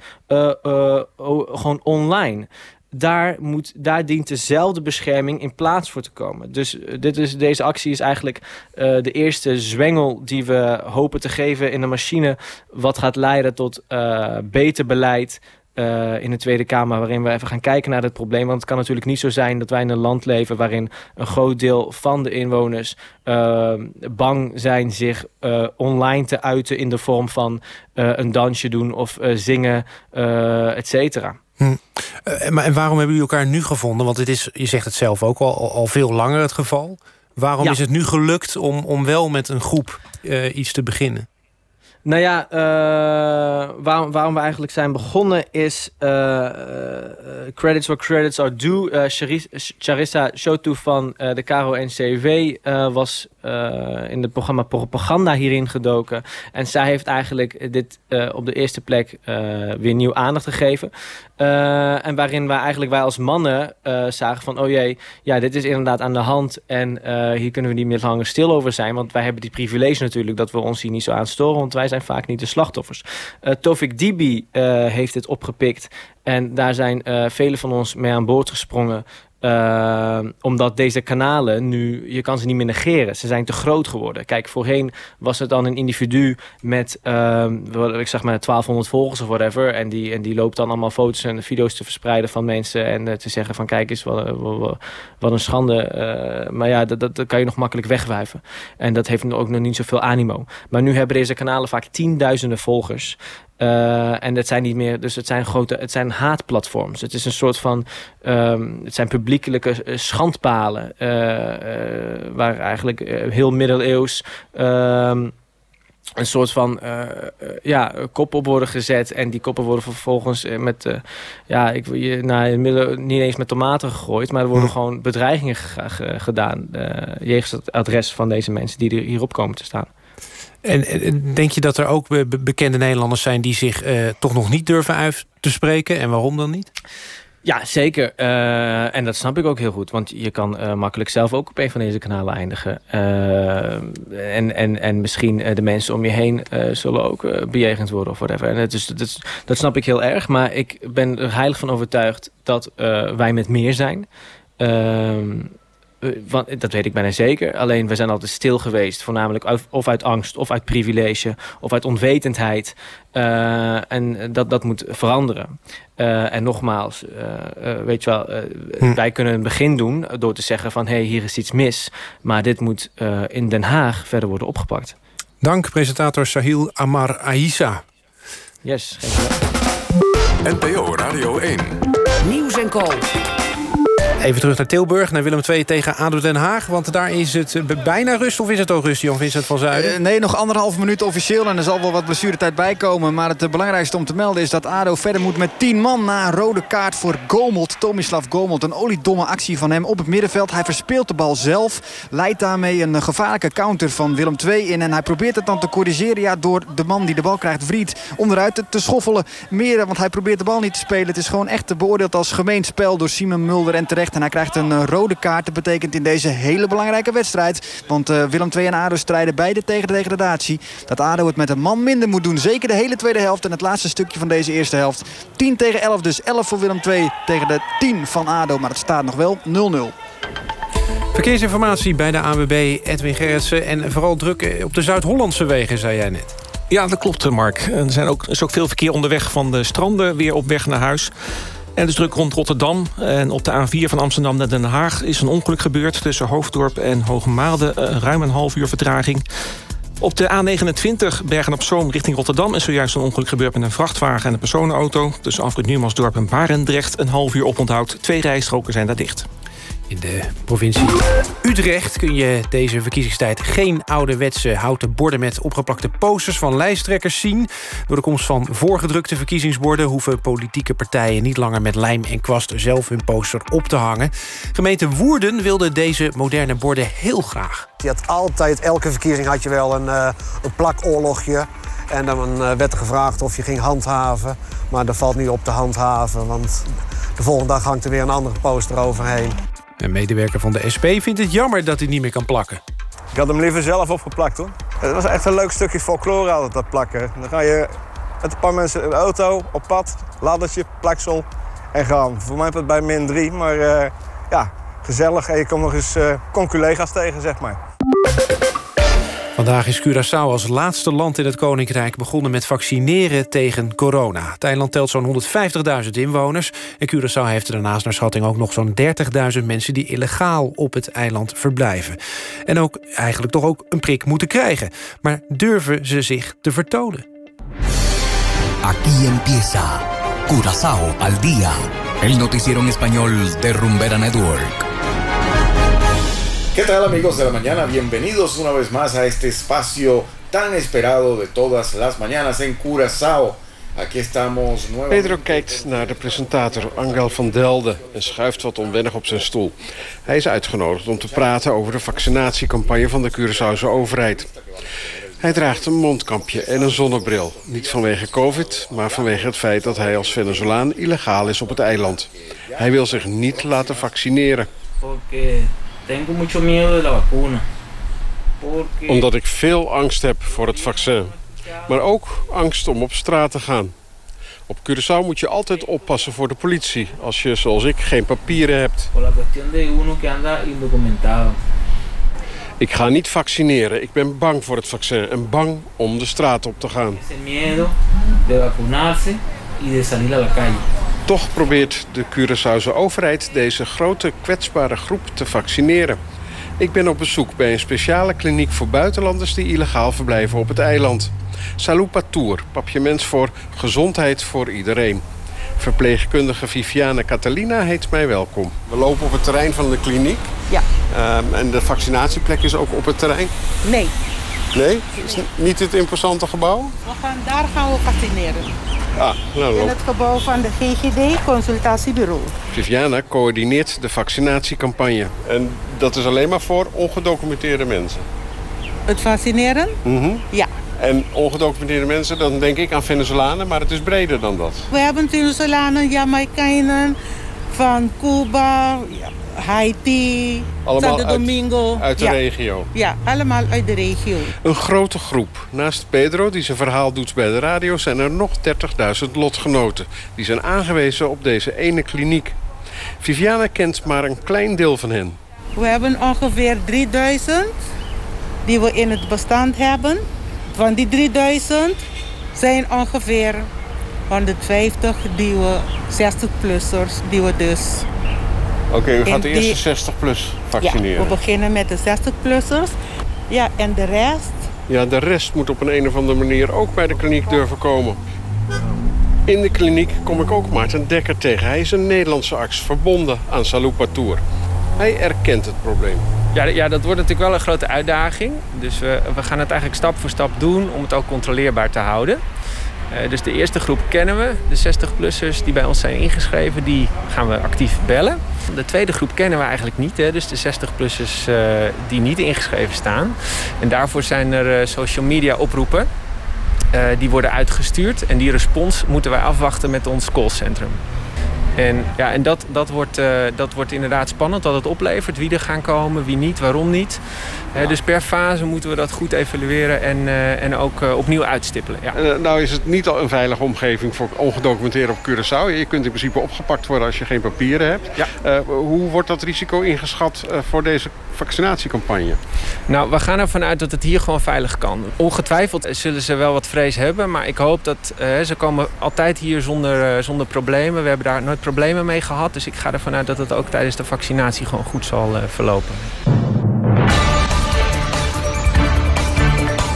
S79: gewoon online daar, moet, daar dient dezelfde bescherming in plaats voor te komen. Dus uh, dit is, deze actie is eigenlijk uh, de eerste zwengel die we hopen te geven in de machine... wat gaat leiden tot uh, beter beleid, in de Tweede Kamer... waarin we even gaan kijken naar dit probleem. Want het kan natuurlijk niet zo zijn dat wij in een land leven... waarin een groot deel van de inwoners bang zijn zich online te uiten... in de vorm van een dansje doen of zingen, et cetera.
S70: Hm. maar en waarom hebben jullie elkaar nu gevonden? Want het is, je zegt het zelf ook al, al veel langer het geval. Waarom
S79: Ja.
S70: is het nu gelukt om, om wel met een groep eh, iets te beginnen?
S79: Nou ja, eh, waarom, waarom we eigenlijk zijn begonnen is... eh, eh, credits where credits are due. Charis- Charissa Shotu van de KRO-NCW eh, was in het programma Propaganda hierin gedoken. En zij heeft eigenlijk dit op de eerste plek weer nieuw aandacht gegeven. En waarin wij eigenlijk wij als mannen zagen van... oh jee, ja, dit is inderdaad aan de hand... en hier kunnen we niet meer langer stil over zijn. Want wij hebben die privilege natuurlijk... dat we ons hier niet zo aan storen... want wij zijn vaak niet de slachtoffers. Eh Tofik Dibi eh, heeft dit opgepikt... en daar zijn eh velen van ons mee aan boord gesprongen... Eh, omdat deze kanalen nu, je kan ze niet meer negeren. Ze zijn te groot geworden. Kijk, voorheen was het dan een individu met, ehm, wat- ik zeg maar, 1200 volgers of whatever. En die, en die loopt dan allemaal foto's en video's te verspreiden van mensen. En eh, te zeggen van, kijk eens, wat, wat, een schande. Eh, maar ja, dat, dat, kan je nog makkelijk wegwuiven. En dat heeft ook nog niet zoveel animo. Maar nu hebben deze kanalen vaak tienduizenden volgers. Eh, en het zijn niet meer, dus het zijn grote, het zijn haatplatforms. Het is een soort van, ehm, het zijn publiekelijke eh, schandpalen, eh, waar eigenlijk heel middeleeuws ehm, een soort van ja, koppen op worden gezet. En die koppen worden vervolgens met, eh, ja, ik wil je nou, in het midden niet eens met tomaten gegooid, maar er worden gewoon bedreigingen ge- ge- gedaan eh jegens het adres van deze mensen die er hierop komen te staan.
S70: En, en denk je dat er ook be- be- bekende Nederlanders zijn... die zich eh, toch nog niet durven uit te spreken? En waarom dan niet?
S79: Ja, zeker. Eh, en dat snap ik ook heel goed. Want je kan eh, makkelijk zelf ook op een van deze kanalen eindigen. En, en, en misschien de mensen om je heen zullen ook bejegend worden of whatever. En dat, dat snap ik heel erg. Maar ik ben er heilig van overtuigd dat wij met meer zijn. Eh, want dat weet ik bijna zeker. Alleen we zijn altijd stil geweest. Voornamelijk uit- of uit angst, of uit privilege, of uit onwetendheid. Eh, en dat, dat moet veranderen. Eh, en nogmaals, weet je wel,
S70: Hm.
S79: wij kunnen een begin doen door te zeggen van hé, hey, hier is iets mis. Maar dit moet eh, in Den Haag verder worden opgepakt.
S70: Dank, presentator Sahil Amar Aissa.
S79: Yes.
S25: NPO Radio 1.
S70: Nieuws en Co. Even terug naar Tilburg, naar Willem II tegen ADO Den Haag. Want daar is het bijna rust, of is het ook rust, Jan Vincent van Zuiden?
S52: Eh, nee, nog anderhalf minuut officieel. En er zal wel wat blessuretijd bij komen. Maar het belangrijkste om te melden is dat ADO verder moet met 10 man... na een rode kaart voor Gomold, Tomislav Gomold. Een oliedomme actie van hem op het middenveld. Hij verspeelt de bal zelf. Leidt daarmee een gevaarlijke counter van Willem II in. En hij probeert het dan te corrigeren ja, door de man die de bal krijgt, Vriet... onderuit te, te schoffelen. Meer, want hij probeert de bal niet te spelen. Het is gewoon echt beoordeeld als gemeen spel door Simon Mulder en terecht. En hij krijgt een eh, rode kaart. Dat betekent in deze hele belangrijke wedstrijd. Want eh, Willem II en ADO strijden beide tegen de degradatie. Dat ADO het met een man minder moet doen. Zeker de hele tweede helft en het laatste stukje van deze eerste helft. 10 tegen 11 dus. 11 voor Willem II tegen de 10 van ADO. Maar het staat nog wel 0-0.
S70: Verkeersinformatie bij de ANWB, Edwin Gerritsen. En vooral druk eh, op de Zuid-Hollandse wegen, zei jij net.
S22: Ja, dat klopt, Mark. Er zijn ook, er is ook veel verkeer onderweg van de stranden weer op weg naar huis. En is druk rond Rotterdam. En op de A4 van Amsterdam naar Den Haag is een ongeluk gebeurd... tussen Hoofddorp en Hoogmade. Eh, Ruim een half uur vertraging. Op de A29 Bergen-op-Zoom richting Rotterdam... is zojuist een ongeluk gebeurd met een vrachtwagen en een personenauto. Tussen Afrit Numansdorp en Barendrecht een half uur oponthoud. Twee rijstroken zijn daar dicht.
S70: In de provincie Utrecht kun je deze verkiezingstijd geen ouderwetse houten borden met opgeplakte posters van lijsttrekkers zien. Door de komst van voorgedrukte verkiezingsborden hoeven politieke partijen niet langer met lijm en kwast zelf hun poster op te hangen. Gemeente Woerden wilde deze moderne borden heel graag.
S80: Je had altijd, elke verkiezing had je wel een, eh, een plakoorlogje. En dan eh, werd gevraagd of je ging handhaven. Maar dat valt niet op te handhaven, want de volgende dag hangt er weer een andere poster overheen.
S70: Een medewerker van de SP vindt het jammer dat hij niet meer kan plakken.
S81: Ik had hem liever zelf opgeplakt hoor. Het was echt een leuk stukje folklore altijd, dat plakken. Dan ga je met een paar mensen in de auto, op pad, laddertje, plaksel en gaan. Voor mij heb het bij min 3, maar eh, ja, gezellig. En je komt nog eens eh conculega's tegen, zeg maar.
S70: Vandaag is Curaçao als laatste land in het Koninkrijk begonnen met vaccineren tegen corona. Het eiland telt zo'n 150.000 inwoners. En Curaçao heeft er daarnaast naar schatting ook nog zo'n 30.000 mensen die illegaal op het eiland verblijven. En ook eigenlijk toch ook een prik moeten krijgen. Maar durven ze zich te vertonen?
S34: Aquí empieza Curazao al día, el noticiero en español de Rumbera Network.
S82: ¿Qué tal amigos de la mañana? Bienvenidos una vez más a este espacio tan esperado de todas las mañanas en Curaçao. Aquí estamos nuevamente...
S46: Pedro kijkt naar de presentator Angel van Delden en schuift wat onwennig op zijn stoel. Hij is uitgenodigd om te praten over de vaccinatiecampagne van de Curaçaose overheid. Hij draagt een mondkapje en een zonnebril. Niet vanwege covid, maar vanwege het feit dat hij als Venezolaan illegaal is op het eiland. Hij wil zich niet laten vaccineren.
S83: Porque tengo mucho miedo de la vacuna. Porque
S46: Omdat ik veel angst heb voor het vaccin. Maar ook angst om op straat te gaan. Op Curaçao moet je altijd oppassen voor de politie... als je, zoals ik, geen papieren hebt. Ik ga niet vaccineren. Ik ben bang voor het vaccin en bang om de straat op te gaan.
S83: Ese miedo de vacunarse y de salir a la calle.
S46: Toch probeert de Curaçaose overheid deze grote kwetsbare groep te vaccineren. Ik ben op bezoek bij een speciale kliniek voor buitenlanders die illegaal verblijven op het eiland. Patour, papiaments voor gezondheid voor iedereen. Verpleegkundige Viviane Catalina heet mij welkom. We lopen op het terrein van de kliniek.
S84: Ja.
S46: Ehm, en de vaccinatieplek is ook op het terrein.
S84: Nee,
S46: Nee? Is niet het imposante gebouw?
S84: we gaan, daar gaan we vaccineren.
S46: Ah, nou
S84: In het gebouw van de GGD, consultatiebureau.
S46: Viviana coördineert de vaccinatiecampagne. En dat is alleen maar voor ongedocumenteerde mensen.
S84: Het vaccineren?
S46: Mhm.
S84: Ja.
S46: En ongedocumenteerde mensen, dan denk ik aan Venezolanen, maar het is breder dan dat.
S84: We hebben Venezolanen, Jamaicanen, van Cuba, ja, Haiti,
S46: Allemaal
S84: Santo
S46: uit-
S84: Domingo.
S46: uit de
S84: ja.
S46: regio.
S84: Ja, allemaal uit de regio.
S46: Een grote groep. Naast Pedro, die zijn verhaal doet bij de radio... zijn er nog 30.000 lotgenoten. Die zijn aangewezen op deze ene kliniek. Viviana kent maar een klein deel van hen.
S84: We hebben ongeveer 3000 die we in het bestand hebben. Van die 3000 zijn ongeveer 150 die we 60-plussers die we dus...
S46: Oké, u
S84: in
S46: gaat de eerste
S84: die-
S46: 60-plus
S84: Ja,
S46: vaccineren.
S84: we beginnen met de 60-plussers. Ja, en de rest...
S46: Ja, de rest moet op een, een of andere manier ook bij de kliniek durven komen. In de kliniek kom ik ook Maarten Dekker tegen. Hij is een Nederlandse arts, verbonden aan Salou Patour. Hij erkent het probleem.
S85: Ja, ja, dat wordt natuurlijk wel een grote uitdaging. Dus we, we gaan het eigenlijk stap voor stap doen om het ook controleerbaar te houden. Eh, dus de eerste groep kennen we, de 60-plussers die bij ons zijn ingeschreven, die gaan we actief bellen. De tweede groep kennen we eigenlijk niet, hè, dus de 60-plussers eh, die niet ingeschreven staan. En daarvoor zijn er eh, social media oproepen. Die worden uitgestuurd en die respons moeten wij afwachten met ons callcentrum. En, ja, en dat, dat, wordt, eh, dat wordt inderdaad spannend wat het oplevert. Wie er gaan komen, wie niet, waarom niet. Dus per fase moeten we dat goed evalueren en, eh, en ook eh, opnieuw uitstippelen. Ja.
S46: Nou is het niet al een veilige omgeving voor ongedocumenteerden op Curaçao. Je kunt in principe opgepakt worden als je geen papieren hebt.
S85: Ja.
S46: Hoe wordt dat risico ingeschat voor deze vaccinatiecampagne?
S85: Nou, we gaan ervan uit dat het hier gewoon veilig kan. Ongetwijfeld zullen ze wel wat vrees hebben, maar ik hoop dat eh, ze komen altijd hier zonder, eh, zonder problemen. We hebben daar nooit problemen mee gehad, dus ik ga ervan uit dat het ook tijdens de vaccinatie gewoon goed zal eh, verlopen.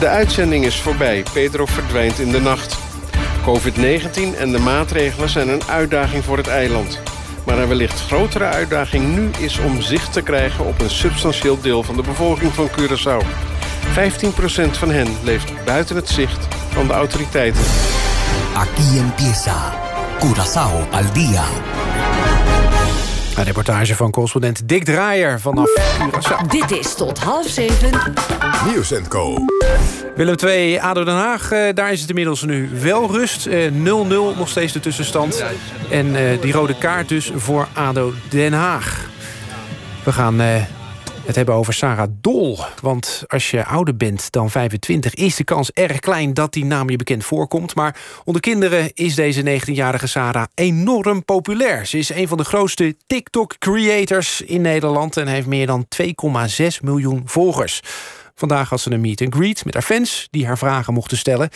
S46: De uitzending is voorbij. Pedro verdwijnt in de nacht. COVID-19 en de maatregelen zijn een uitdaging voor het eiland. Maar een wellicht grotere uitdaging nu is om zicht te krijgen... op een substantieel deel van de bevolking van Curaçao. 15% van hen leeft buiten het zicht van de autoriteiten.
S86: Aquí empieza Curazao al día.
S70: Een reportage van correspondent Dick Draaier vanaf Curaçao.
S87: Dit is tot half zeven.
S4: Nieuws Co.
S70: Willem 2, ADO Den Haag, eh, daar is het inmiddels nu wel rust. Eh, 0-0 nog steeds de tussenstand. En eh, die rode kaart dus voor ADO Den Haag. We gaan eh, het hebben over Sarah Dol. Want als je ouder bent dan 25 is de kans erg klein dat die naam je bekend voorkomt. Maar onder kinderen is deze 19-jarige Sarah enorm populair. Ze is een van de grootste TikTok-creators in Nederland... en heeft meer dan 2,6 miljoen volgers. Vandaag had ze een meet and greet met haar fans die haar vragen mochten stellen.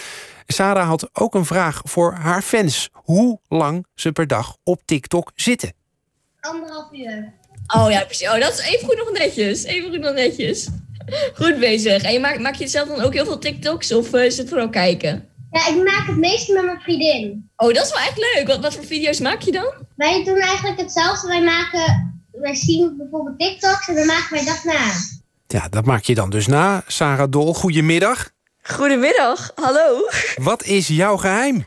S70: Sarah had ook een vraag voor haar fans. Hoe lang ze per dag op TikTok zitten.
S88: Anderhalf uur. Oh ja, precies. Oh, dat is even goed nog netjes. Even goed nog netjes. Goed bezig. En je maak, maak je zelf dan ook heel veel TikToks of eh, is het vooral kijken?
S89: Ja, ik maak het meeste met mijn vriendin.
S88: Oh, dat is wel echt leuk. Wat, wat voor video's maak je dan?
S89: Wij doen eigenlijk hetzelfde. Wij maken wij zien bijvoorbeeld TikToks en dan maken wij dat na.
S70: Ja, dat maak je dan dus na. Sarah Dol, goedemiddag.
S90: Goedemiddag, hallo.
S70: Wat is jouw geheim?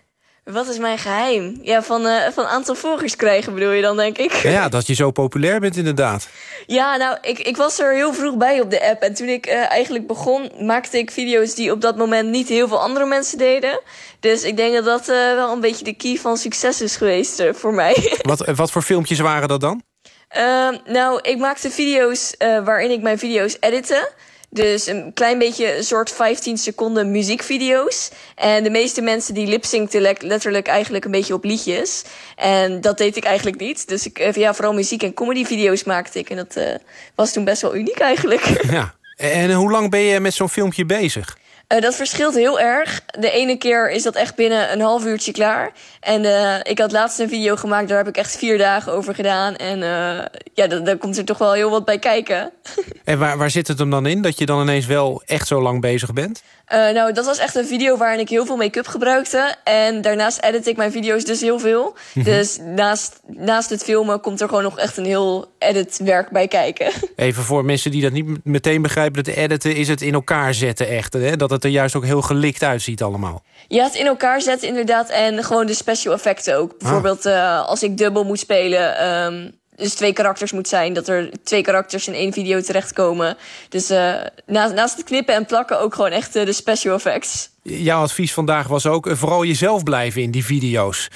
S90: Wat is mijn geheim? Ja, van, eh van aantal volgers krijgen bedoel je dan, denk ik.
S70: Ja, ja, dat je zo populair bent inderdaad.
S90: Ja, nou, ik, ik was er heel vroeg bij op de app. En toen ik eh, eigenlijk begon, maakte ik video's die op dat moment niet heel veel andere mensen deden. Dus ik denk dat dat eh, wel een beetje de key van succes is geweest voor mij.
S70: Wat, wat voor filmpjes waren dat dan?
S90: Ehm, nou, ik maakte video's waarin ik mijn video's editte. Dus een klein beetje een soort 15 seconden muziekvideo's. En de meeste mensen die lipsyncten le- letterlijk eigenlijk een beetje op liedjes. En dat deed ik eigenlijk niet. Dus ik, eh, ja, vooral muziek- en comedyvideo's maakte ik. En dat eh, was toen best wel uniek eigenlijk.
S70: Ja. En hoe lang ben je met zo'n filmpje bezig?
S90: Eh, dat verschilt heel erg. De ene keer is dat echt binnen een half uurtje klaar. En eh, ik had laatst een video gemaakt, daar heb ik echt vier dagen over gedaan. En eh, ja, dan komt er toch wel heel wat bij kijken.
S70: En waar, waar zit het hem dan in dat je dan ineens wel echt zo lang bezig bent?
S90: Eh, nou, dat was echt een video waarin ik heel veel make-up gebruikte. En daarnaast edit ik mijn video's dus heel veel.
S70: Mhm.
S90: Dus naast, naast het filmen komt er gewoon nog echt een heel editwerk bij kijken.
S70: Even voor mensen die dat niet meteen begrijpen... dat editen is het in elkaar zetten echt. Hè? Dat het er juist ook heel gelikt uitziet allemaal.
S90: Ja, het in elkaar zetten inderdaad. En gewoon de special effecten ook. Bijvoorbeeld eh, als ik dubbel moet spelen... ehm, dus twee karakters moet zijn. Dat er twee karakters in één video terechtkomen. Dus eh, naast, naast het knippen en plakken ook gewoon echt eh, de special effects.
S70: Jouw advies vandaag was ook eh, vooral jezelf blijven in die video's.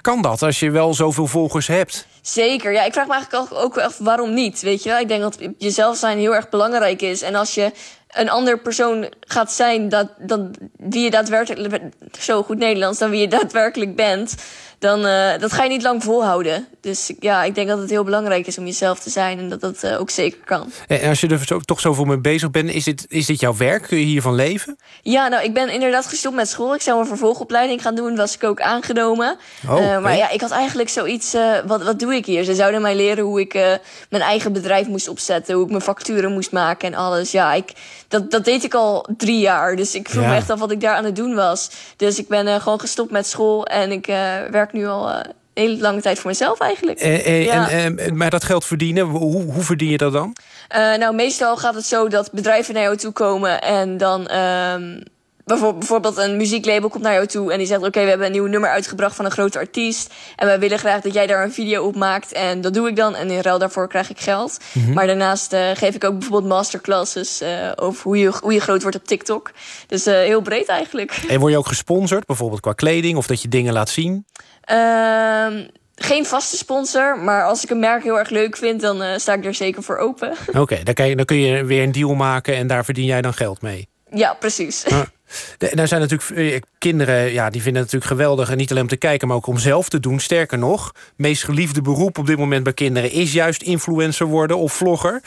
S70: Kan dat als je wel zoveel volgers hebt?
S90: Zeker. Ja, ik vraag me eigenlijk ook, af waarom niet. Weet je wel? Ik denk dat jezelf zijn heel erg belangrijk is. En als je een ander persoon gaat zijn dat, dan wie je daadwerkelijk zo goed Nederlands dan wie je daadwerkelijk bent, dan eh, dat ga je niet lang volhouden. Dus ja, ik denk dat het heel belangrijk is om jezelf te zijn en dat dat eh, ook zeker kan.
S70: En als je er zo, toch zoveel mee bezig bent, is dit, is dit jouw werk? Kun je hiervan leven?
S90: Ja, nou, ik ben inderdaad gestopt met school. Ik zou een vervolgopleiding gaan doen, was ik ook aangenomen.
S70: Oh,
S90: Eh, maar ja, ik had eigenlijk zoiets, wat, wat doe ik hier? Ze zouden mij leren hoe ik mijn eigen bedrijf moest opzetten, hoe ik mijn facturen moest maken en alles. Ja, ik, dat, dat deed ik al drie jaar, dus ik vroeg
S70: Ja.
S90: me echt af wat ik daar aan het doen was. Dus ik ben gewoon gestopt met school en ik eh, werk nu al eh, een hele lange tijd voor mezelf eigenlijk.
S70: Eh, eh,
S90: Ja.
S70: en, eh, maar dat geld verdienen, hoe, hoe verdien je dat dan?
S90: Eh, nou, meestal gaat het zo dat bedrijven naar jou toe komen en dan. Bijvoor- bijvoorbeeld een muzieklabel komt naar jou toe en die zegt: Oké, we hebben een nieuw nummer uitgebracht van een grote artiest. En wij willen graag dat jij daar een video op maakt. En dat doe ik dan. En in ruil daarvoor krijg ik geld.
S70: Mhm.
S90: Maar daarnaast eh, geef ik ook bijvoorbeeld masterclasses eh, over hoe je, hoe je groot wordt op TikTok. Dus eh, heel breed eigenlijk.
S70: En word je ook gesponsord, bijvoorbeeld qua kleding... of dat je dingen laat zien?
S90: Ehm, geen vaste sponsor, maar als ik een merk heel erg leuk vind, dan sta ik er zeker voor open.
S70: Oké, dan, kan je- dan kun je weer een deal maken... en daar verdien jij dan geld mee.
S90: ja, precies.
S70: De- Daar zijn natuurlijk eh, kinderen, ja, die vinden het natuurlijk geweldig. En niet alleen om te kijken, maar ook om zelf te doen. Sterker nog, het meest geliefde beroep op dit moment bij kinderen is juist influencer worden of vlogger.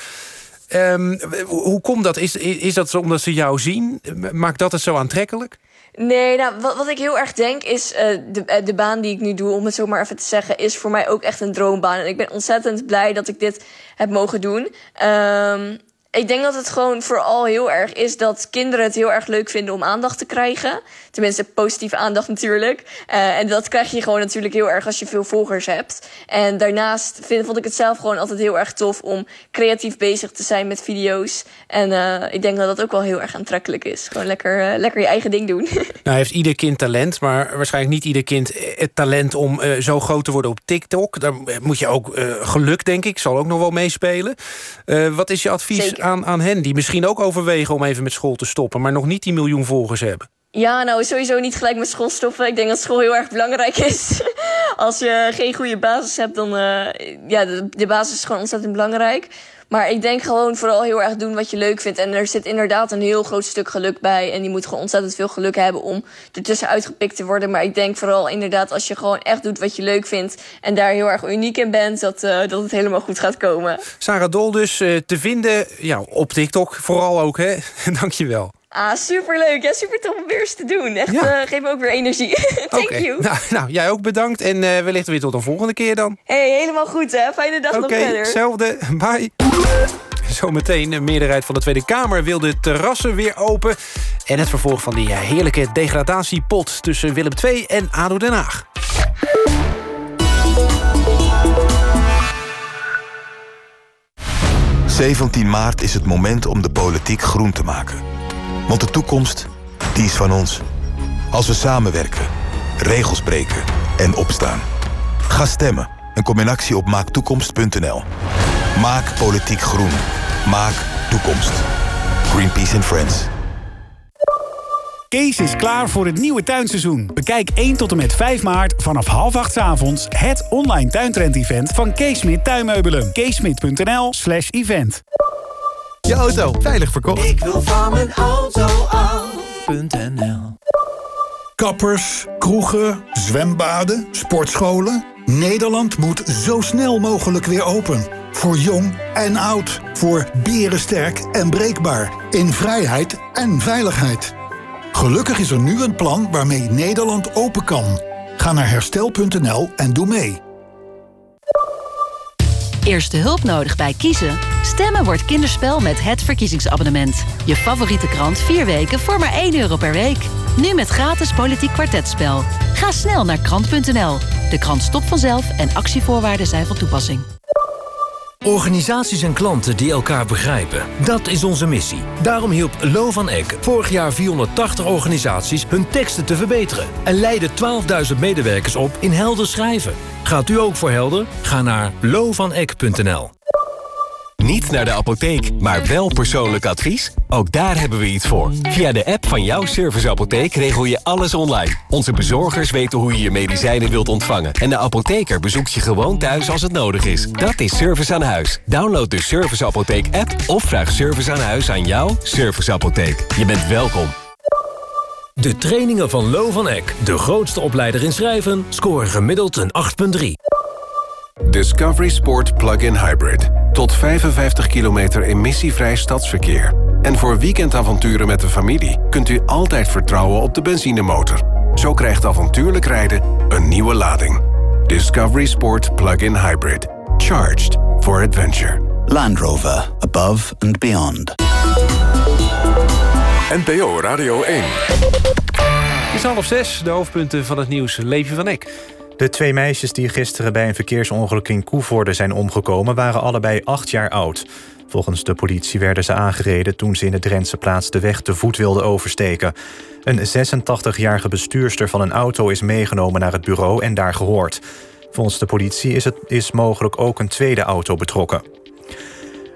S70: Ehm, hoe komt dat? Is, is dat omdat ze jou zien? Maakt dat het zo aantrekkelijk?
S90: Nee, nou, wat, wat ik heel erg denk is... eh, de, eh, de baan die ik nu doe, om het zo maar even te zeggen... is voor mij ook echt een droombaan. En ik ben ontzettend blij dat ik dit heb mogen doen. Ehm, ik denk dat het gewoon vooral heel erg is... dat kinderen het heel erg leuk vinden om aandacht te krijgen. Tenminste, positieve aandacht natuurlijk. Eh, en dat krijg je gewoon natuurlijk heel erg als je veel volgers hebt. En daarnaast vind, vond ik het zelf gewoon altijd heel erg tof... om creatief bezig te zijn met video's. En eh, ik denk dat dat ook wel heel erg aantrekkelijk is. Gewoon lekker, eh, lekker je eigen ding doen.
S70: Nou heeft ieder kind talent, maar waarschijnlijk niet ieder kind het talent om zo groot te worden op TikTok. Daar moet je ook geluk, denk ik, zal ook nog wel meespelen. Wat is je advies
S90: Zeker.
S70: Aan, aan hen die misschien ook overwegen om even met school te stoppen, maar nog niet die miljoen volgers hebben?
S90: Ja, nou sowieso niet gelijk met school stoppen. Ik denk dat school heel erg belangrijk is. Als je geen goede basis hebt, dan uh, ja, de, de basis is gewoon ontzettend belangrijk. Maar ik denk gewoon vooral heel erg doen wat je leuk vindt. En er zit inderdaad een heel groot stuk geluk bij. En je moet gewoon ontzettend veel geluk hebben om ertussen uitgepikt te worden. Maar ik denk vooral inderdaad als je gewoon echt doet wat je leuk vindt. En daar heel erg uniek in bent, dat, uh, dat het helemaal goed gaat komen.
S70: Sarah Dol dus uh, te vinden ja, op TikTok vooral ook, hè? Dankjewel.
S90: Ah, superleuk. Ja, super tof om weer eens te doen. Echt, ja. uh, geef me ook weer energie. Thank
S70: okay.
S90: you.
S70: Nou, nou, jij ook bedankt. En uh, wellicht weer tot een volgende keer dan.
S90: hey, helemaal goed hè. Fijne dag
S70: okay,
S90: nog verder.
S70: hetzelfde. Bye. Zometeen, de meerderheid van de Tweede Kamer wil de terrassen weer open. En het vervolg van die heerlijke degradatiepot tussen Willem II en ADO Den Haag.
S51: 17 maart is het moment om de politiek groen te maken. Want de toekomst, die is van ons. Als we samenwerken, regels breken en opstaan. Ga stemmen en kom in actie op maaktoekomst.nl. Maak politiek groen. Maak toekomst. Greenpeace and Friends.
S91: Kees is klaar voor het nieuwe tuinseizoen. Bekijk 1 tot en met 5 maart vanaf half 8 's avonds het online tuintrend-event van Kees Smit Tuinmeubelen. keesmit.nl slash event.
S92: Je auto veilig verkocht.
S93: Ik wil van mijn auto af.nl
S15: Kappers, kroegen, zwembaden, sportscholen. Nederland moet zo snel mogelijk weer open. Voor jong en oud. Voor berensterk en breekbaar. In vrijheid en veiligheid. Gelukkig is er nu een plan waarmee Nederland open kan. Ga naar herstel.nl en doe mee.
S25: Eerste hulp nodig bij kiezen? Stemmen wordt kinderspel met het verkiezingsabonnement. Je favoriete krant vier weken voor maar 1 euro per week. Nu met gratis politiek kwartetspel. Ga snel naar krant.nl. De krant stopt vanzelf en actievoorwaarden zijn van toepassing.
S24: Organisaties en klanten die elkaar begrijpen. Dat is onze missie. Daarom hielp Lo van Eck vorig jaar 480 organisaties hun teksten te verbeteren. En leidde 12.000 medewerkers op in helder schrijven. Gaat u ook voor helder? Ga naar lovaneck.nl.
S94: Niet naar de apotheek, maar wel persoonlijk advies? Ook daar hebben we iets voor. Via de app van jouw serviceapotheek regel je alles online. Onze bezorgers weten hoe je je medicijnen wilt ontvangen. En de apotheker bezoekt je gewoon thuis als het nodig is. Dat is Service aan Huis. Download de Service Apotheek app of vraag service aan huis aan jouw serviceapotheek. Je bent welkom.
S24: De trainingen van Lo van Eck, de grootste opleider in schrijven, scoren gemiddeld een 8,3.
S46: Discovery Sport Plug-in Hybrid. Tot 55 kilometer emissievrij stadsverkeer. En voor weekendavonturen met de familie kunt u altijd vertrouwen op de benzinemotor. Zo krijgt avontuurlijk rijden een nieuwe lading. Discovery Sport Plug-in Hybrid. Charged for adventure.
S45: Land Rover. Above and beyond.
S95: NPO Radio 1.
S70: Het is half zes, de hoofdpunten van het nieuws. Levi van Eck.
S19: De twee meisjes die gisteren bij een verkeersongeluk in Koevoorde zijn omgekomen... waren allebei acht jaar oud. Volgens de politie werden ze aangereden toen ze in de Drentse plaats de weg te voet wilden oversteken. Een 86-jarige bestuurster van een auto is meegenomen naar het bureau en daar gehoord. Volgens de politie is, het, is mogelijk ook een tweede auto betrokken.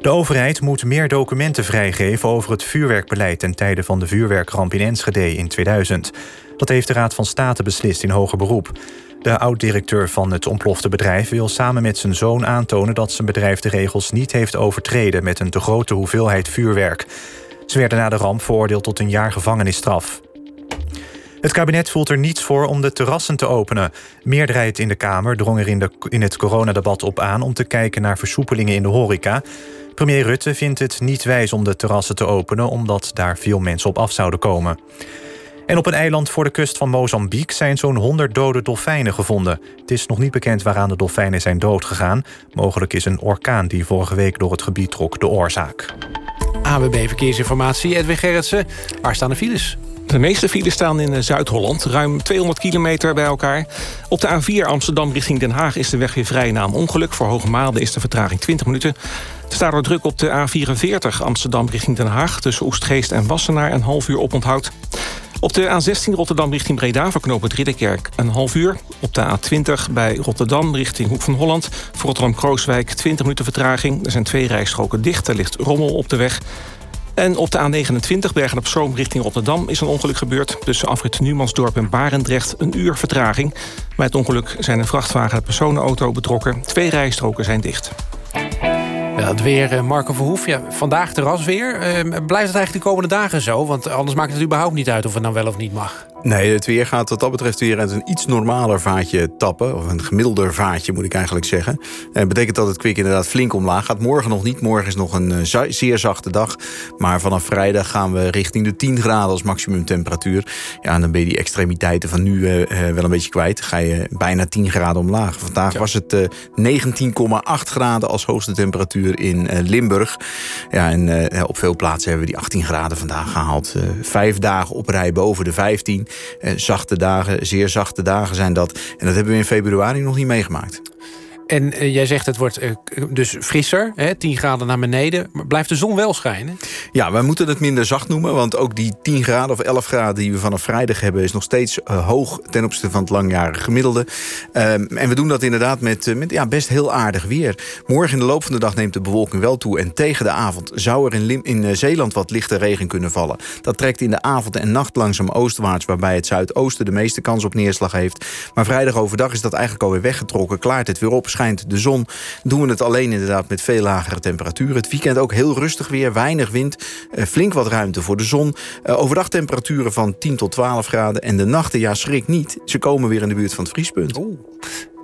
S19: De overheid moet meer documenten vrijgeven over het vuurwerkbeleid ten tijde van de vuurwerkramp in Enschede in 2000. Dat heeft de Raad van State beslist in hoger beroep. De oud-directeur van het ontplofte bedrijf wil samen met zijn zoon aantonen dat zijn bedrijf de regels niet heeft overtreden met een te grote hoeveelheid vuurwerk. Ze werden na de ramp veroordeeld tot een jaar gevangenisstraf. Het kabinet voelt er niets voor om de terrassen te openen. Meerderheid in de Kamer drong er in, in het coronadebat op aan om te kijken naar versoepelingen in de horeca. Premier Rutte vindt het niet wijs om de terrassen te openen, omdat daar veel mensen op af zouden komen. En op een eiland voor de kust van Mozambique zijn zo'n 100 dode dolfijnen gevonden. Het is nog niet bekend waaraan de dolfijnen zijn doodgegaan. Mogelijk is een orkaan die vorige week door het gebied trok de oorzaak.
S70: AWB Verkeersinformatie, Edwin Gerritsen. Waar staan de files?
S22: De meeste files staan in Zuid-Holland, ruim 200 kilometer bij elkaar. Op de A4 Amsterdam richting Den Haag is de weg weer vrij na een ongeluk. Voor Hoogmaalde is de vertraging 20 minuten. Er staat er druk op de A44 Amsterdam richting Den Haag... tussen Oestgeest en Wassenaar een half uur oponthoud. Op de A16 Rotterdam richting Breda voor knooppunt Ridderkerk een half uur. Op de A20 bij Rotterdam richting Hoek van Holland... voor Rotterdam-Krooswijk 20 minuten vertraging. Er zijn twee rijstroken dicht, er ligt rommel op de weg... En op de A29 Bergen op Zoom richting Rotterdam is een ongeluk gebeurd. Tussen afrit Numansdorp en Barendrecht een uur vertraging. Bij het ongeluk zijn een vrachtwagen en personenauto betrokken. Twee rijstroken zijn dicht.
S70: Ja, het weer, eh, Marco Verhoef. Ja, vandaag terrasweer. Uh, blijft het eigenlijk de komende dagen zo? Want anders maakt het überhaupt niet uit of het dan wel of niet mag.
S47: Nee, het weer gaat wat dat betreft weer uit een iets normaler vaatje tappen. Of een gemiddelder vaatje, moet ik eigenlijk zeggen. Dat eh, betekent dat het kwik inderdaad flink omlaag gaat. Morgen nog niet. Morgen is nog een uh, zeer zachte dag. Maar vanaf vrijdag gaan we richting de 10 graden als maximumtemperatuur. Ja, en dan ben je die extremiteiten van nu uh, wel een beetje kwijt. Dan ga je bijna 10 graden omlaag. Vandaag ja. was het 19,8 graden als hoogste temperatuur in Limburg. Ja, en op veel plaatsen hebben we die 18 graden vandaag gehaald. vijf dagen op rij boven de 15. Eh, zachte dagen, zeer zachte dagen zijn dat. En dat hebben we in februari nog niet meegemaakt.
S70: En eh, jij zegt het wordt eh, dus frisser, hè, 10 graden naar beneden. Maar blijft de zon wel schijnen?
S47: Ja, wij moeten het minder zacht noemen. Want ook die 10 graden of 11 graden die we vanaf vrijdag hebben... is nog steeds eh, hoog ten opzichte van het langjarige gemiddelde. Ehm, en we doen dat inderdaad met, met ja, best heel aardig weer. Morgen in de loop van de dag neemt de bewolking wel toe. En tegen de avond zou er in, in Zeeland wat lichte regen kunnen vallen. Dat trekt in de avond en nacht langzaam oostwaarts... waarbij het zuidoosten de meeste kans op neerslag heeft. Maar vrijdag overdag is dat eigenlijk alweer weggetrokken. Klaart het weer op, schijnt de zon. Doen we het alleen inderdaad met veel lagere temperaturen. Het weekend ook heel rustig weer, weinig wind. eh, flink wat ruimte voor de zon. Eh, overdag temperaturen van 10 tot 12 graden. En de nachten, ja, schrik niet. Ze komen weer in de buurt van het vriespunt.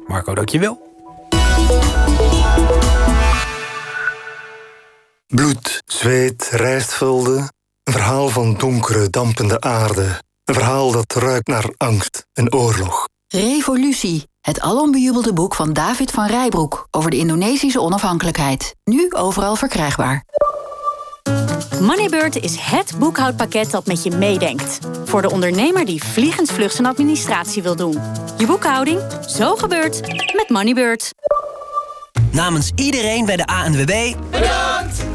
S70: Marco, dankjewel.
S96: Bloed, zweet, rijstvelden. Een verhaal van donkere, dampende aarde. Een verhaal dat ruikt naar angst en oorlog.
S25: Revolutie, het alombejubelde boek van David van Rijbroek over de Indonesische onafhankelijkheid. Nu overal verkrijgbaar.
S97: Moneybird is het boekhoudpakket dat met je meedenkt. Voor de ondernemer die vliegensvlug zijn administratie wil doen. Je boekhouding, zo gebeurt met Moneybird.
S98: Namens iedereen bij de ANWB... Bedankt!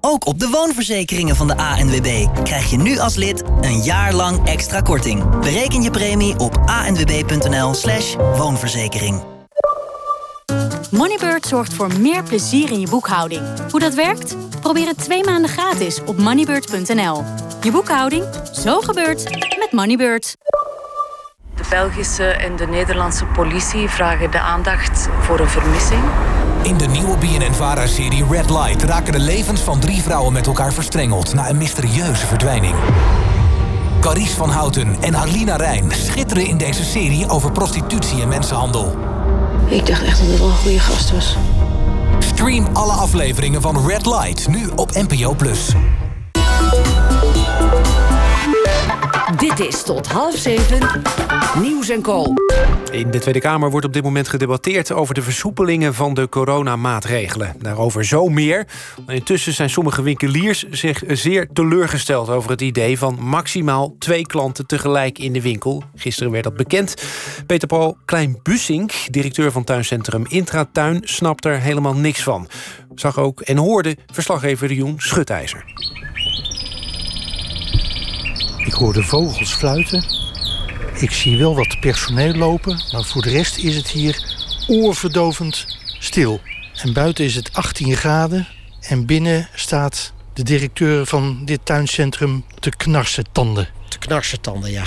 S98: Ook op de woonverzekeringen van de ANWB krijg je nu als lid een jaar lang extra korting. Bereken je premie op anwb.nl slash woonverzekering.
S97: Moneybird zorgt voor meer plezier in je boekhouding. Hoe dat werkt? Probeer het twee maanden gratis op moneybird.nl. Je boekhouding, zo gebeurt met Moneybird.
S99: De Belgische en de Nederlandse politie vragen de aandacht voor een vermissing.
S100: In de nieuwe BNN-VARA-serie Red Light raken de levens van drie vrouwen met elkaar verstrengeld na een mysterieuze verdwijning. Carice van Houten en Alina Rijn schitteren in deze serie over prostitutie en mensenhandel.
S101: Ik dacht echt dat het wel een goede gast was.
S100: Stream alle afleveringen van Red Light nu op NPO+.
S102: Dit is tot half zeven Nieuws en Co.
S70: In de Tweede Kamer wordt op dit moment gedebatteerd... over de versoepelingen van de coronamaatregelen. Daarover zo meer. Intussen zijn sommige winkeliers zich zeer teleurgesteld... over het idee van maximaal twee klanten tegelijk in de winkel. Gisteren werd dat bekend. Peter Paul Klein-Bussink, directeur van tuincentrum Intratuin... snapt er helemaal niks van. Zag ook en hoorde verslaggever Joen Schutijzer.
S103: Ik hoor de vogels fluiten. Ik zie wel wat personeel lopen, maar voor de rest is het hier oorverdovend stil. En buiten is het 18 graden en binnen staat de directeur van dit tuincentrum te knarsen tanden.
S104: Te knarsen tanden, ja.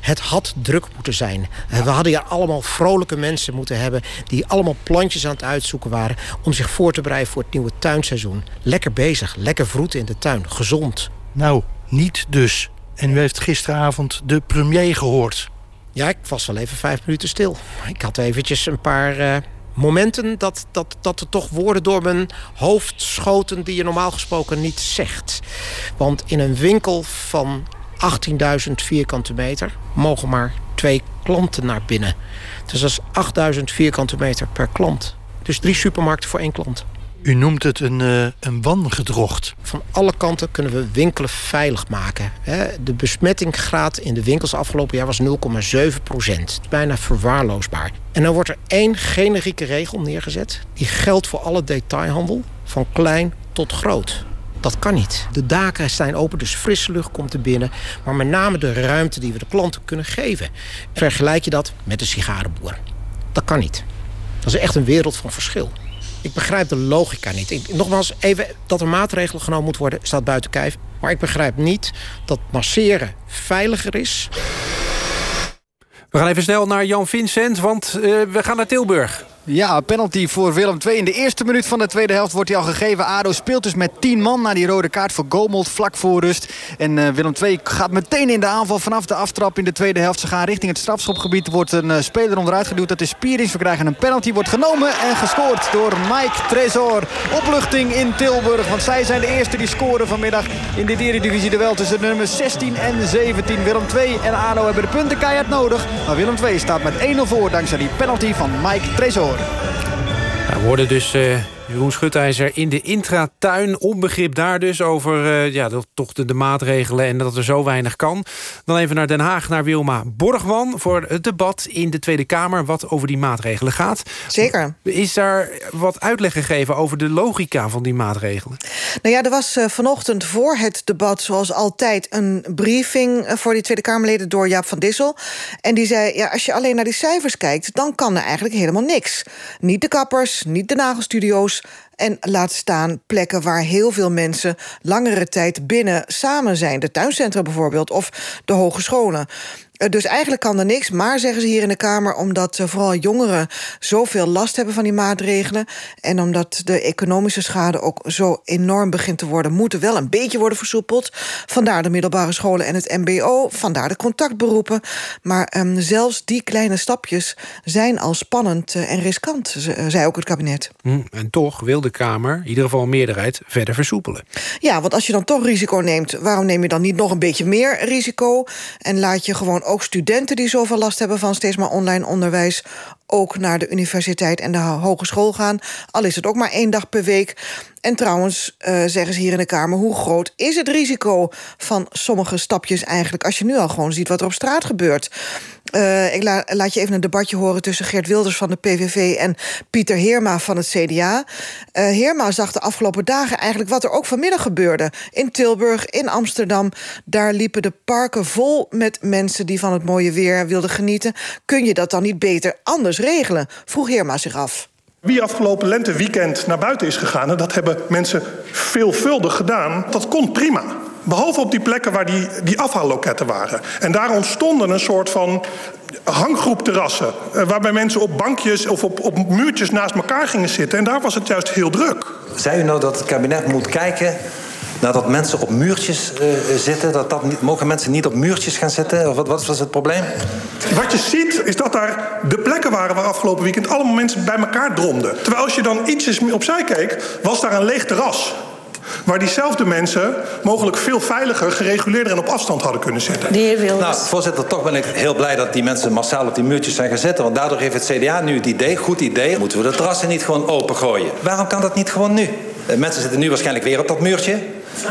S104: Het had druk moeten zijn. Eh, We hadden hier allemaal vrolijke mensen moeten hebben... die allemaal plantjes aan het uitzoeken waren... om zich voor te bereiden voor het nieuwe tuinseizoen. Lekker bezig, lekker vroeten in de tuin, gezond.
S103: Nou, niet dus. En u heeft gisteravond de premier gehoord.
S104: Ja, ik was wel even vijf minuten stil. Ik had eventjes een paar eh, momenten dat, dat, dat er toch woorden door mijn hoofd schoten... die je normaal gesproken niet zegt. Want in een winkel van 18.000 vierkante meter... mogen maar twee klanten naar binnen. Dus dat is 8.000 vierkante meter per klant. Dus drie supermarkten voor één klant.
S103: U noemt het een, uh, een wangedrocht.
S104: Van alle kanten kunnen we winkelen veilig maken. De besmettingsgraad in de winkels afgelopen jaar was 0,7 procent. Bijna verwaarloosbaar. En dan wordt er één generieke regel neergezet. Die geldt voor alle detailhandel, van klein tot groot. Dat kan niet. De daken zijn open, dus frisse lucht komt er binnen. Maar met name de ruimte die we de klanten kunnen geven. Vergelijk je dat met de sigarenboer. Dat kan niet. Dat is echt een wereld van verschil. Ik begrijp de logica niet. Nogmaals, even dat er maatregelen genomen moeten worden, staat buiten kijf. Maar ik begrijp niet dat masseren veiliger is.
S70: We gaan even snel naar Jan Vincent, want uh, we gaan naar Tilburg.
S52: Ja, penalty voor Willem II. In de eerste minuut van de tweede helft wordt hij al gegeven. ADO speelt dus met 10 man na die rode kaart voor Gomold vlak voor rust. En uh, Willem II gaat meteen in de aanval vanaf de aftrap in de tweede helft. Ze gaan richting het strafschopgebied. Wordt een uh, speler onderuit geduwd. Dat is Pierings. We krijgen een penalty. Wordt genomen en gescoord door Mike Tresor. Opluchting in Tilburg. Want zij zijn de eerste die scoren vanmiddag in de Eredivisie. Duel tussen de nummers 16 en 17. Willem II en ADO hebben de punten keihard nodig. Maar Willem II staat met 1-0 voor dankzij die penalty van Mike Tresor.
S70: We worden dus uh, Jeroen Schutijzer in de intratuin. Onbegrip daar dus over uh, ja, toch de, de, maatregelen en dat er zo weinig kan. Dan even naar Den Haag, naar Wilma Borgman... voor het debat in de Tweede Kamer wat over die maatregelen gaat.
S105: Zeker.
S70: Is daar wat uitleg gegeven over de logica van die maatregelen?
S105: Nou ja, er was uh, vanochtend voor het debat zoals altijd... een briefing voor die Tweede Kamerleden door Jaap van Dissel. En die zei, ja, als je alleen naar die cijfers kijkt... dan kan er eigenlijk helemaal niks. Niet de kappers, niet de nagelstudio's en laat staan plekken waar heel veel mensen langere tijd binnen samen zijn. De tuincentra bijvoorbeeld, of de hogescholen. Dus eigenlijk kan er niks, maar zeggen ze hier in de Kamer... omdat vooral jongeren zoveel last hebben van die maatregelen... en omdat de economische schade ook zo enorm begint te worden... moet er wel een beetje worden versoepeld. Vandaar de middelbare scholen en het mbo, vandaar de contactberoepen. Maar um, zelfs die kleine stapjes zijn al spannend en riskant, zei ook het kabinet.
S70: Hm, en toch wil de Kamer, in ieder geval een meerderheid, verder versoepelen.
S105: Ja, want als je dan toch risico neemt... waarom neem je dan niet nog een beetje meer risico... en laat je gewoon ook studenten die zoveel last hebben van steeds maar online onderwijs ook naar de universiteit en de hogeschool gaan. Al is het ook maar één dag per week. En trouwens, uh, zeggen ze hier in de Kamer... hoe groot is het risico van sommige stapjes eigenlijk... als je nu al gewoon ziet wat er op straat gebeurt. Uh, ik la laat je even een debatje horen tussen Geert Wilders van de PVV... en Pieter Heerma van het CDA. Uh, Heerma zag de afgelopen dagen eigenlijk wat er ook vanmiddag gebeurde. In Tilburg, in Amsterdam. Daar liepen de parken vol met mensen die van het mooie weer wilden genieten. Kun je dat dan niet beter anders regelen? Vroeg Heerma zich af.
S104: Wie afgelopen lenteweekend naar buiten is gegaan... en dat hebben mensen veelvuldig gedaan, dat kon prima. Behalve op die plekken waar die, die afhaalloketten waren. En daar ontstonden een soort van hanggroepterrassen... waarbij mensen op bankjes of op, op muurtjes naast elkaar gingen zitten. En daar was het juist heel druk.
S39: Zei u nou dat het kabinet moet kijken nou, dat mensen op muurtjes uh, zitten. Dat, dat niet, mogen mensen niet op muurtjes gaan zitten? Of wat, wat was het probleem?
S104: Wat je ziet is dat daar de plekken waren waar afgelopen weekend allemaal mensen bij elkaar dromden. Terwijl als je dan ietsjes opzij keek, was daar een leeg terras. Waar diezelfde mensen mogelijk veel veiliger, gereguleerder en op afstand hadden kunnen zitten.
S39: De heer Wilders. Nou, voorzitter, toch ben ik heel blij dat die mensen massaal op die muurtjes zijn gaan zitten. Want daardoor heeft het CDA nu het idee, goed idee, moeten we de terrassen niet gewoon opengooien. Waarom kan dat niet gewoon nu? Mensen zitten nu waarschijnlijk weer op dat muurtje.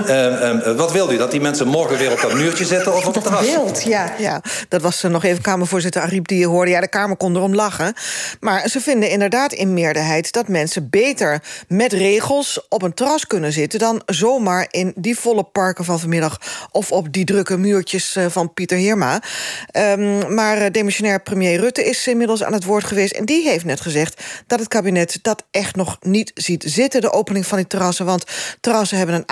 S39: Uh, uh, wat wil u? Dat die mensen morgen weer op dat muurtje zitten of op het terras?
S105: Wild, ja, ja. Dat was nog even Kamervoorzitter Ariep die je hoorde. Ja, de Kamer kon erom lachen. Maar ze vinden inderdaad in meerderheid... dat mensen beter met regels op een terras kunnen zitten... dan zomaar in die volle parken van vanmiddag... of op die drukke muurtjes uh, van Pieter Heerma. Um, maar demissionair premier Rutte is inmiddels aan het woord geweest... en die heeft net gezegd dat het kabinet dat echt nog niet ziet zitten... de opening van die terrassen, want terrassen hebben een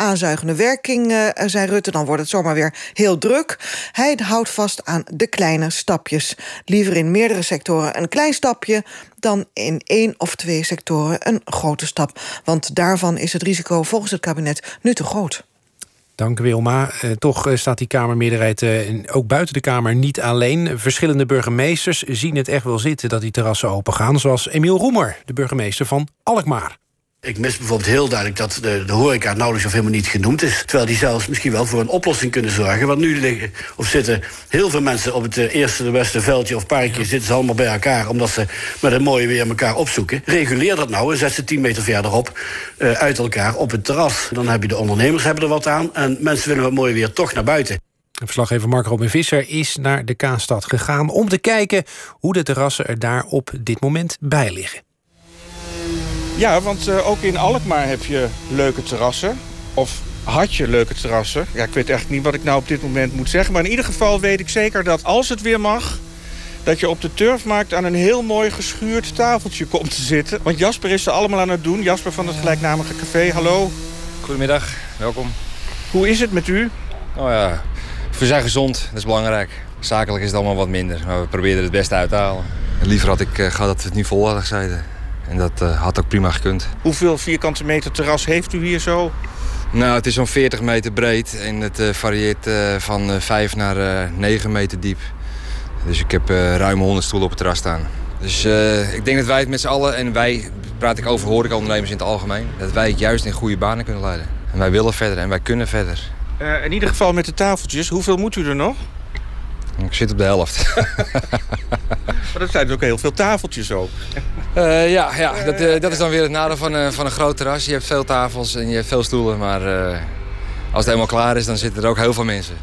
S105: aanzuigende werking, uh, zei Rutte. Dan wordt het zomaar weer heel druk. Hij houdt vast aan de kleine stapjes. Liever in meerdere sectoren een klein stapje... dan in één of twee sectoren een grote stap. Want daarvan is het risico volgens het kabinet nu te groot.
S70: Dank Wilma. Uh, toch uh, staat die Kamermeerderheid uh, ook buiten de Kamer niet alleen. Verschillende burgemeesters zien het echt wel zitten dat die terrassen open gaan. Zoals Emiel Roemer, de burgemeester van Alkmaar.
S80: Ik mis bijvoorbeeld heel duidelijk dat de, de horeca nauwelijks of helemaal niet genoemd is. Terwijl die zelfs misschien wel voor een oplossing kunnen zorgen. Want nu liggen of zitten heel veel mensen op het eerste, de beste veldje of parkje... Ja. zitten ze allemaal bij elkaar omdat ze met een mooie weer elkaar opzoeken. Reguleer dat nou en zet ze tien meter verderop uh, uit elkaar op het terras. Dan heb je de ondernemers hebben er wat aan en mensen willen wat mooi weer toch naar buiten.
S70: Verslaggever Mark Robin Visser is naar de Kaanstad gegaan... om te kijken hoe de terrassen er daar op dit moment bij liggen.
S106: Ja, want uh, ook in Alkmaar heb je leuke terrassen. Of had je leuke terrassen. Ja, ik weet echt niet wat ik nou op dit moment moet zeggen. Maar in ieder geval weet ik zeker dat als het weer mag... dat je op de turfmarkt aan een heel mooi geschuurd tafeltje komt te zitten. Want Jasper is er allemaal aan het doen. Jasper van het gelijknamige café, hallo.
S107: Goedemiddag, welkom.
S106: Hoe is het met u?
S107: Oh ja, we zijn gezond, dat is belangrijk. Zakelijk is het allemaal wat minder, maar we proberen er het beste uit te halen. En liever had ik uh, gehad dat we het nu vol hadden gezeten. En dat eh, had ook prima gekund.
S108: Hoeveel vierkante meter terras heeft u hier zo?
S107: Nou, het is zo'n 40 meter breed en het eh, varieert eh, van eh, 5 naar eh 9 meter diep. Dus ik heb ruim 100 stoelen op het terras staan. Dus ik denk dat wij het met z'n allen, en wij praat ik over horecaondernemers in het algemeen, dat wij het juist in goede banen kunnen leiden. En wij willen verder en wij kunnen verder.
S108: In ieder geval met de tafeltjes. Hoeveel moet u er nog?
S107: Ik zit op de helft.
S108: Maar dat zijn dus ook heel veel tafeltjes ook.
S107: Eh, ja, ja dat, eh, dat is dan weer het nadeel van, eh, van een groot terras. Je hebt veel tafels en je hebt veel stoelen, maar als het helemaal klaar is, dan zitten er ook heel veel mensen.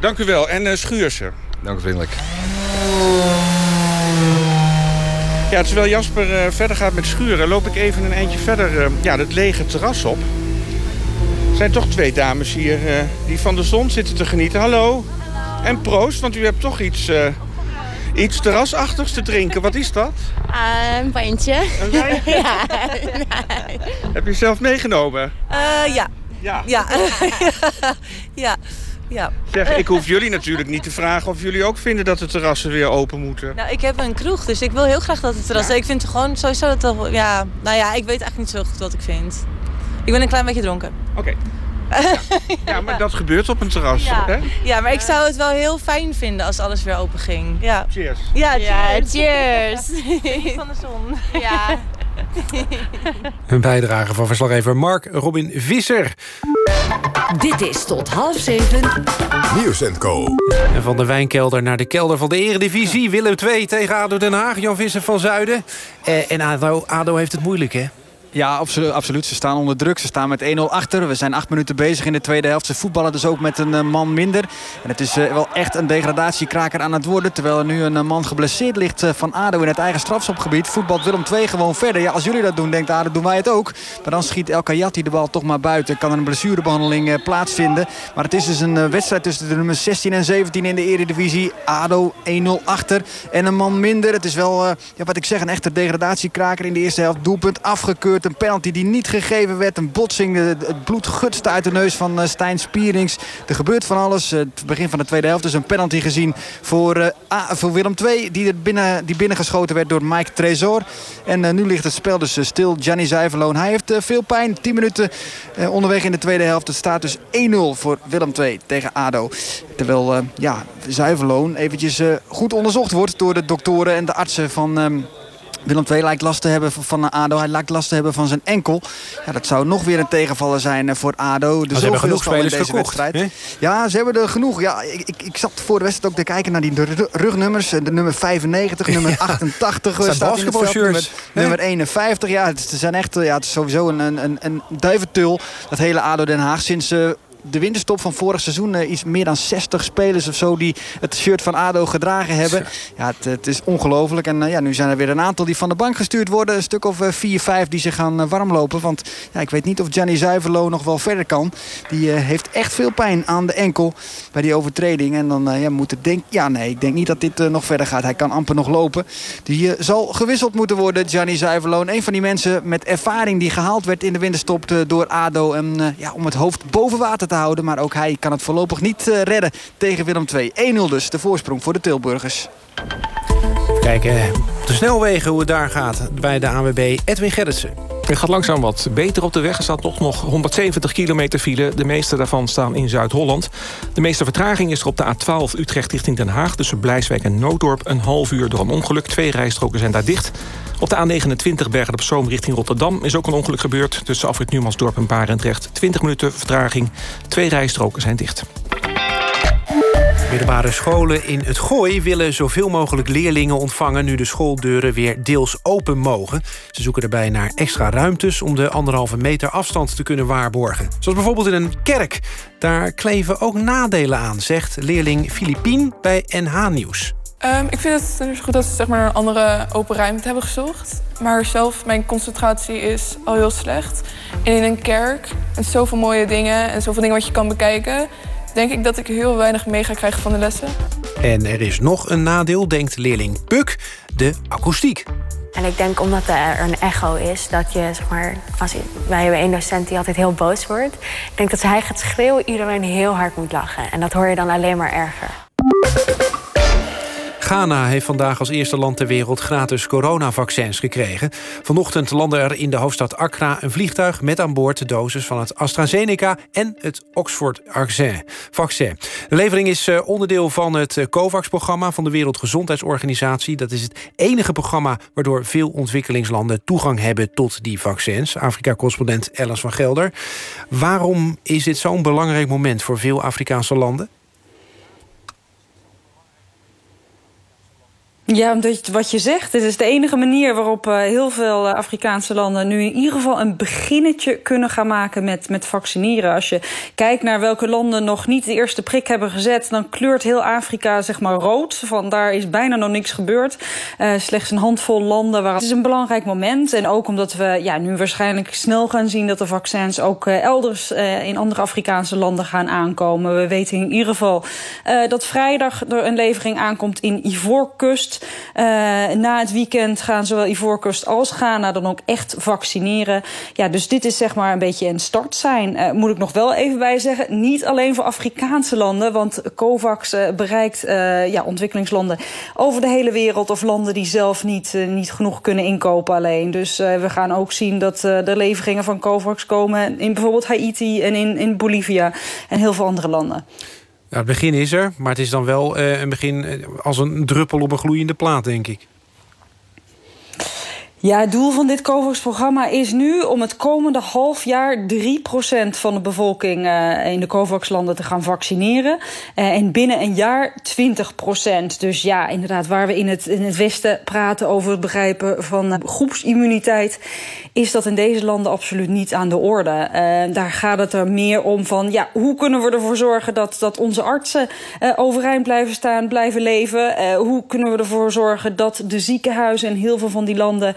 S108: Dank u wel. En uh, Schuursen.
S107: Dank u vriendelijk.
S108: Ja, terwijl Jasper verder gaat met schuren, loop ik even een eindje verder ja, het lege terras op. Er zijn toch twee dames hier die van de zon zitten te genieten. Hallo. En proost, want u hebt toch iets, eh, iets terrasachtigs te drinken. Wat is dat?
S109: Ah, een wijntje.
S108: Een wijntje?
S109: ja.
S108: Heb je zelf meegenomen?
S109: Eh, ja.
S108: Ja.
S109: Ja. ja. Ja.
S108: Zeg, ik hoef jullie natuurlijk niet te vragen of jullie ook vinden dat de terrassen weer open moeten.
S109: Nou, ik heb een kroeg, dus ik wil heel graag dat het terras... Ik vind gewoon sowieso dat... het Ja, nou ja, ik weet eigenlijk niet zo goed wat ik vind. Ik ben een klein beetje dronken.
S108: Oké. Ja, maar dat gebeurt op een terras.
S109: Ja.
S108: Hè?
S109: ja, maar ik zou het wel heel fijn vinden als alles weer open ging. Ja.
S108: Cheers.
S109: Ja, Ja, cheers. van de zon. Ja.
S70: Een bijdrage van verslaggever Mark Robin Visser.
S102: Dit is tot half zeven.
S110: Nieuws en Co.
S70: En van de wijnkelder naar de kelder van de eredivisie. Willem 2 tegen ADO Den Haag. Jan Visser van Zuiden. Eh, en ADO, ADO heeft het moeilijk, hè?
S52: Ja, absolu- absoluut. Ze staan onder druk. Ze staan met 1-0 achter. We zijn acht minuten bezig in de tweede helft. Ze voetballen dus ook met een eh, man minder. En het is eh, wel echt een degradatiekraker aan het worden. Terwijl er nu een eh, man geblesseerd ligt van ADO in het eigen strafschopgebied. Voetbalt Willem II gewoon verder. Ja, als jullie dat doen, denkt ADO, doen wij het ook. Maar dan schiet El Kayati de bal toch maar buiten. Kan er een blessurebehandeling eh, plaatsvinden. Maar het is dus een wedstrijd tussen de nummers 16 en 17 in de eredivisie. ADO 1-0 achter en een man minder. Het is wel, ja, wat ik zeg, een echte degradatiekraker in de eerste helft. Doelpunt afgekeurd. Een penalty die niet gegeven werd. Een botsing. Het bloed gutste uit de neus van eh, Stijn Spierings. Er gebeurt van alles. Eh, Het begin van de tweede helft. Dus een penalty gezien voor, eh, voor Willem II. Die, er binnen, die binnengeschoten werd door Mike Tresor. En nu ligt het spel dus stil. Gianni Zuiverloon. Hij heeft veel pijn. 10 minuten onderweg in de tweede helft. Het staat dus 1-0 voor Willem II tegen ADO. Terwijl ja, Zuiverloon eventjes goed onderzocht wordt door de doktoren en de artsen van... ehm, Willem II lijkt last te hebben van ADO. Hij lijkt last te hebben van zijn enkel. Ja, dat zou nog weer een tegenvaller zijn eh, voor ADO. De
S70: ze hebben genoeg
S52: al in
S70: spelers
S52: deze
S70: verkocht,
S52: wedstrijd. Ja, ze hebben er genoeg. Ja, ik, ik, ik zat voor de wedstrijd ook te kijken naar die ru- rugnummers. De nummer 95, nummer 88.
S70: Het zijn
S52: staat in het veld.
S70: basketbalshirts.
S52: Nummer, nummer 51. Ja, het, is- zijn echt, eh, ja, het is sowieso een, een, een, duiventul. Dat hele ADO Den Haag sinds... eh, de winterstop van vorig seizoen eh, iets meer dan 60 spelers of zo die het shirt van ADO gedragen hebben. Ja, het, het is ongelooflijk. En eh, ja, nu zijn er weer een aantal die van de bank gestuurd worden. Een stuk of 4, 5 die zich gaan eh, warmlopen. Want ja, ik weet niet of Gianni Zuiverlo nog wel verder kan. Die eh, heeft echt veel pijn aan de enkel bij die overtreding. En dan eh, ja, moet het denk Ja, nee, ik denk niet dat dit eh, nog verder gaat. Hij kan amper nog lopen. Die eh, zal gewisseld moeten worden, Gianni Zuiverloon. Een van die mensen met ervaring die gehaald werd in de winterstop eh, door ADO. En eh, ja, om het hoofd boven water te houden. Maar ook hij kan het voorlopig niet eh, redden tegen Willem II. 1-0 dus, de voorsprong voor de Tilburgers.
S70: Kijken op de snelwegen hoe het daar gaat bij de ANWB Edwin Gerritsen.
S22: Het gaat langzaam wat beter op de weg. Er staat toch nog 170 kilometer file. De meeste daarvan staan in Zuid-Holland. De meeste vertraging is er op de A12 Utrecht richting Den Haag... tussen Blijswijk en Nooddorp. Een half uur door een ongeluk. Twee rijstroken zijn daar dicht. Op de A29 Bergen op Zoom richting Rotterdam... is ook een ongeluk gebeurd. Tussen Afrit Numansdorp en Barendrecht. 20 minuten vertraging. Twee rijstroken zijn dicht.
S70: Middelbare scholen in het Gooi willen zoveel mogelijk leerlingen ontvangen... nu de schooldeuren weer deels open mogen. Ze zoeken daarbij naar extra ruimtes... om de anderhalve meter afstand te kunnen waarborgen. Zoals bijvoorbeeld in een kerk. Daar kleven ook nadelen aan, zegt leerling Filipien bij NH Nieuws.
S111: Ehm, ik vind het goed dat ze zeg maar, een andere open ruimte hebben gezocht. Maar zelf, mijn concentratie is al heel slecht. En in een kerk, met zoveel mooie dingen en zoveel dingen wat je kan bekijken... denk ik dat ik heel weinig mee ga krijgen van de lessen.
S70: En er is nog een nadeel, denkt leerling Puk, de akoestiek.
S112: En ik denk omdat er een echo is, dat je, zeg maar, als je, wij hebben één docent die altijd heel boos wordt. Ik denk dat als hij gaat schreeuwen, iedereen heel hard moet lachen. En dat hoor je dan alleen maar erger.
S70: Ghana heeft vandaag als eerste land ter wereld gratis coronavaccins gekregen. Vanochtend landde er in de hoofdstad Accra een vliegtuig met aan boord de dosis van het AstraZeneca en het Oxford vaccin. De levering is eh, onderdeel van het eh, COVAX-programma van de Wereldgezondheidsorganisatie. Dat is het enige programma waardoor veel ontwikkelingslanden toegang hebben tot die vaccins. Afrika-correspondent Ellen van Gelder. Waarom is dit zo'n belangrijk moment voor veel Afrikaanse landen?
S80: Ja, omdat wat je zegt, het is de enige manier waarop uh, heel veel uh, Afrikaanse landen nu in ieder geval een beginnetje kunnen gaan maken met, met vaccineren. Als je kijkt naar welke landen nog niet de eerste prik hebben gezet, dan kleurt heel Afrika zeg maar rood. Van daar is bijna nog niks gebeurd. Uh, slechts een handvol landen. Waar... Het is een belangrijk moment. En ook omdat we ja, nu waarschijnlijk snel gaan zien dat de vaccins ook elders in andere Afrikaanse landen gaan aankomen. We weten in ieder geval dat vrijdag er een levering aankomt in Ivoorkust. Uh, na het weekend gaan zowel Ivoorkust als Ghana dan ook echt vaccineren. Ja, dus dit is zeg maar een beetje een start zijn. Uh, moet ik nog wel even bij zeggen, niet alleen voor Afrikaanse landen, want COVAX uh, bereikt ja, ontwikkelingslanden over de hele wereld of landen die zelf niet, niet genoeg kunnen inkopen alleen. Dus we gaan ook zien dat de leveringen van COVAX komen in bijvoorbeeld Haiti en in, in Bolivia en heel veel andere landen.
S70: Het begin is er, maar het is dan wel uh, een begin als een druppel op een gloeiende plaat, denk ik.
S80: Ja, het doel van dit COVAX-programma is nu om het komende half jaar 3% van de bevolking uh, in de COVAX-landen te gaan vaccineren. Uh, en binnen een jaar 20%. Dus ja, inderdaad, waar we in het, in het Westen praten over het begrijpen van uh, groepsimmuniteit, is dat in deze landen absoluut niet aan de orde. daar gaat het er meer om van, ja, hoe kunnen we ervoor zorgen dat, dat onze artsen overeind blijven staan, blijven leven? hoe kunnen we ervoor zorgen dat de ziekenhuizen in heel veel van die landen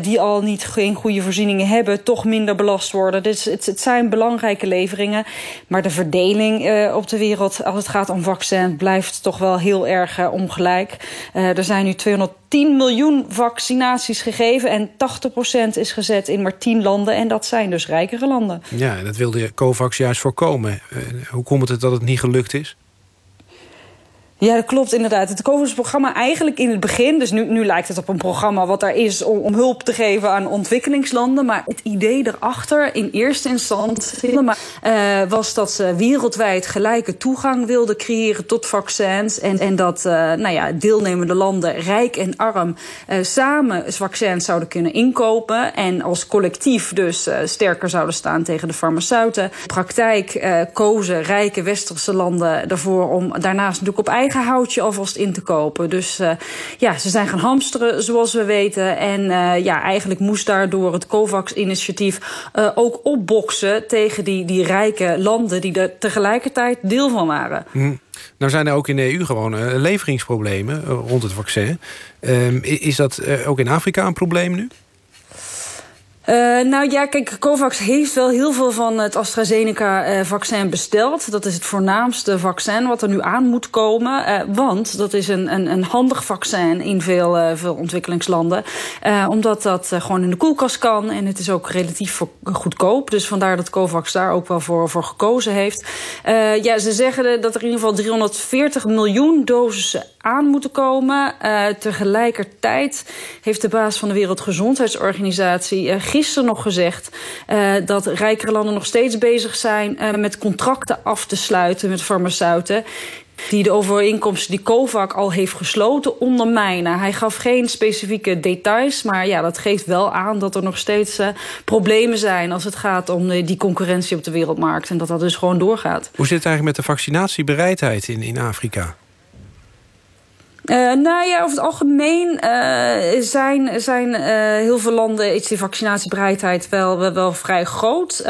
S80: die al niet geen goede voorzieningen hebben, toch minder belast worden. Dus het, het zijn belangrijke leveringen. Maar de verdeling uh, op de wereld als het gaat om vaccins blijft toch wel heel erg uh, ongelijk. er zijn nu 210 miljoen vaccinaties gegeven en 80% is gezet in maar 10 landen. En dat zijn dus rijkere landen.
S70: Ja, en dat wilde COVAX juist voorkomen. hoe komt het dat het niet gelukt is?
S80: Ja, dat klopt inderdaad. Het COVAX-programma eigenlijk in het begin... dus nu, nu lijkt het op een programma wat daar is om, om hulp te geven aan ontwikkelingslanden... maar het idee erachter in eerste instantie uh, was dat ze wereldwijd gelijke toegang wilden creëren tot vaccins... en, en dat uh, nou ja, deelnemende landen, rijk en arm, uh, samen vaccins zouden kunnen inkopen... en als collectief dus sterker zouden staan tegen de farmaceuten. In praktijk kozen rijke westerse landen ervoor om daarnaast natuurlijk op eigen houtje alvast in te kopen. Dus uh, ja, ze zijn gaan hamsteren, zoals we weten. En uh, ja, eigenlijk moest daardoor het COVAX-initiatief uh, ook opboksen tegen die, die rijke landen die er tegelijkertijd deel van waren.
S70: Hm. Nou zijn er ook in de EU gewoon leveringsproblemen rond het vaccin. Ehm, is dat ook in Afrika een probleem nu?
S80: Uh, nou ja, kijk, COVAX heeft wel heel veel van het AstraZeneca-vaccin uh, besteld. Dat is het voornaamste vaccin wat er nu aan moet komen. Uh, want dat is een, een, een handig vaccin in veel, veel ontwikkelingslanden. omdat dat gewoon in de koelkast kan. En het is ook relatief goedkoop. Dus vandaar dat COVAX daar ook wel voor, voor gekozen heeft. ja, ze zeggen dat er in ieder geval 340 miljoen dosissen aan moeten komen. tegelijkertijd heeft de baas van de Wereldgezondheidsorganisatie gisteren nog gezegd uh, dat rijkere landen nog steeds bezig zijn uh, met contracten af te sluiten met farmaceuten die de overeenkomsten die COVAX al heeft gesloten ondermijnen. Hij gaf geen specifieke details, maar ja, dat geeft wel aan dat er nog steeds uh, problemen zijn als het gaat om die concurrentie op de wereldmarkt en dat dat dus gewoon doorgaat.
S70: Hoe zit het eigenlijk met de vaccinatiebereidheid in, in Afrika?
S80: Uh, nou ja, over het algemeen uh, zijn, zijn uh, heel veel landen is die vaccinatiebereidheid wel, wel, wel vrij groot.